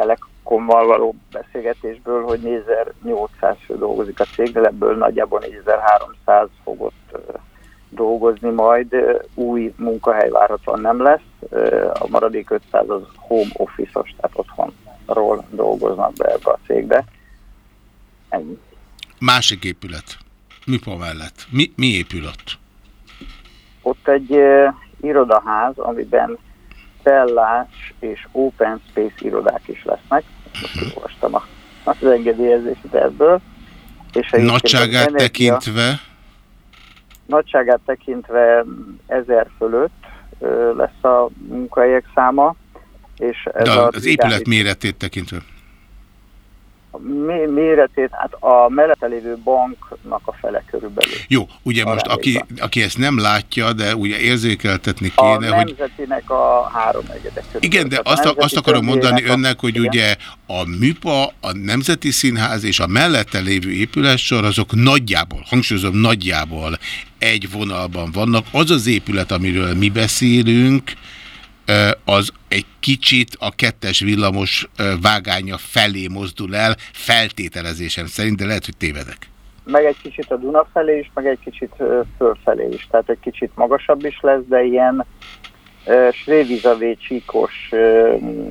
Telekommal való beszélgetésből, hogy 4800 fő dolgozik a cégnél, ebből nagyjából 4300 fogott dolgozni majd, új munkahely várhatóan nem lesz, a maradék 500 az home office-os, tehát otthonról dolgoznak be ebbe a cégbe. Ennyi. Másik épület. Mipa mellett. Mi, mi épül ott? Egy irodaház, amiben cellás és open space irodák is lesznek. Most olvastam a, az engedélyezést ebből. És nagyságát energia, tekintve? Nagyságát tekintve ezer fölött lesz a munkahelyek száma. És ez De az, az épület méretét tekintve? Méretét, hát a mellette lévő banknak a fele körülbelül. Jó, ugye most aki, aki ezt nem látja, de ugye érzékeltetni kéne, a hogy... nemzetinek a három egyedek. Igen, de azt, azt akarom mondani önnek, hogy igen. ugye a MIPA, a Nemzeti Színház és a mellette lévő épületsor azok nagyjából, hangsúlyozom nagyjából egy vonalban vannak. Az az épület, amiről mi beszélünk, az egy kicsit a kettes villamos vágánya felé mozdul el, feltételezésem szerint, de lehet, hogy tévedek. Meg egy kicsit a Duna felé is, meg egy kicsit fölfelé is. Tehát egy kicsit magasabb is lesz, de ilyen srévizavé csíkos,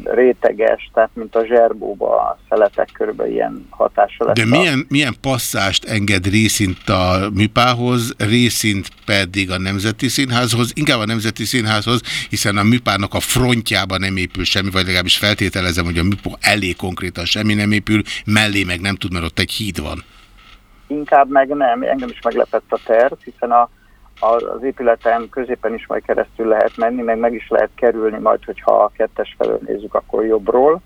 réteges, tehát mint a zserbóba a szeletek körülbelül ilyen hatása lesz. De milyen, milyen passzást enged részint a műpához, részint pedig a Nemzeti Színházhoz, inkább a Nemzeti Színházhoz, hiszen a műpának a frontjában nem épül semmi, vagy legalábbis feltételezem, hogy a műpá elég konkrétan semmi nem épül, mellé meg nem tud, mert ott egy híd van. Inkább meg nem, engem is meglepett a terv, hiszen a az épületen középen is majd keresztül lehet menni, meg meg is lehet kerülni majd, hogyha a kettes felől nézzük, akkor jobbról.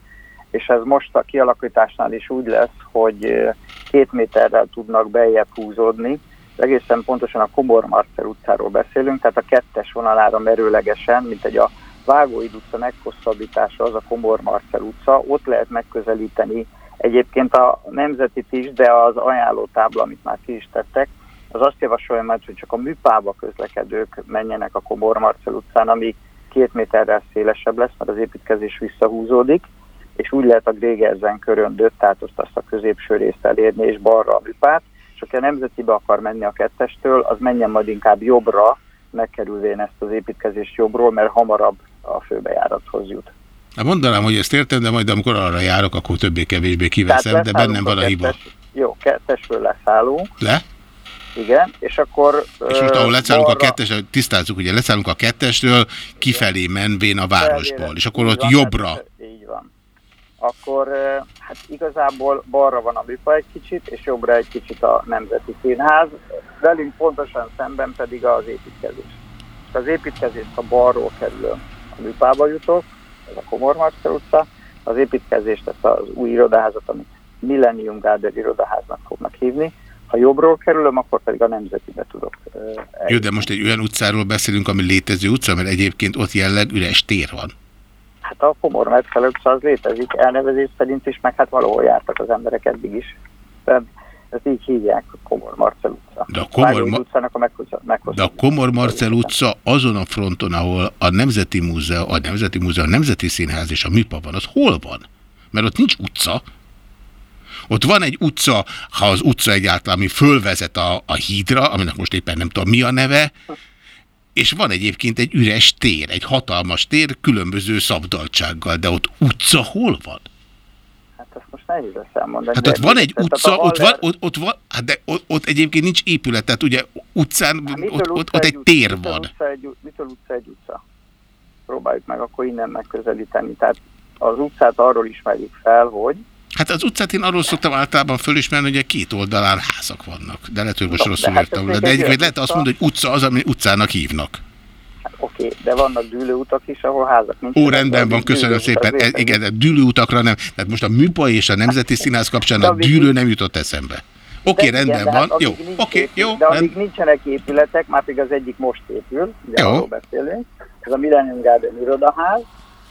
És ez most a kialakításnál is úgy lesz, hogy két méterrel tudnak beljebb húzódni. Egészen pontosan a Komor Marcel utcáról beszélünk, tehát a kettes vonalára merőlegesen, mint egy a Vágóid utca meghosszabbítása az a Komor Marcel utca, ott lehet megközelíteni egyébként a nemzetit is, de az ajánlótábla, amit már ki is tettek, az azt javasolja majd, hogy csak a műpába közlekedők menjenek a Komor Marcel utcán, ami két méterrel szélesebb lesz, mert az építkezés visszahúzódik, és úgy lehet a Grégerzen körön tehát azt, a középső részt elérni, és balra a műpát, és aki a nemzetibe akar menni a kettestől, az menjen majd inkább jobbra, megkerülvén ezt az építkezést jobbról, mert hamarabb a főbejárathoz jut. Hát mondanám, hogy ezt értem, de majd amikor arra járok, akkor többé-kevésbé kiveszem, de bennem van a hiba. Jó, kettesről leszállunk. Le? Igen, és akkor... És most ahol leszállunk balra... a kettes, tisztázzuk, ugye leszállunk a kettesről, kifelé menvén a városból, és akkor ott van, jobbra. így van. akkor hát igazából balra van a műpa egy kicsit, és jobbra egy kicsit a Nemzeti Színház, velünk pontosan szemben pedig az építkezés. Az építkezést, ha balról kerülöm, a műpába jutok, ez a Komor Marcel utca, az építkezést, ezt az új irodaházat, amit Millennium Garden irodaháznak fognak hívni, ha jobbról kerülöm, akkor pedig a nemzetibe tudok. Jó, de most egy olyan utcáról beszélünk, ami létező utca, mert egyébként ott jelleg üres tér van. Hát a Komor utca az létezik, elnevezés szerint is, meg hát valahol jártak az emberek eddig is. Tehát ezt így hívják, a Komor Marcel utca. De a Komor, Ma utcának a de a Komor Marcel utca azon a fronton, ahol a Nemzeti Múzeum, a Nemzeti Múzeum, a Nemzeti Színház és a MIPA van, az hol van? Mert ott nincs utca. Ott van egy utca, ha az utca egyáltalán, ami fölvezet a, a hídra, aminek most éppen nem tudom mi a neve, és van egyébként egy üres tér, egy hatalmas tér, különböző szabdaltsággal, de ott utca hol van? Hát azt most nehéz elmondani. Hát ott van egy utca, ott van, ott, ott van, hát de ott, ott egyébként nincs épület, tehát ugye utcán, hát ott, ott, ott egy, egy tér mitől van. Utca egy, mitől utca egy utca? Próbáljuk meg akkor innen megközelíteni. Tehát az utcát arról ismerjük fel, hogy Hát az utcát én arról szoktam általában fölismerni, hogy két oldalán házak vannak. De lehet, hogy most rosszul hát értem. De, de egyébként lehet azt mondani, hogy utca az, ami utcának hívnak. Hát, Oké, de vannak dűlőutak is, ahol házak nincsenek. Ó, rendben van, köszönöm szépen. E, igen, dűlőutakra nem. Tehát most a műpa és a Nemzeti Színház kapcsán a dűlő nem jutott eszembe. Oké, okay, rendben igen, van. Hát jó, oké, okay, jó. De amíg nincsenek épületek, már pedig az egyik most épül, ugye jó. beszélünk, ez a Millennium Garden irodaház,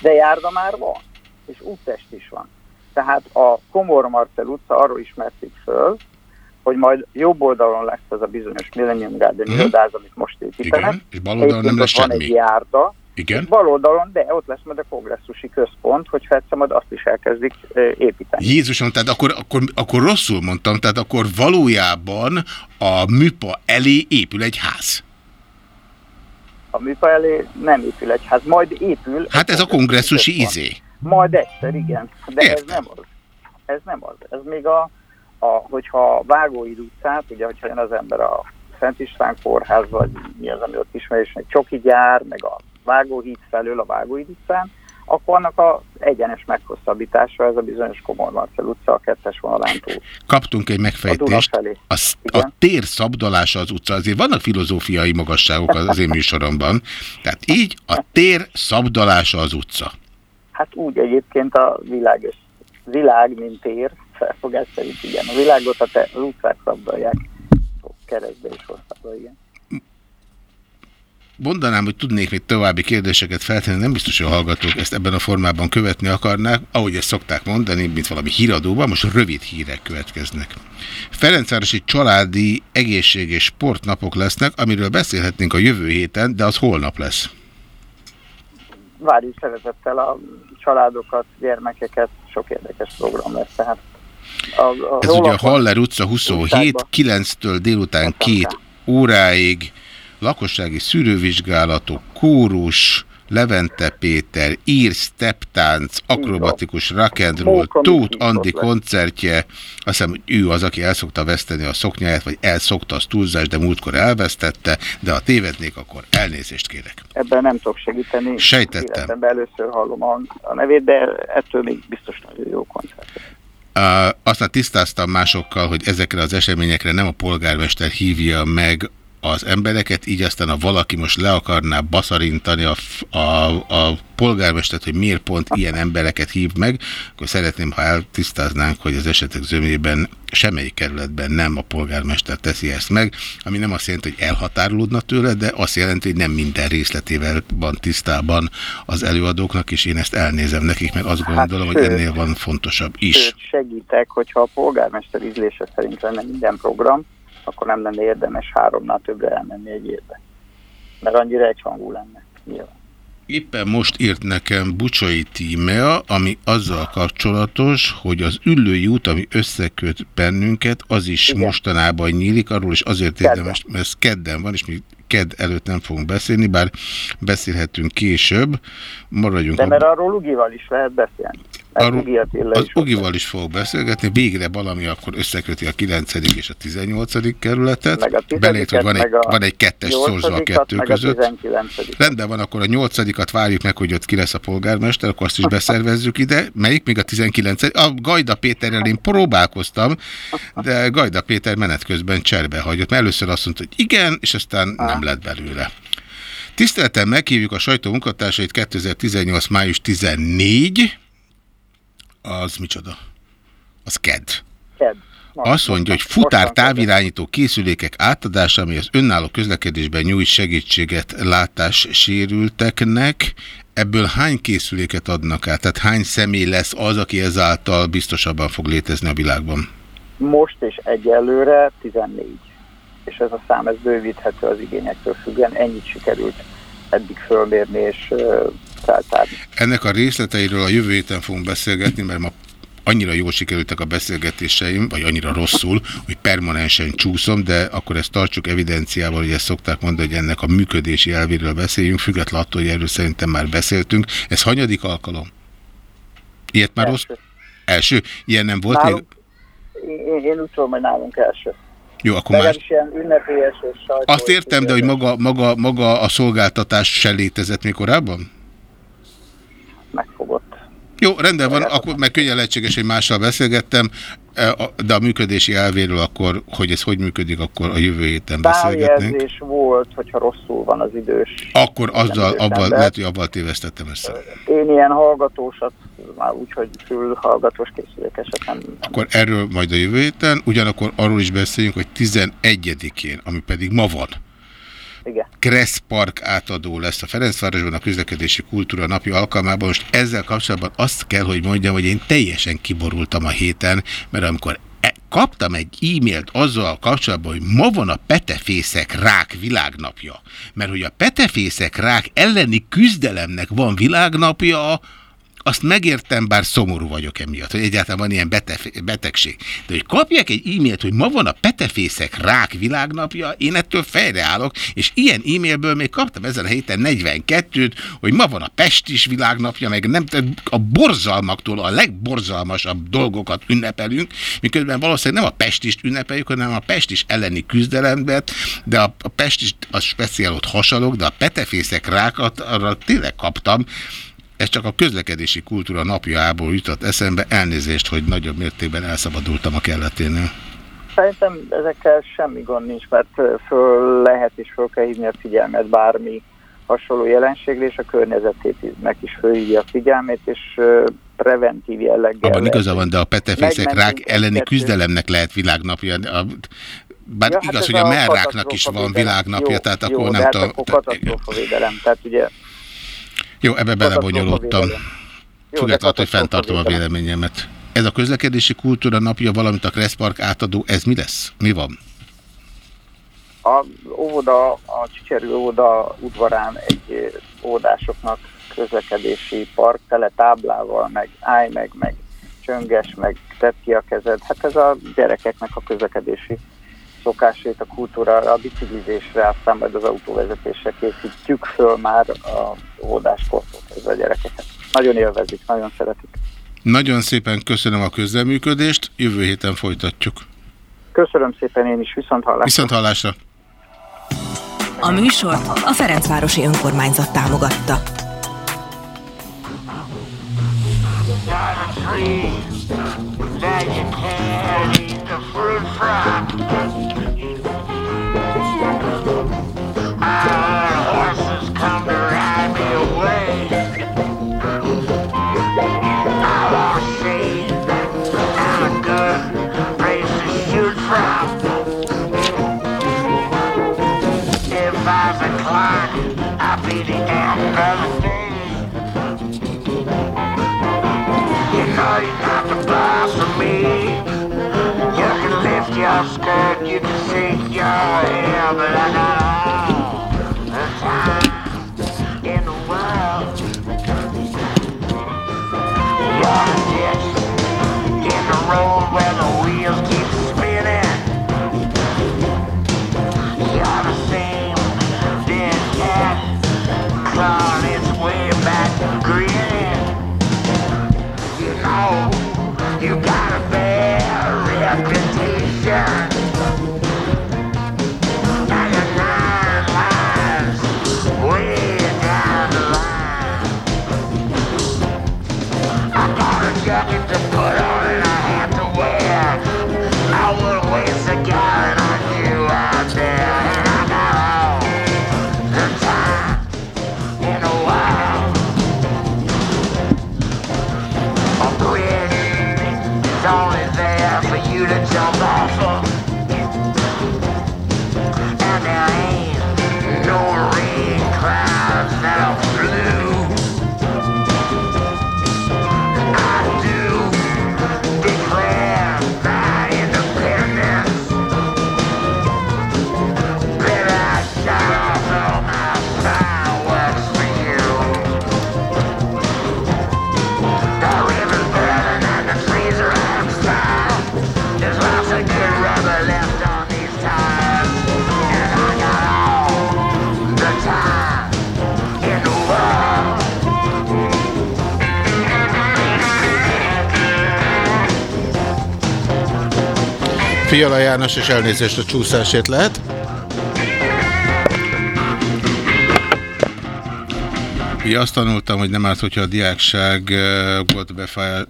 de járda már van, és úttest is van. Tehát a Komor Marcel utca arról ismerték föl, hogy majd jobb oldalon lesz ez a bizonyos Millennium Garden hmm. irodáz, amit most építenek. Igen, és bal oldalon nem lesz van semmi. egy járda, igen. Bal oldalon, de ott lesz majd a kongresszusi központ, hogy egyszer majd azt is elkezdik építeni. Jézusom, tehát akkor, akkor, akkor rosszul mondtam, tehát akkor valójában a műpa elé épül egy ház. A műpa elé nem épül egy ház, majd épül. Hát ez a kongresszusi izé. Majd egyszer, igen. De Értem. ez nem az. Ez nem az. Ez még a, a hogyha a Vágóid utcát, ugye, hogyha jön az ember a Szent István kórház, vagy mi az, ami ott ismer, és egy csoki gyár, meg a Vágóhíd felől a Vágóid utcán, akkor annak az egyenes meghosszabbítása, ez a bizonyos Komor Marcel utca, a kettes vonalán túl. Kaptunk egy megfejtést. A, a, a tér szabdalása az utca, azért vannak filozófiai magasságok az én műsoromban. Tehát így a tér szabdalása az utca. Hát úgy egyébként a világ, világ mint tér, felfogás szerint igen. A világot a te, az utcák szabdalják keresztbe és országba, igen. Mondanám, hogy tudnék még további kérdéseket feltenni, nem biztos, hogy a hallgatók ezt ebben a formában követni akarnák, ahogy ezt szokták mondani, mint valami híradóban, most rövid hírek következnek. Ferencvárosi családi egészség és sportnapok lesznek, amiről beszélhetnénk a jövő héten, de az holnap lesz várjuk szeretettel a családokat, gyermekeket, sok érdekes program lesz. Tehát a, a Ez ugye a Haller utca 27, 9-től délután 2 óráig lakossági szűrővizsgálatok, kórus, Levente Péter, ír, steptánc, akrobatikus rock'n'roll, Tóth Andi koncertje, azt hiszem, ő az, aki elszokta veszteni a szoknyáját, vagy elszokta az túlzás, de múltkor elvesztette, de ha tévednék, akkor elnézést kérek. Ebben nem tudok segíteni. Sejtettem. Először hallom a, a nevét, de ettől még biztos nagyon jó koncert. Uh, aztán tisztáztam másokkal, hogy ezekre az eseményekre nem a polgármester hívja meg az embereket, így aztán a valaki most le akarná baszarintani a, a, a polgármestert, hogy miért pont ilyen embereket hív meg, akkor szeretném, ha eltisztáznánk, hogy az esetek zömében semmelyik kerületben nem a polgármester teszi ezt meg, ami nem azt jelenti, hogy elhatárolódna tőle, de azt jelenti, hogy nem minden részletével van tisztában az előadóknak, és én ezt elnézem nekik, mert azt hát gondolom, sőt, hogy ennél van fontosabb is. Segítek, hogyha a polgármester ízlése szerint lenne minden program, akkor nem lenne érdemes háromnál többre elmenni egy évbe. Mert annyira egyhangú lenne. Nyilván. Éppen most írt nekem Bucsai Tímea, ami azzal kapcsolatos, hogy az ülői út, ami összeköt bennünket, az is Igen. mostanában nyílik, arról is azért érdemes, mert ez kedden van, és mi kedd előtt nem fogunk beszélni, bár beszélhetünk később. Maradjunk De mert arról Lugival is lehet beszélni. Arról, az Ugival is fogok beszélgetni, végre valami akkor összeköti a 9. és a 18. kerületet. Meg a Belét, hogy van egy, van egy kettes szorzva a kettő között. A Rendben van, akkor a 8 várjuk meg, hogy ott ki lesz a polgármester, akkor azt is beszervezzük ide. Melyik? Még a 19. A Gajda Péterrel én próbálkoztam, de Gajda Péter menet közben cserbe hagyott. Mert először azt mondta, hogy igen, és aztán nem lett belőle. Tisztelten meghívjuk a sajtó munkatársait 2018. május 14, az micsoda? Az KED. KED. Na, Azt mondja, hogy futár távirányító készülékek átadása, ami az önálló közlekedésben nyújt segítséget látás sérülteknek, ebből hány készüléket adnak át? Tehát hány személy lesz az, aki ezáltal biztosabban fog létezni a világban? Most és egyelőre 14. És ez a szám ez bővíthető az igényektől függően. Ennyit sikerült eddig fölmérni és feltárni. Ennek a részleteiről a jövő héten fogunk beszélgetni, mert ma annyira jól sikerültek a beszélgetéseim, vagy annyira rosszul, hogy permanensen csúszom, de akkor ezt tartsuk evidenciával, hogy ezt szokták mondani, hogy ennek a működési elvéről beszéljünk, függetlenül attól, hogy erről szerintem már beszéltünk. Ez hanyadik alkalom? Ilyet már első. rossz? Első? Ilyen nem volt nálunk? Én, én úgy tudom, hogy nálunk első. Jó, akkor ilyen ünnepélyes és Azt értem, de hogy maga, maga, maga a szolgáltatás se létezett még korábban? Jó, rendben van, akkor meg könnyen lehetséges, hogy mással beszélgettem, e, de a működési elvéről akkor, hogy ez hogy működik, akkor a jövő héten beszélgetnénk. Bárjelzés volt, hogyha rosszul van az idős. Akkor azzal, abban, lehet, hogy abban tévesztettem össze. Én ilyen hallgatósat, már úgy, hogy fülhallgatós készülékeset nem, nem. Akkor erről majd a jövő héten, ugyanakkor arról is beszéljünk, hogy 11-én, ami pedig ma van, igen. Kressz Park átadó lesz a Ferencvárosban a közlekedési kultúra napja alkalmában. Most ezzel kapcsolatban azt kell, hogy mondjam, hogy én teljesen kiborultam a héten, mert amikor e kaptam egy e-mailt azzal kapcsolatban, hogy ma van a petefészek rák világnapja. Mert hogy a petefészek rák elleni küzdelemnek van világnapja, azt megértem, bár szomorú vagyok emiatt, hogy egyáltalán van ilyen betegség. De hogy kapják egy e-mailt, hogy ma van a petefészek rák világnapja, én ettől fejreállok, és ilyen e-mailből még kaptam ezen a héten 42-t, hogy ma van a pestis világnapja, meg nem a borzalmaktól a legborzalmasabb dolgokat ünnepelünk, miközben valószínűleg nem a pestist ünnepeljük, hanem a pestis elleni küzdelemben, de a, a pestis az speciál ott hasalok, de a petefészek rákat arra tényleg kaptam, ez csak a közlekedési kultúra napjából jutott eszembe. Elnézést, hogy nagyobb mértékben elszabadultam a kelleténél. Szerintem ezekkel semmi gond nincs, mert föl lehet és föl kell hívni a figyelmet bármi hasonló jelenségre, és a környezetének is fölhívja a figyelmét, és preventív jelleggel. Abban igaza van, de a petefészek rák elleni küzdelemnek lehet világnapja. A, bár ja, igaz, hát hogy a merráknak is van világnapja, jó, tehát jó, akkor nem hát tudom. Akkor védelem, tehát ugye jó, ebbe belebonyolódtam. Függetlenül, hogy fenntartom a véleményemet. Ez a közlekedési kultúra napja, valamint a Kresszpark átadó, ez mi lesz? Mi van? A óvoda, a Csicserű óvoda udvarán egy óvodásoknak közlekedési park tele táblával, meg állj meg, meg csönges, meg tedd ki a kezed. Hát ez a gyerekeknek a közlekedési szokásait, a kultúrára, a biciklizésre, aztán majd az autóvezetésre készítjük föl már a óvodáskortól ez a gyerekeket. Nagyon élvezik, nagyon szeretik. Nagyon szépen köszönöm a közleműködést, jövő héten folytatjuk. Köszönöm szépen én is, viszont hallásra. Viszont hallásra. A műsort a Ferencvárosi Önkormányzat támogatta. that you can eat the fruit from. Our horses come to ride me away. I'll a good place to shoot from. If I was I'd be the emperor. Your skirt, you can shake your hair, but I got Fiala János, és elnézést a csúszásért lehet. Ugye azt tanultam, hogy nem árt, hogyha a diákságot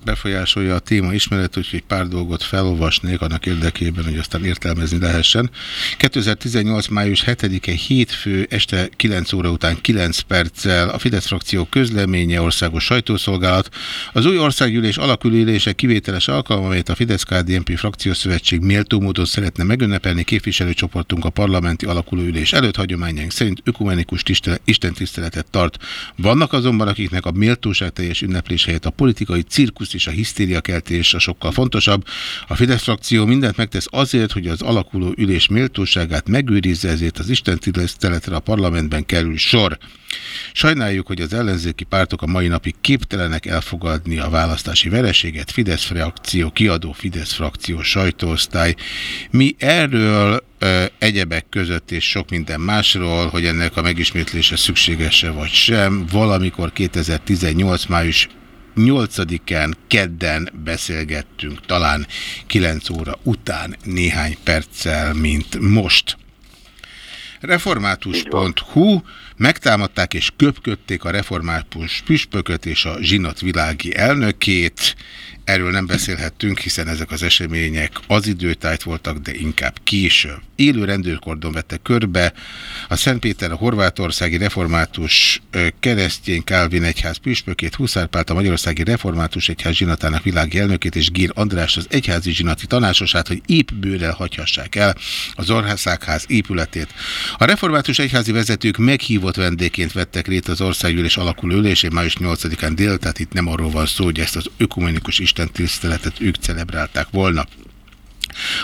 befolyásolja a téma ismeret, úgyhogy pár dolgot felolvasnék annak érdekében, hogy aztán értelmezni lehessen. 2018. május 7-e hétfő este 9 óra után 9 perccel a Fidesz frakció közleménye országos sajtószolgálat. Az új országgyűlés alakulülése kivételes alkalma, amelyet a Fidesz-KDNP frakciószövetség méltó módon szeretne megünnepelni képviselőcsoportunk a parlamenti alakulóülés előtt hagyományaink szerint ökumenikus istentiszteletet tart vannak azonban, akiknek a méltóság teljes ünneplés helyett a politikai cirkusz és a hisztériakeltés a sokkal fontosabb. A Fidesz frakció mindent megtesz azért, hogy az alakuló ülés méltóságát megőrizze, ezért az Isten tiszteletre a parlamentben kerül sor. Sajnáljuk, hogy az ellenzéki pártok a mai napig képtelenek elfogadni a választási vereséget. Fidesz frakció, kiadó Fidesz frakció, sajtóosztály. Mi erről ö, egyebek között és sok minden másról, hogy ennek a megismétlése szükséges-e vagy sem, valamikor 2018. május 8-án kedden beszélgettünk, talán 9 óra után néhány perccel, mint most. Református.hu megtámadták és köpködték a református püspököt és a zsinat világi elnökét. Erről nem beszélhettünk, hiszen ezek az események az időtájt voltak, de inkább később. Élő rendőrkordon vette körbe a Szentpéter a horvátországi református keresztény Kálvin egyház püspökét, Huszárpált a Magyarországi Református Egyház zsinatának világi elnökét és Gír András az egyházi zsinati tanácsosát, hogy épp bőrrel hagyhassák el az Országház épületét. A református egyházi vezetők meghívott vendégként vettek rét az országgyűlés alakuló ülésén május 8-án dél, tehát itt nem arról van szó, hogy ezt az ökumenikus Isten tiszteletet ők celebrálták volna.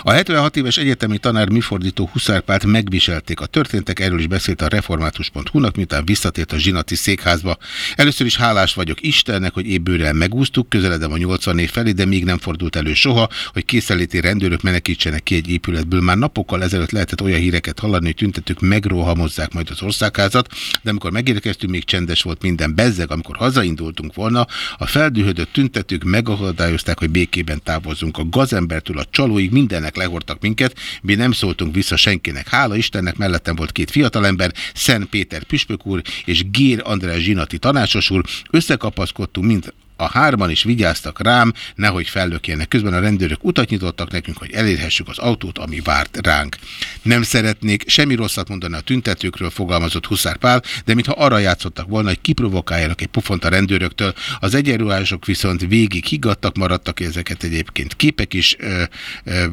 A 76 éves egyetemi tanár mifordító Huszárpát megviselték. A történtek erről is beszélt a református.hu-nak, miután visszatért a zsinati székházba. Először is hálás vagyok Istennek, hogy ébőrrel megúsztuk, közeledem a 80 év felé, de még nem fordult elő soha, hogy készeléti rendőrök menekítsenek ki egy épületből. Már napokkal ezelőtt lehetett olyan híreket hallani, hogy tüntetők megrohamozzák majd az országházat, de amikor megérkeztünk, még csendes volt minden bezzeg, amikor hazaindultunk volna, a feldühödött tüntetők megakadályozták, hogy békében távozzunk a gazembertől a csalóig, mindennek lehortak minket, mi nem szóltunk vissza senkinek. Hála Istennek mellettem volt két fiatalember, Szent Péter Püspök úr és Gér András Zsinati tanácsos úr, összekapaszkodtunk mind a hárman is vigyáztak rám, nehogy fellökjenek. Közben a rendőrök utat nyitottak nekünk, hogy elérhessük az autót, ami várt ránk. Nem szeretnék semmi rosszat mondani a tüntetőkről, fogalmazott Huszár Pál, de mintha arra játszottak volna, hogy kiprovokáljanak egy pofont a rendőröktől. Az egyenruhások viszont végig higgadtak, maradtak ezeket egyébként képek is ö, ö,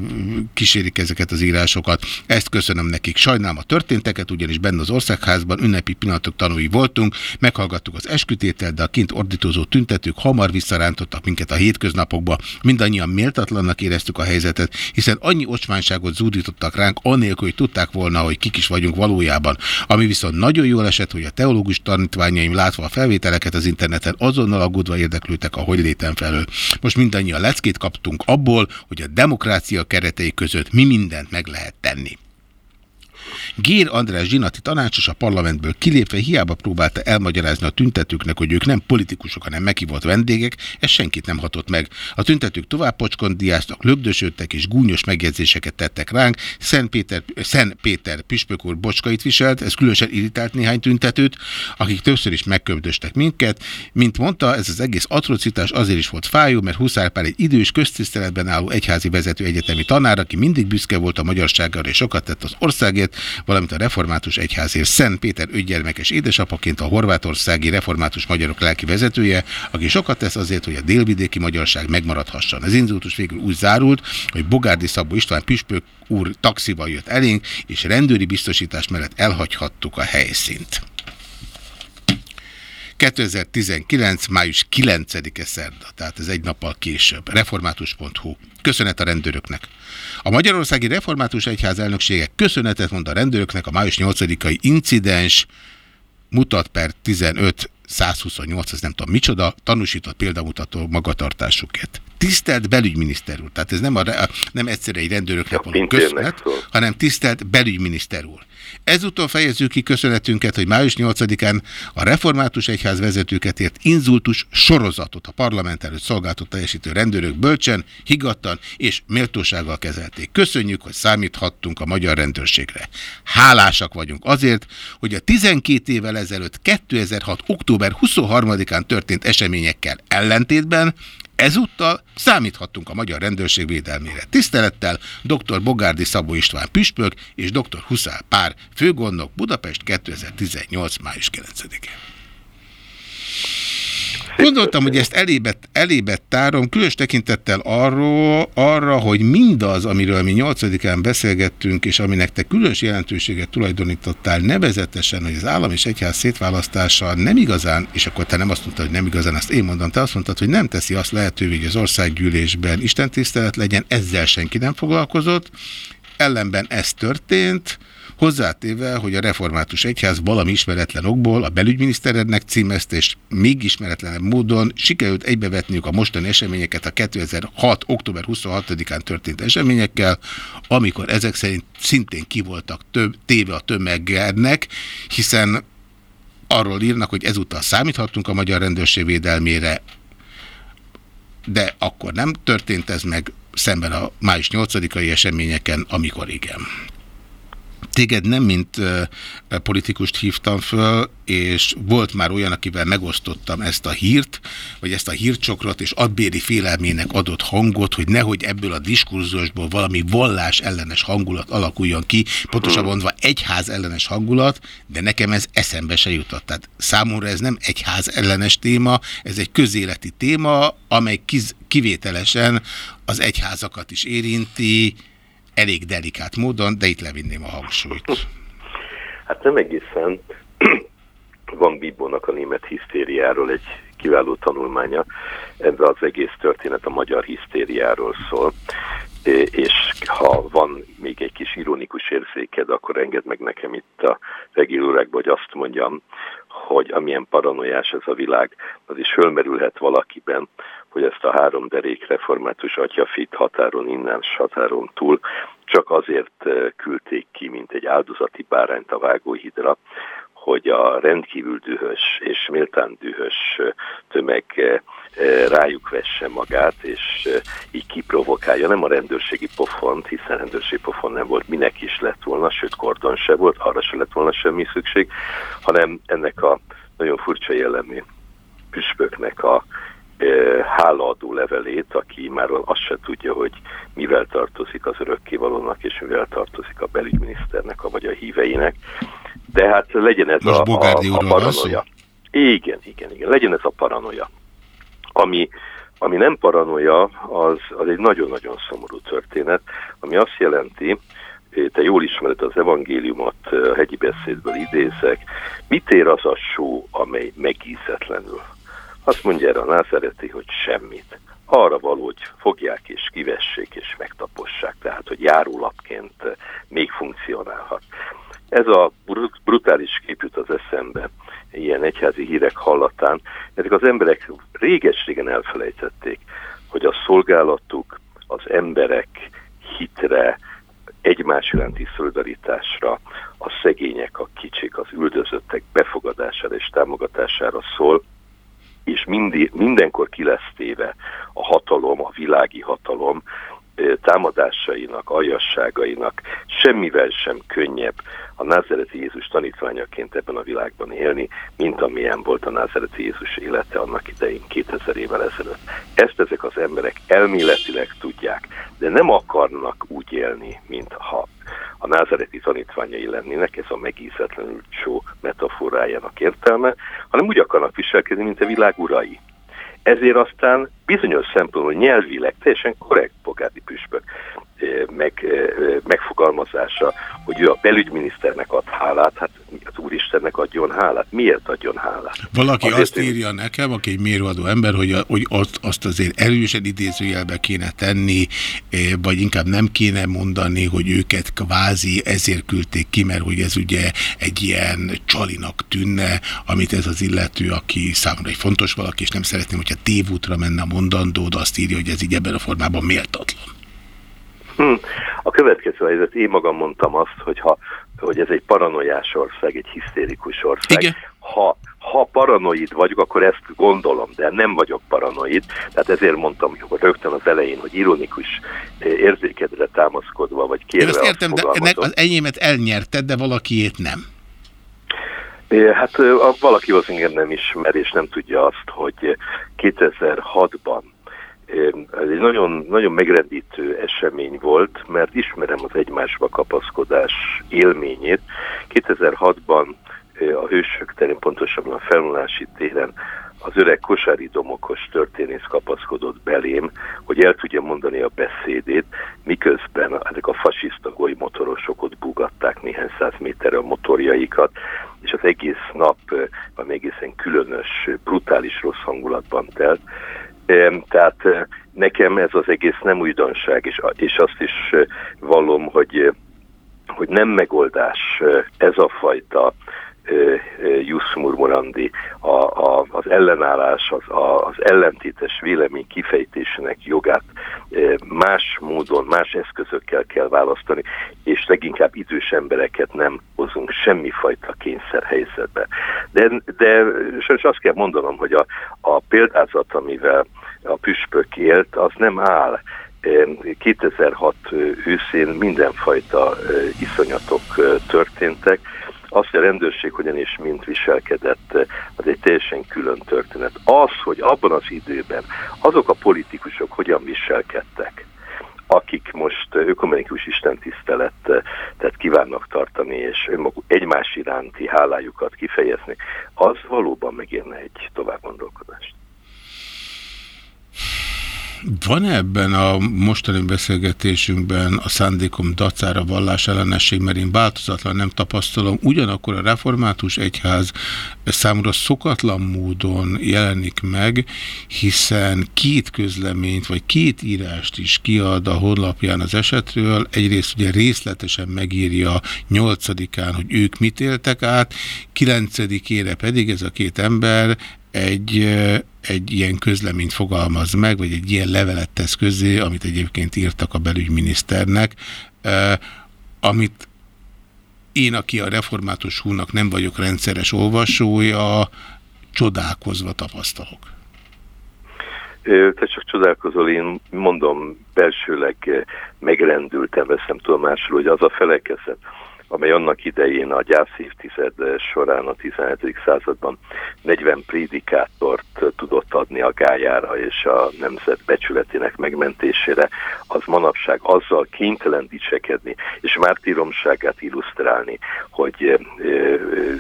kísérik ezeket az írásokat. Ezt köszönöm nekik. Sajnálom a történteket, ugyanis benne az országházban ünnepi pillanatok tanúi voltunk, meghallgattuk az eskütételt, de a kint ordítozó tüntetők hamar visszarántottak minket a hétköznapokba. Mindannyian méltatlannak éreztük a helyzetet, hiszen annyi ocsmányságot zúdítottak ránk, anélkül, hogy tudták volna, hogy kik is vagyunk valójában. Ami viszont nagyon jól esett, hogy a teológus tanítványaim látva a felvételeket az interneten azonnal aggódva érdeklődtek a hogy létem felől. Most mindannyian leckét kaptunk abból, hogy a demokrácia keretei között mi mindent meg lehet tenni. Gér András Zsinati tanácsos a parlamentből kilépve hiába próbálta elmagyarázni a tüntetőknek, hogy ők nem politikusok, hanem meghívott vendégek, ez senkit nem hatott meg. A tüntetők tovább pocskondiáztak, lögdösödtek és gúnyos megjegyzéseket tettek ránk. Szent Péter, Szent Péter püspök úr bocskait viselt, ez különösen irritált néhány tüntetőt, akik többször is megköbdöstek minket. Mint mondta, ez az egész atrocitás azért is volt fájó, mert Huszár Pál egy idős köztiszteletben álló egyházi vezető egyetemi tanár, aki mindig büszke volt a magyarságára és sokat tett az országért, valamint a református egyházért Szent Péter ötgyermekes édesapaként a horvátországi református magyarok lelki vezetője, aki sokat tesz azért, hogy a délvidéki magyarság megmaradhasson. Az indulatus végül úgy zárult, hogy Bogárdi Szabó István püspök úr taxival jött elénk, és rendőri biztosítás mellett elhagyhattuk a helyszínt. 2019. május 9-e szerda, tehát ez egy nappal később. Református.hu. Köszönet a rendőröknek. A Magyarországi Református Egyház elnöksége köszönetet mond a rendőröknek a május 8-ai incidens mutat per 15 128, ez nem tudom micsoda, tanúsított példamutató magatartásukért. Tisztelt belügyminiszter úr, tehát ez nem, a, nem egyszerűen egy rendőröknek való köszönet, hanem tisztelt belügyminiszter úr. Ezúton fejezzük ki köszönetünket, hogy május 8-án a Református Egyház vezetőket ért inzultus sorozatot a parlament előtt szolgáltat teljesítő rendőrök bölcsen, higgadtan és méltósággal kezelték. Köszönjük, hogy számíthattunk a magyar rendőrségre. Hálásak vagyunk azért, hogy a 12 évvel ezelőtt 2006. október 23-án történt eseményekkel ellentétben Ezúttal számíthattunk a magyar rendőrség védelmére. Tisztelettel dr. Bogárdi Szabó István Püspök és dr. Huszál Pár főgondnok Budapest 2018. május 9-én. Gondoltam, hogy ezt elébe, elébe tárom, különös tekintettel arról, arra, hogy mindaz, amiről mi 8-án beszélgettünk, és aminek te különös jelentőséget tulajdonítottál, nevezetesen, hogy az állam és egyház szétválasztása nem igazán, és akkor te nem azt mondtad, hogy nem igazán, azt én mondom, te azt mondtad, hogy nem teszi azt lehetővé, hogy az országgyűlésben istentisztelet legyen, ezzel senki nem foglalkozott, ellenben ez történt, Hozzátéve, hogy a református egyház valami ismeretlen okból a belügyminiszterednek címezte, és még ismeretlenebb módon sikerült egybevetniük a mostani eseményeket a 2006. október 26-án történt eseményekkel, amikor ezek szerint szintén ki voltak több, téve a tömegnek, hiszen arról írnak, hogy ezúttal számíthatunk a magyar rendőrség védelmére, de akkor nem történt ez meg szemben a május 8-ai eseményeken, amikor igen. Téged nem mint politikust hívtam föl, és volt már olyan, akivel megosztottam ezt a hírt, vagy ezt a hírcsokrot, és adbéri félelmének adott hangot, hogy nehogy ebből a diskurzusból valami vallás ellenes hangulat alakuljon ki, pontosabban mondva egyház ellenes hangulat, de nekem ez eszembe se jutott. Tehát számomra ez nem egyház ellenes téma, ez egy közéleti téma, amely kivételesen az egyházakat is érinti, elég delikát módon, de itt levinném a hangsúlyt. [LAUGHS] Hát nem egészen. [CLEARS THROAT] Van Bibónak a német hisztériáról egy kiváló tanulmánya. Ebben az egész történet a magyar hisztériáról szól. És ha van még egy kis ironikus érzéked, akkor engedd meg nekem itt a regélórákban, hogy azt mondjam, hogy amilyen paranoiás ez a világ, az is fölmerülhet valakiben, hogy ezt a három derék református atyafit határon innen, határon túl csak azért küldték ki, mint egy áldozati bárányt a vágóhidra, hogy a rendkívül dühös és méltán dühös tömeg rájuk vesse magát, és így kiprovokálja. Nem a rendőrségi pofont, hiszen rendőrségi pofon nem volt, minek is lett volna, sőt kordon se volt, arra se lett volna semmi szükség, hanem ennek a nagyon furcsa jellemű püspöknek a hálaadó levelét, aki már azt se tudja, hogy mivel tartozik az örökkévalónak, és mivel tartozik a belügyminiszternek, vagy a híveinek. De hát legyen ez a, a, a paranoia. Igen, igen, igen. Legyen ez a paranoia. Ami, ami nem paranoia, az, az egy nagyon-nagyon szomorú történet, ami azt jelenti, te jól ismered az evangéliumot, a hegyi beszédből idézek, mit ér az a só, amely megízetlenül azt mondja erre a názereti, hogy semmit. Arra való, hogy fogják és kivessék és megtapossák, tehát hogy járólapként még funkcionálhat. Ez a brutális kép jut az eszembe, ilyen egyházi hírek hallatán. Ezek az emberek réges-régen elfelejtették, hogy a szolgálatuk az emberek hitre, egymás iránti szolidaritásra, a szegények, a kicsik, az üldözöttek befogadására és támogatására szól, és mindi, mindenkor ki lesz téve a hatalom, a világi hatalom támadásainak, aljasságainak, semmivel sem könnyebb a názereti Jézus tanítványaként ebben a világban élni, mint amilyen volt a názereti Jézus élete annak idején 2000 évvel ezelőtt. Ezt ezek az emberek elméletileg tudják, de nem akarnak úgy élni, mintha a názereti tanítványai lennének, ez a megízetlenül csó metaforájának értelme, hanem úgy akarnak viselkedni, mint a világ urai. Ezért aztán bizonyos szempontból nyelvileg teljesen korrekt Bogádi püspök meg, megfogalmazása, hogy ő a belügyminiszternek ad hálát, hát az Úristennek adjon hálát. Miért adjon hálát? Valaki azért azt írja nekem, aki egy mérvadó ember, hogy, hogy azt, azt azért erősen idézőjelbe kéne tenni, vagy inkább nem kéne mondani, hogy őket kvázi ezért küldték ki, mert hogy ez ugye egy ilyen csalinak tűnne, amit ez az illető, aki számomra egy fontos valaki, és nem szeretném, hogyha tévútra menne a de azt írja, hogy ez így ebben a formában méltatlan. Hm. A következő helyzet, én magam mondtam azt, hogy, ha, hogy ez egy paranoiás ország, egy hisztérikus ország. Igen. Ha, ha paranoid vagyok, akkor ezt gondolom, de nem vagyok paranoid. Tehát ezért mondtam hogy rögtön az elején, hogy ironikus érzékedre támaszkodva, vagy Én kérve azt értem, de fogalmazom. ennek az enyémet elnyerted, de valakiét nem. É, Hát a, valaki valószínűleg nem ismer, és nem tudja azt, hogy 2006-ban ö, ez egy nagyon, nagyon megrendítő esemény volt, mert ismerem az egymásba kapaszkodás élményét. 2006-ban ö, a Hősök terén, pontosabban a Felvonulási téren az öreg kosári domokos történész kapaszkodott belém, hogy el tudja mondani a beszédét, miközben ezek a fasiszta golymotorosok ott bugatták néhány száz méterre a motorjaikat, és az egész nap valami egészen különös, brutális rossz hangulatban telt. Tehát ö, nekem ez az egész nem újdonság, és, és azt is ö, vallom, hogy, ö, hogy nem megoldás ez a fajta ö, ö, jus murmurandi, a, a, az ellenállás, az, a, az ellentétes vélemény kifejtésének jogát más módon, más eszközökkel kell választani, és leginkább idős embereket nem hozunk semmifajta kényszerhelyzetbe. De, de sajnos azt kell mondanom, hogy a, a példázat, amivel a püspök élt, az nem áll. Em, 2006 őszén mindenfajta iszonyatok történtek, azt, hogy a rendőrség hogyan és mint viselkedett, az egy teljesen külön történet. Az, hogy abban az időben azok a politikusok hogyan viselkedtek, akik most ökumenikus istentiszteletet kívánnak tartani, és önmaguk egymás iránti hálájukat kifejezni, az valóban megérne egy tovább gondolkodást. Van -e ebben a mostani beszélgetésünkben a szándékom dacára vallás ellenesség, mert én változatlan nem tapasztalom, ugyanakkor a református egyház számomra szokatlan módon jelenik meg, hiszen két közleményt, vagy két írást is kiad a honlapján az esetről. Egyrészt ugye részletesen megírja nyolcadikán, hogy ők mit éltek át, kilencedikére pedig ez a két ember egy, egy ilyen közleményt fogalmaz meg, vagy egy ilyen levelet tesz közé, amit egyébként írtak a belügyminiszternek, amit én, aki a református húnak nem vagyok rendszeres olvasója, csodálkozva tapasztalok. Te csak csodálkozol, én mondom, belsőleg megrendültem, veszem tudomásul, hogy az a felekezet, amely annak idején a gyászévtized során a 17. században 40 prédikátort tudott adni a gájára és a nemzet becsületének megmentésére, az manapság azzal kénytelen dicsekedni, és mártíromságát illusztrálni, hogy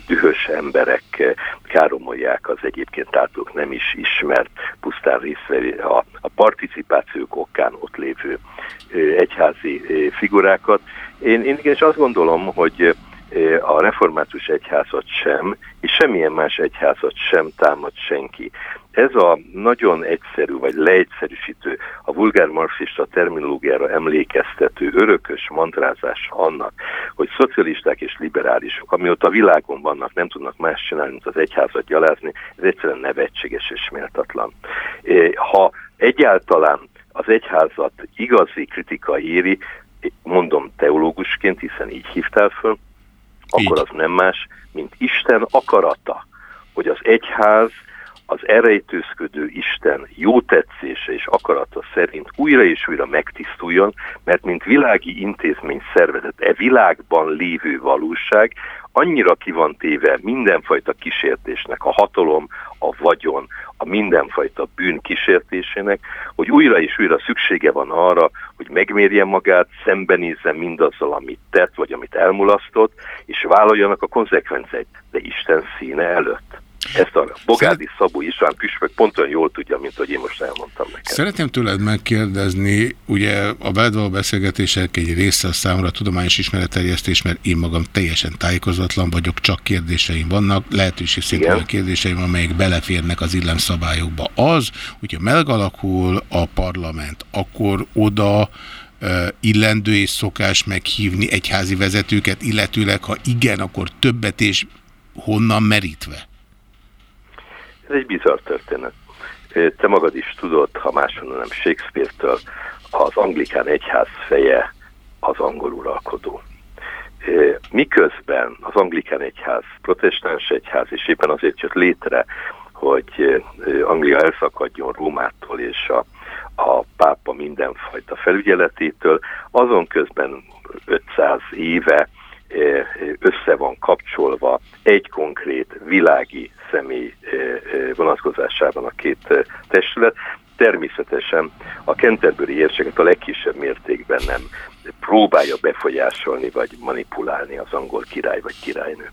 dühös emberek káromolják az egyébként általuk nem is ismert, pusztán részvevő, a, a participációk okán ott lévő egyházi figurákat. Én, én igenis azt gondolom, hogy ö, a református egyházat sem, és semmilyen más egyházat sem támad senki. Ez a nagyon egyszerű, vagy leegyszerűsítő, a vulgár marxista terminológiára emlékeztető örökös mantrázás annak, hogy szocialisták és liberálisok, amióta világon vannak, nem tudnak más csinálni, mint az egyházat gyalázni, ez egyszerűen nevetséges és méltatlan. Eh, Ha egyáltalán az egyházat igazi kritika éri, mondom teológusként, hiszen így hívtál föl, akkor az nem más, mint Isten akarata, hogy az egyház az erejtőzködő Isten jó tetszése és akarata szerint újra és újra megtisztuljon, mert mint világi intézmény szervezet, e világban lévő valóság annyira ki van téve mindenfajta kísértésnek, a hatalom, a vagyon, a mindenfajta bűn kísértésének, hogy újra és újra szüksége van arra, hogy megmérje magát, szembenézze mindazzal, amit tett, vagy amit elmulasztott, és vállaljanak a konzekvenciáit, de Isten színe előtt. Ezt a Bogádi Szabó István püspök pont olyan jól tudja, mint hogy én most elmondtam neked. Szeretném tőled megkérdezni, ugye a veled beszélgetések egy része a számomra a tudományos ismeretterjesztés, mert én magam teljesen tájékozatlan vagyok, csak kérdéseim vannak, lehetőség Igen. olyan kérdéseim, amelyek beleférnek az illemszabályokba. Az, hogyha megalakul a parlament, akkor oda illendő és szokás meghívni egyházi vezetőket, illetőleg, ha igen, akkor többet és honnan merítve? Ez egy bizarr történet. Te magad is tudod, ha máshonnan nem Shakespeare-től, az anglikán egyház feje az angol uralkodó. Miközben az anglikán egyház, protestáns egyház, és éppen azért jött létre, hogy Anglia elszakadjon Rómától és a, a pápa mindenfajta felügyeletétől, azon közben 500 éve össze van kapcsolva egy konkrét világi személy vonatkozásában a két testület. Természetesen a Canterbury érseket a legkisebb mértékben nem próbálja befolyásolni vagy manipulálni az angol király vagy királynő.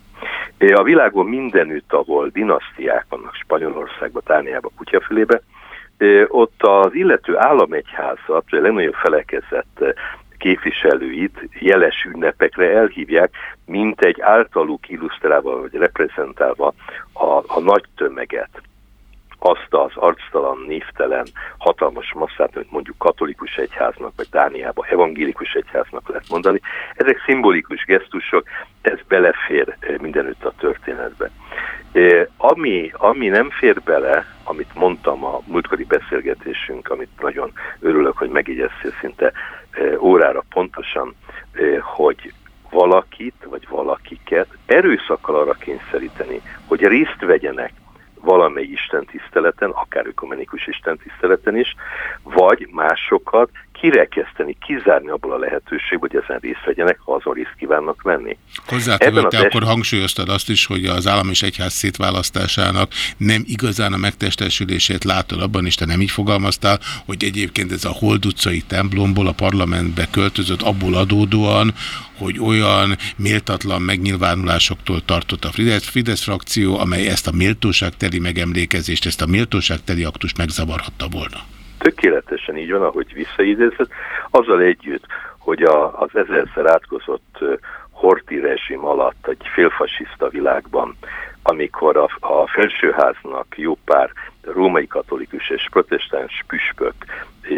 A világon mindenütt, ahol dinasztiák vannak, Spanyolországban, Tániában, Kutyafülébe, ott az illető államegyházat, a legnagyobb felekezett képviselőit jeles ünnepekre elhívják, mint egy általuk illusztrálva vagy reprezentálva a, a nagy tömeget azt az arctalan, névtelen, hatalmas masszát, mint mondjuk katolikus egyháznak, vagy Dániában evangélikus egyháznak lehet mondani. Ezek szimbolikus gesztusok, ez belefér eh, mindenütt a történetbe. Eh, ami, ami nem fér bele, amit mondtam a múltkori beszélgetésünk, amit nagyon örülök, hogy megjegyeztél szinte eh, órára pontosan, hogy valakit, vagy valakiket erőszakkal arra kényszeríteni, hogy részt vegyenek valamely Isten tiszteleten, akár ökumenikus Isten tiszteleten is, vagy másokat kirekeszteni, kizárni abból a lehetőségből, hogy ezen részt vegyenek, ha azon részt kívánnak venni. Hozzátevő, te akkor hangsúlyoztad azt is, hogy az állam és egyház szétválasztásának nem igazán a megtestesülését látod abban, és te nem így fogalmaztál, hogy egyébként ez a Hold utcai templomból a parlamentbe költözött abból adódóan, hogy olyan méltatlan megnyilvánulásoktól tartott a Fidesz, Fidesz frakció, amely ezt a méltóságteli megemlékezést, ezt a méltóságteli aktust megzavarhatta volna tökéletesen így van, ahogy visszaidézett, azzal együtt, hogy a, az ezerszer átkozott Horti rezsim alatt egy félfasiszta világban, amikor a, a felsőháznak jó pár római katolikus és protestáns püspök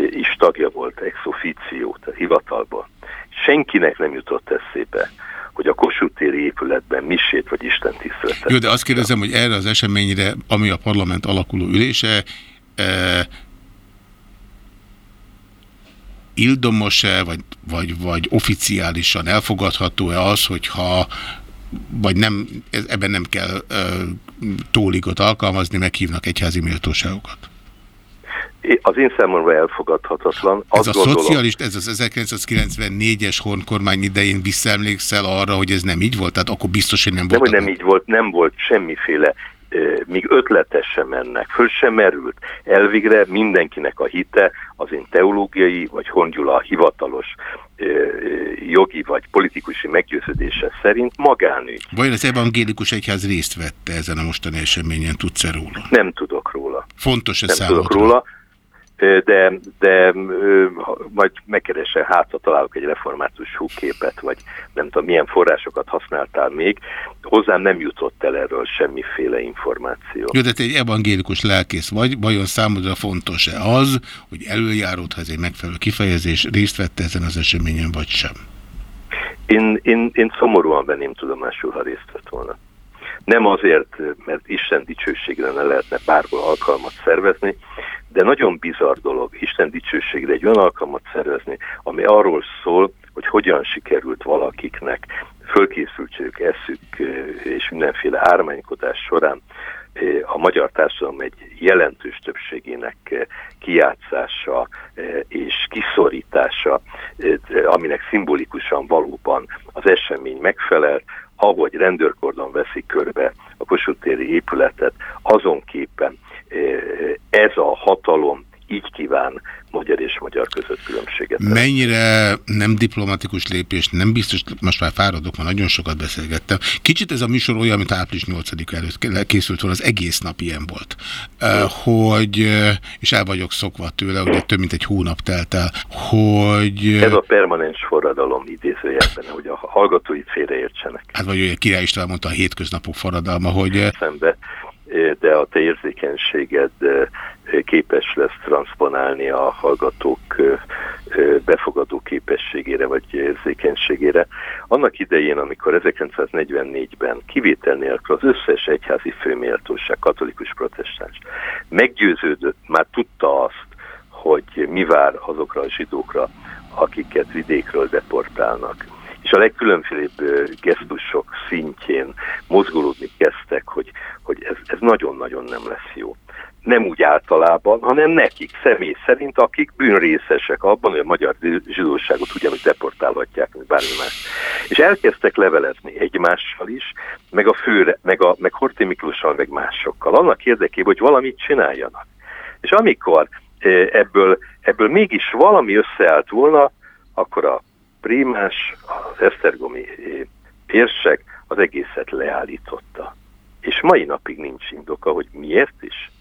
is tagja volt ex officio, tehát hivatalban, senkinek nem jutott eszébe, hogy a Kossuth épületben misét vagy Isten tiszteletet. Jó, de azt kérdezem, hogy erre az eseményre, ami a parlament alakuló ülése, ildomos-e, vagy, vagy, vagy oficiálisan elfogadható-e az, hogyha vagy nem, ebben nem kell uh, tóligot alkalmazni, meghívnak egyházi méltóságokat? Az én számomra elfogadhatatlan. Ez Azt a gondolom, szocialist, ez az 1994-es honkormány idején visszaemlékszel arra, hogy ez nem így volt? Tehát akkor biztos, hogy nem volt. Nem, hogy nem így volt, nem volt semmiféle míg ötletes sem mennek, föl sem merült. Elvégre mindenkinek a hite az én teológiai vagy Hongyula hivatalos jogi vagy politikusi meggyőződése szerint magánügy. Vajon az evangélikus egyház részt vette ezen a mostani eseményen, tudsz-e róla? Nem tudok róla. Fontos ez Nem számodra? tudok róla de, de majd megkeresel, hát ha találok egy református húképet, vagy nem tudom, milyen forrásokat használtál még. Hozzám nem jutott el erről semmiféle információ. Jó, de te egy evangélikus lelkész vagy, vajon számodra fontos-e az, hogy előjárót, ha ez egy megfelelő kifejezés, részt vette ezen az eseményen, vagy sem? Én, én, én szomorúan venném tudomásul, ha részt vett volna. Nem azért, mert Isten dicsőségre ne lehetne bárhol alkalmat szervezni, de nagyon bizarr dolog Isten dicsőségre egy olyan alkalmat szervezni, ami arról szól, hogy hogyan sikerült valakiknek fölkészültségük, eszük és mindenféle ármánykodás során a magyar társadalom egy jelentős többségének kijátszása és kiszorítása, aminek szimbolikusan valóban az esemény megfelel, ahogy rendőrkordon veszi körbe a Kossuth téri épületet, azon képen ez a hatalom így kíván magyar és magyar között különbséget. Mennyire nem diplomatikus lépés, nem biztos, most már fáradok, már nagyon sokat beszélgettem. Kicsit ez a műsor olyan, mint április 8 előtt készült volna, az egész nap ilyen volt. Hogy, és el vagyok szokva tőle, ugye több mint egy hónap telt el, hogy... Ez a permanens forradalom idézőjelben, hogy a hallgatóit félreértsenek. Hát vagy ugye Király István mondta a hétköznapok forradalma, hogy... Szembe de a te érzékenységed képes lesz transponálni a hallgatók befogadó képességére vagy érzékenységére. Annak idején, amikor 1944-ben kivétel nélkül az összes egyházi főméltóság, katolikus protestáns meggyőződött, már tudta azt, hogy mi vár azokra a zsidókra, akiket vidékről deportálnak. És a legkülönfélébb gesztusok szintjén mozgolódni kezdtek, hogy, hogy ez, nagyon-nagyon nem lesz jó nem úgy általában, hanem nekik személy szerint, akik bűnrészesek abban, hogy a magyar zsidóságot ugyanúgy deportálhatják, mint bármi más. És elkezdtek levelezni egymással is, meg a főre, meg, a, meg Horti Miklóssal, meg másokkal, annak érdekében, hogy valamit csináljanak. És amikor ebből, ebből mégis valami összeállt volna, akkor a prímás, az esztergomi e, érsek az egészet leállította. És mai napig nincs indoka, hogy miért is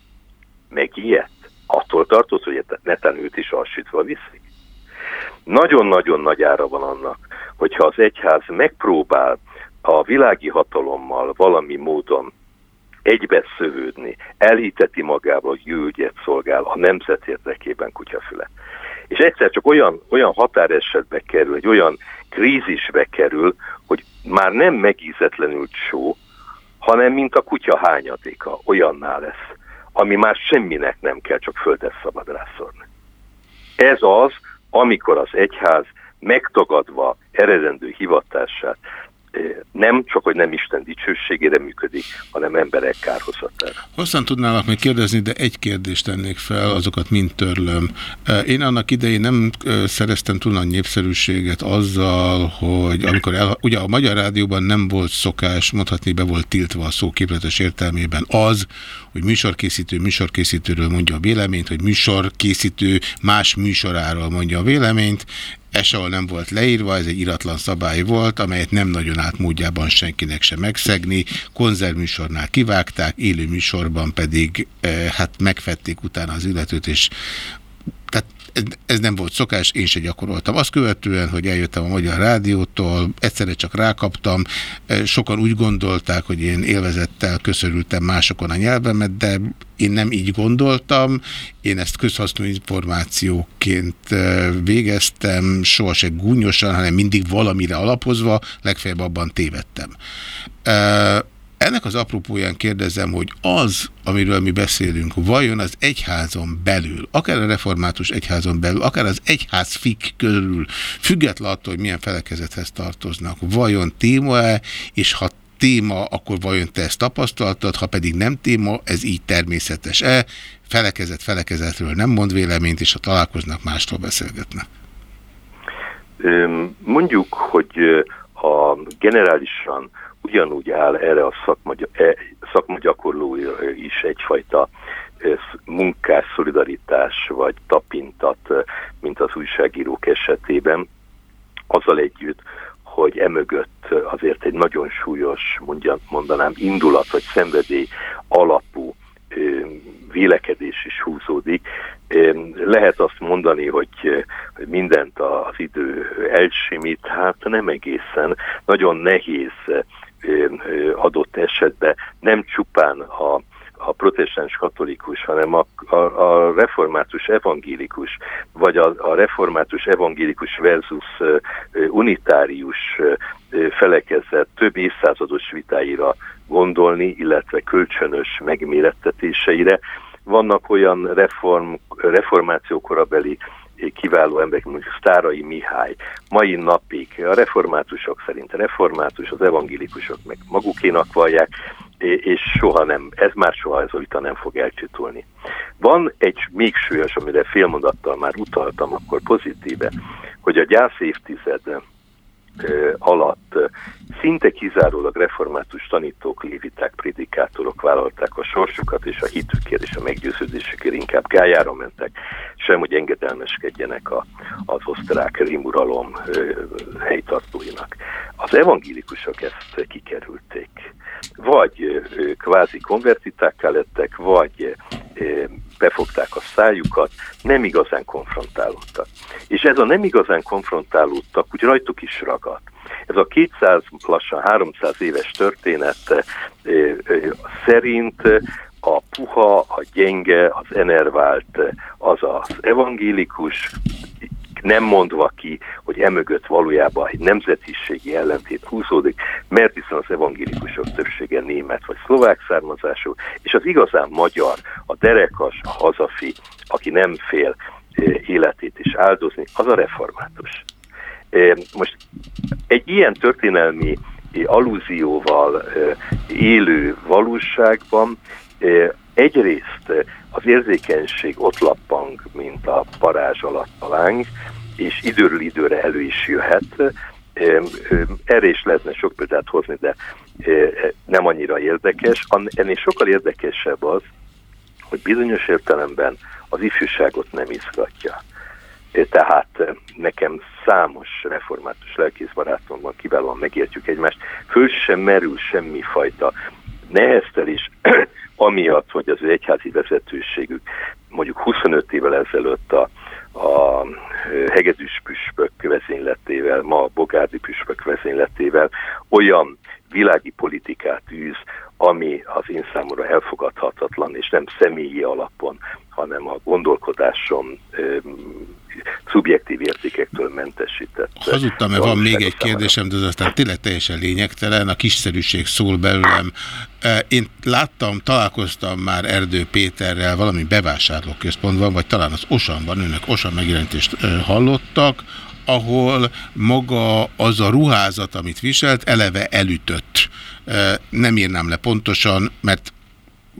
megijedt? Attól tartott, hogy neten őt is alsítva viszik? Nagyon-nagyon nagy ára van annak, hogyha az egyház megpróbál a világi hatalommal valami módon egybeszövődni, elhiteti magával, hogy jövőgyet szolgál a nemzet érdekében kutyafüle. És egyszer csak olyan, olyan határesetbe kerül, egy olyan krízisbe kerül, hogy már nem megízetlenül só, hanem mint a kutya hányadéka, olyanná lesz ami már semminek nem kell, csak földet szabad rászorni. Ez az, amikor az egyház megtagadva eredendő hivatását nem csak, hogy nem Isten dicsőségére működik, hanem emberek kárhozatára. Hosszan tudnának még kérdezni, de egy kérdést tennék fel, azokat mind törlöm. Én annak idején nem szereztem túl nagy népszerűséget azzal, hogy amikor el, ugye a Magyar Rádióban nem volt szokás, mondhatni be volt tiltva a szó képletes értelmében az, hogy műsorkészítő műsorkészítőről mondja a véleményt, hogy műsorkészítő más műsoráról mondja a véleményt ez sehol nem volt leírva, ez egy iratlan szabály volt, amelyet nem nagyon át módjában senkinek sem megszegni. Konzervműsornál kivágták, élő műsorban pedig eh, hát megfették utána az illetőt, és ez nem volt szokás, én se gyakoroltam. Azt követően, hogy eljöttem a Magyar Rádiótól, egyszerre csak rákaptam, eh, sokan úgy gondolták, hogy én élvezettel köszörültem másokon a nyelvemet, de én nem így gondoltam, én ezt közhasznú információként eh, végeztem, sohasem gúnyosan, hanem mindig valamire alapozva, legfeljebb abban tévedtem. Ennek az apropóján kérdezem, hogy az, amiről mi beszélünk, vajon az egyházon belül, akár a református egyházon belül, akár az egyház fik körül, független attól, hogy milyen felekezethez tartoznak, vajon téma-e, és ha téma, akkor vajon te ezt tapasztaltad, ha pedig nem téma, ez így természetes-e? Felekezet felekezetről nem mond véleményt, és ha találkoznak, mástól beszélgetnek. Mondjuk, hogy a generálisan ugyanúgy áll erre a szakma, e, szakmagyakorló is egyfajta munkás szolidaritás vagy tapintat, mint az újságírók esetében, azzal együtt, hogy emögött azért egy nagyon súlyos, mondanám, indulat vagy szenvedély alapú vélekedés is húzódik. Lehet azt mondani, hogy mindent az idő elsimít, hát nem egészen. Nagyon nehéz adott esetben nem csupán a, a protestáns katolikus, hanem a, a, a református evangélikus, vagy a, a református evangélikus versus unitárius felekezett több évszázados vitáira gondolni, illetve kölcsönös megmérettetéseire. Vannak olyan reform, reformáció korabeli kiváló emberek, mondjuk Sztárai Mihály, mai napig a reformátusok szerint református, az evangélikusok meg magukénak vallják, és soha nem, ez már soha ez a vita nem fog elcsitulni. Van egy még súlyos, amire félmondattal már utaltam, akkor pozitíve, hogy a gyász évtized alatt szinte kizárólag református tanítók, léviták, prédikátorok vállalták a sorsukat, és a hitükért és a meggyőződésükért inkább gályára mentek, sem hogy engedelmeskedjenek a, az osztrák rémuralom helytartóinak. Az evangélikusok ezt kikerülték. Vagy kvázi konvertitákká lettek, vagy befogták a szájukat, nem igazán konfrontálódtak. És ez a nem igazán konfrontálódtak, úgy rajtuk is ragadt. Ez a 200, lassan 300 éves történet szerint a puha, a gyenge, az enervált, az az evangélikus, nem mondva ki, hogy emögött valójában egy nemzetiségi ellentét húzódik, mert hiszen az evangélikusok többsége német vagy szlovák származású, és az igazán magyar, a derekas, a hazafi, aki nem fél eh, életét is áldozni, az a református. Eh, most egy ilyen történelmi allúzióval eh, élő valóságban egyrészt az érzékenység ott lappang, mint a parázs alatt a és időről időre elő is jöhet. Erre is lehetne sok példát hozni, de nem annyira érdekes. Ennél sokkal érdekesebb az, hogy bizonyos értelemben az ifjúságot nem izgatja. Tehát nekem számos református lelkészbarátom van, kiválóan megértjük egymást, föl sem merül semmifajta neheztelés, [CLEARS THROAT] amiatt, hogy az egyházi vezetőségük mondjuk 25 évvel ezelőtt a, a hegedűs püspök vezényletével, ma a bogárdi püspök vezényletével olyan világi politikát űz, ami az én számomra elfogadhatatlan, és nem személyi alapon, hanem a gondolkodáson szubjektív értékektől mentesített. Hazudtam, mert van még egy kérdésem, de az aztán tényleg teljesen lényegtelen, a kiszerűség szól belőlem. Én láttam, találkoztam már Erdő Péterrel valami bevásárlóközpontban, vagy talán az Osanban, önök Osan megjelentést hallottak, ahol maga az a ruházat, amit viselt, eleve elütött. Nem írnám le pontosan, mert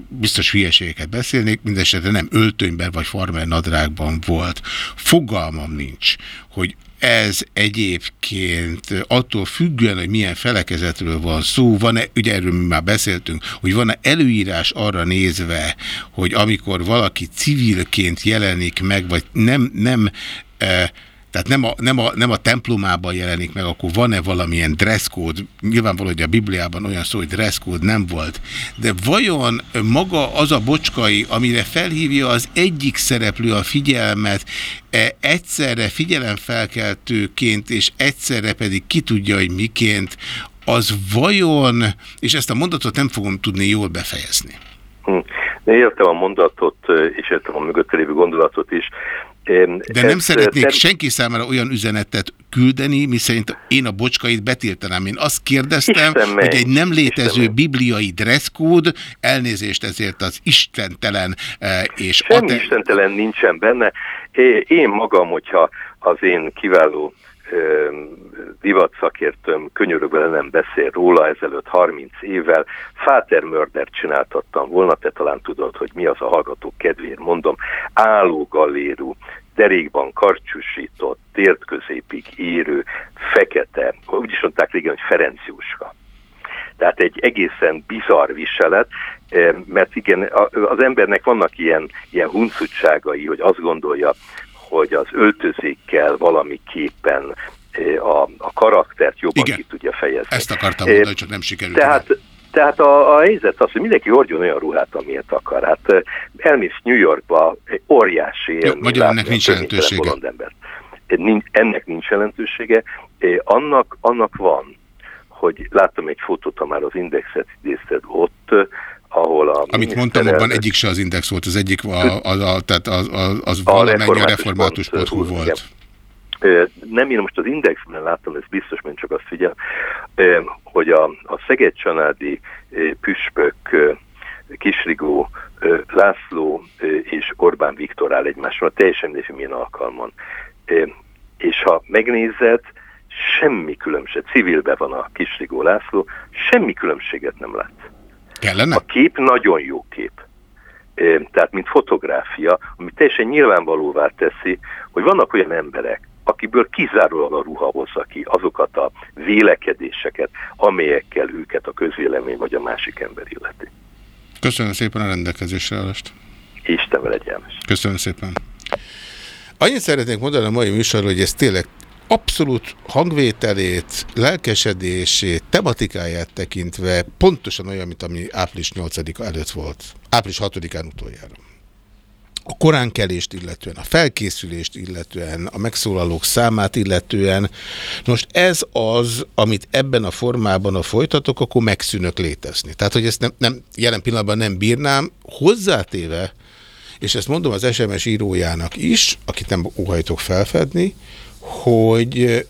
biztos hülyeségeket beszélnék, mindesetre nem öltönyben vagy farmer nadrágban volt. Fogalmam nincs, hogy ez egyébként attól függően, hogy milyen felekezetről van szó, van-e, ugye erről mi már beszéltünk, hogy van-e előírás arra nézve, hogy amikor valaki civilként jelenik meg, vagy nem, nem eh, tehát nem a, nem, a, nem a templomában jelenik meg, akkor van-e valamilyen dresszkód? Nyilvánvaló, hogy a Bibliában olyan szó, hogy dresszkód nem volt. De vajon maga az a bocskai, amire felhívja az egyik szereplő a figyelmet, e, egyszerre figyelemfelkeltőként, és egyszerre pedig ki tudja, hogy miként, az vajon, és ezt a mondatot nem fogom tudni jól befejezni. Hm. Értem a mondatot, és értem a mögötte lévő gondolatot is. De nem szeretnék senki számára olyan üzenetet küldeni, miszerint én a bocskait betiltanám. Én azt kérdeztem, Isten hogy egy nem létező Isten bibliai dresszkód, elnézést ezért az istentelen és... Semmi ate... istentelen nincsen benne. Én magam, hogyha az én kiváló divatszakértőm könyörögve nem beszél róla ezelőtt 30 évvel. Fáter Mörder csináltattam volna, te talán tudod, hogy mi az a hallgatók kedvéért mondom. Álló galérú, derékban karcsúsított, tért középig érő, fekete, úgy is mondták régen, hogy Ferenc Jóska. Tehát egy egészen bizarr viselet, mert igen, az embernek vannak ilyen, ilyen huncutságai, hogy azt gondolja, hogy az öltözékkel valamiképpen eh, a, a karaktert jobban Igen. ki tudja fejezni. Ezt akartam mondani, eh, csak nem sikerült. Tehát, tehát a, a helyzet az, hogy mindenki hordjon olyan ruhát, amilyet akar. Hát eh, elmész New Yorkba, óriási élmény. Magyar ennek nincs jelentősége. Ennek nincs jelentősége. Annak, annak van, hogy láttam egy fotót, ha már az indexet idézted ott, ahol a... Amit mondtam, abban egyik se az Index volt, az egyik a, a, a, tehát az, az, az a valamennyi a református.hu volt. Nem, én most az Indexben láttam, ez biztos, mert csak azt figyel, hogy a, a Szeged családi püspök Kisrigó, László és Orbán Viktor áll egymásra, teljesen mindegy, milyen alkalmon. És ha megnézed, semmi különbség, civilben van a Kisrigó László, semmi különbséget nem lát. Kellene? A kép nagyon jó kép. Tehát, mint fotográfia, ami teljesen nyilvánvalóvá teszi, hogy vannak olyan emberek, akiből kizárólag a ruha hozza ki azokat a vélekedéseket, amelyekkel őket a közvélemény vagy a másik ember illeti. Köszönöm szépen a rendelkezésre állást. Isten legyen. Köszönöm szépen. Annyit szeretnék mondani a mai műsorról, hogy ez tényleg abszolút hangvételét, lelkesedését, tematikáját tekintve pontosan olyan, mint ami április 8-a előtt volt. Április 6-án utoljára. a koránkelést illetően, a felkészülést illetően, a megszólalók számát illetően. Most ez az, amit ebben a formában a folytatok, akkor megszűnök létezni. Tehát, hogy ezt nem, nem, jelen pillanatban nem bírnám, hozzátéve, és ezt mondom az SMS írójának is, akit nem óhajtok felfedni, hogy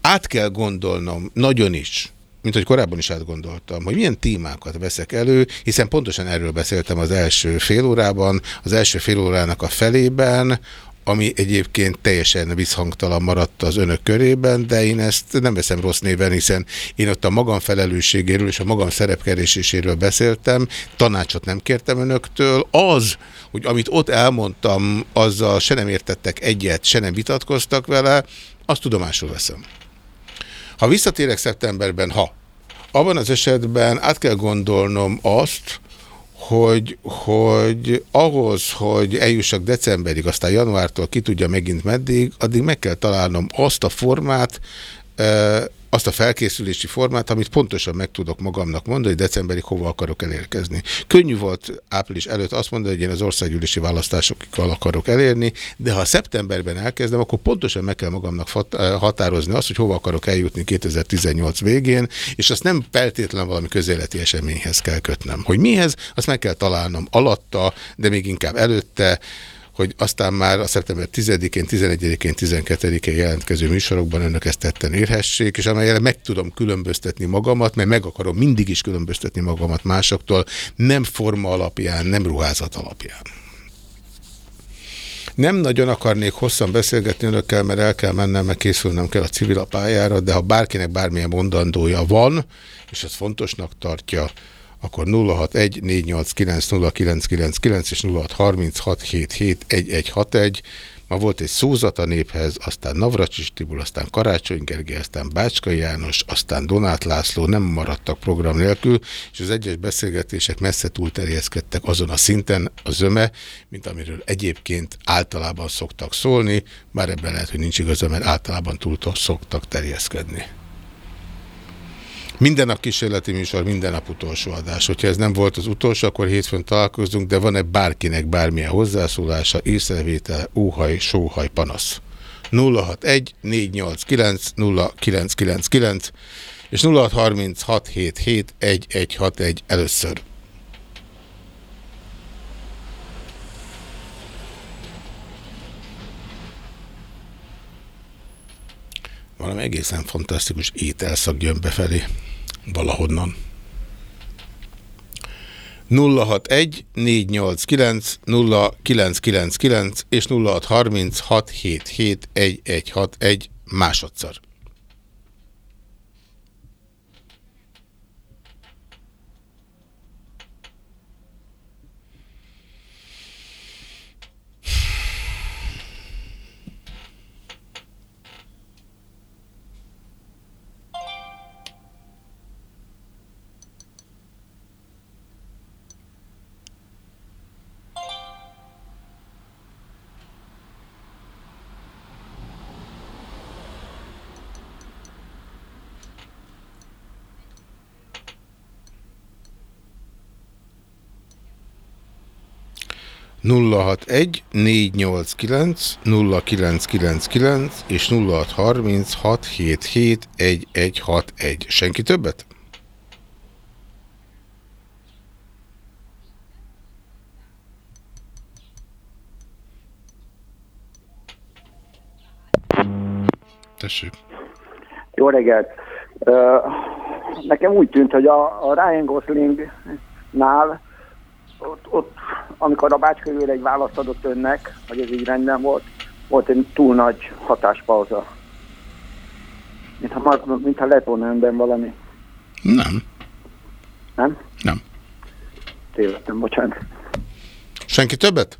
át kell gondolnom nagyon is, mint hogy korábban is átgondoltam, hogy milyen témákat veszek elő, hiszen pontosan erről beszéltem az első félórában, az első félórának a felében, ami egyébként teljesen visszhangtalan maradt az önök körében, de én ezt nem veszem rossz néven, hiszen én ott a magam felelősségéről és a magam szerepkeréséséről beszéltem, tanácsot nem kértem önöktől. Az, hogy amit ott elmondtam, azzal se nem értettek egyet, se nem vitatkoztak vele, azt tudomásul veszem. Ha visszatérek szeptemberben, ha, abban az esetben át kell gondolnom azt, hogy, hogy ahhoz, hogy eljussak decemberig, aztán januártól ki tudja megint meddig, addig meg kell találnom azt a formát, azt a felkészülési formát, amit pontosan meg tudok magamnak mondani, hogy decemberig hova akarok elérkezni. Könnyű volt április előtt azt mondani, hogy én az országgyűlési választásokkal akarok elérni, de ha szeptemberben elkezdem, akkor pontosan meg kell magamnak eh, határozni azt, hogy hova akarok eljutni 2018 végén, és azt nem feltétlenül valami közéleti eseményhez kell kötnem. Hogy mihez, azt meg kell találnom alatta, de még inkább előtte, hogy aztán már a szeptember 10-én, 11-én, 12-én jelentkező műsorokban önök ezt tetten érhessék, és amelyre meg tudom különböztetni magamat, mert meg akarom mindig is különböztetni magamat másoktól, nem forma alapján, nem ruházat alapján. Nem nagyon akarnék hosszan beszélgetni önökkel, mert el kell mennem, meg készülnem kell a civil pályára, de ha bárkinek bármilyen mondandója van, és ez fontosnak tartja, akkor 061 és 0636771161. Ma volt egy szózat a néphez, aztán Navracsis Tibul, aztán Karácsony Gergely, aztán Bácska János, aztán Donát László nem maradtak program nélkül, és az egyes beszélgetések messze túl terjeszkedtek azon a szinten a zöme, mint amiről egyébként általában szoktak szólni, bár ebben lehet, hogy nincs igaza, mert általában túl szoktak terjeszkedni. Minden nap kísérleti műsor, minden nap utolsó adás. Hogyha ez nem volt az utolsó, akkor hétfőn találkozunk, de van-e bárkinek bármilyen hozzászólása, észrevétel, óhaj, sóhaj, panasz? 061 489 0999 és 0636771161 először. Valami egészen fantasztikus ételszag jön befelé valahonnan. 061 489 0999 és 0630 677 1161 másodszor. 061 489 0999 és 0630 677 1161. Senki többet? Tessék. Jó reggelt! Nekem úgy tűnt, hogy a, a Ryan Goslingnál ott, ott amikor a Bácska egy választ adott önnek, hogy ez így rendben volt, volt egy túl nagy hatáspauza. Mintha, mintha lett volna önben valami. Nem. Nem? Nem. Tévedtem, bocsánat. Senki többet?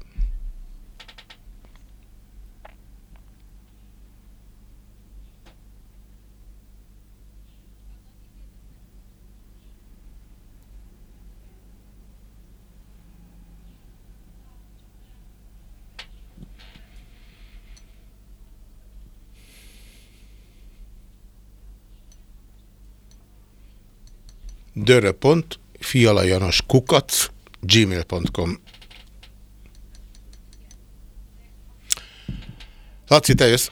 döröpont, fialajanos kukac, gmail.com. Laci, te jössz.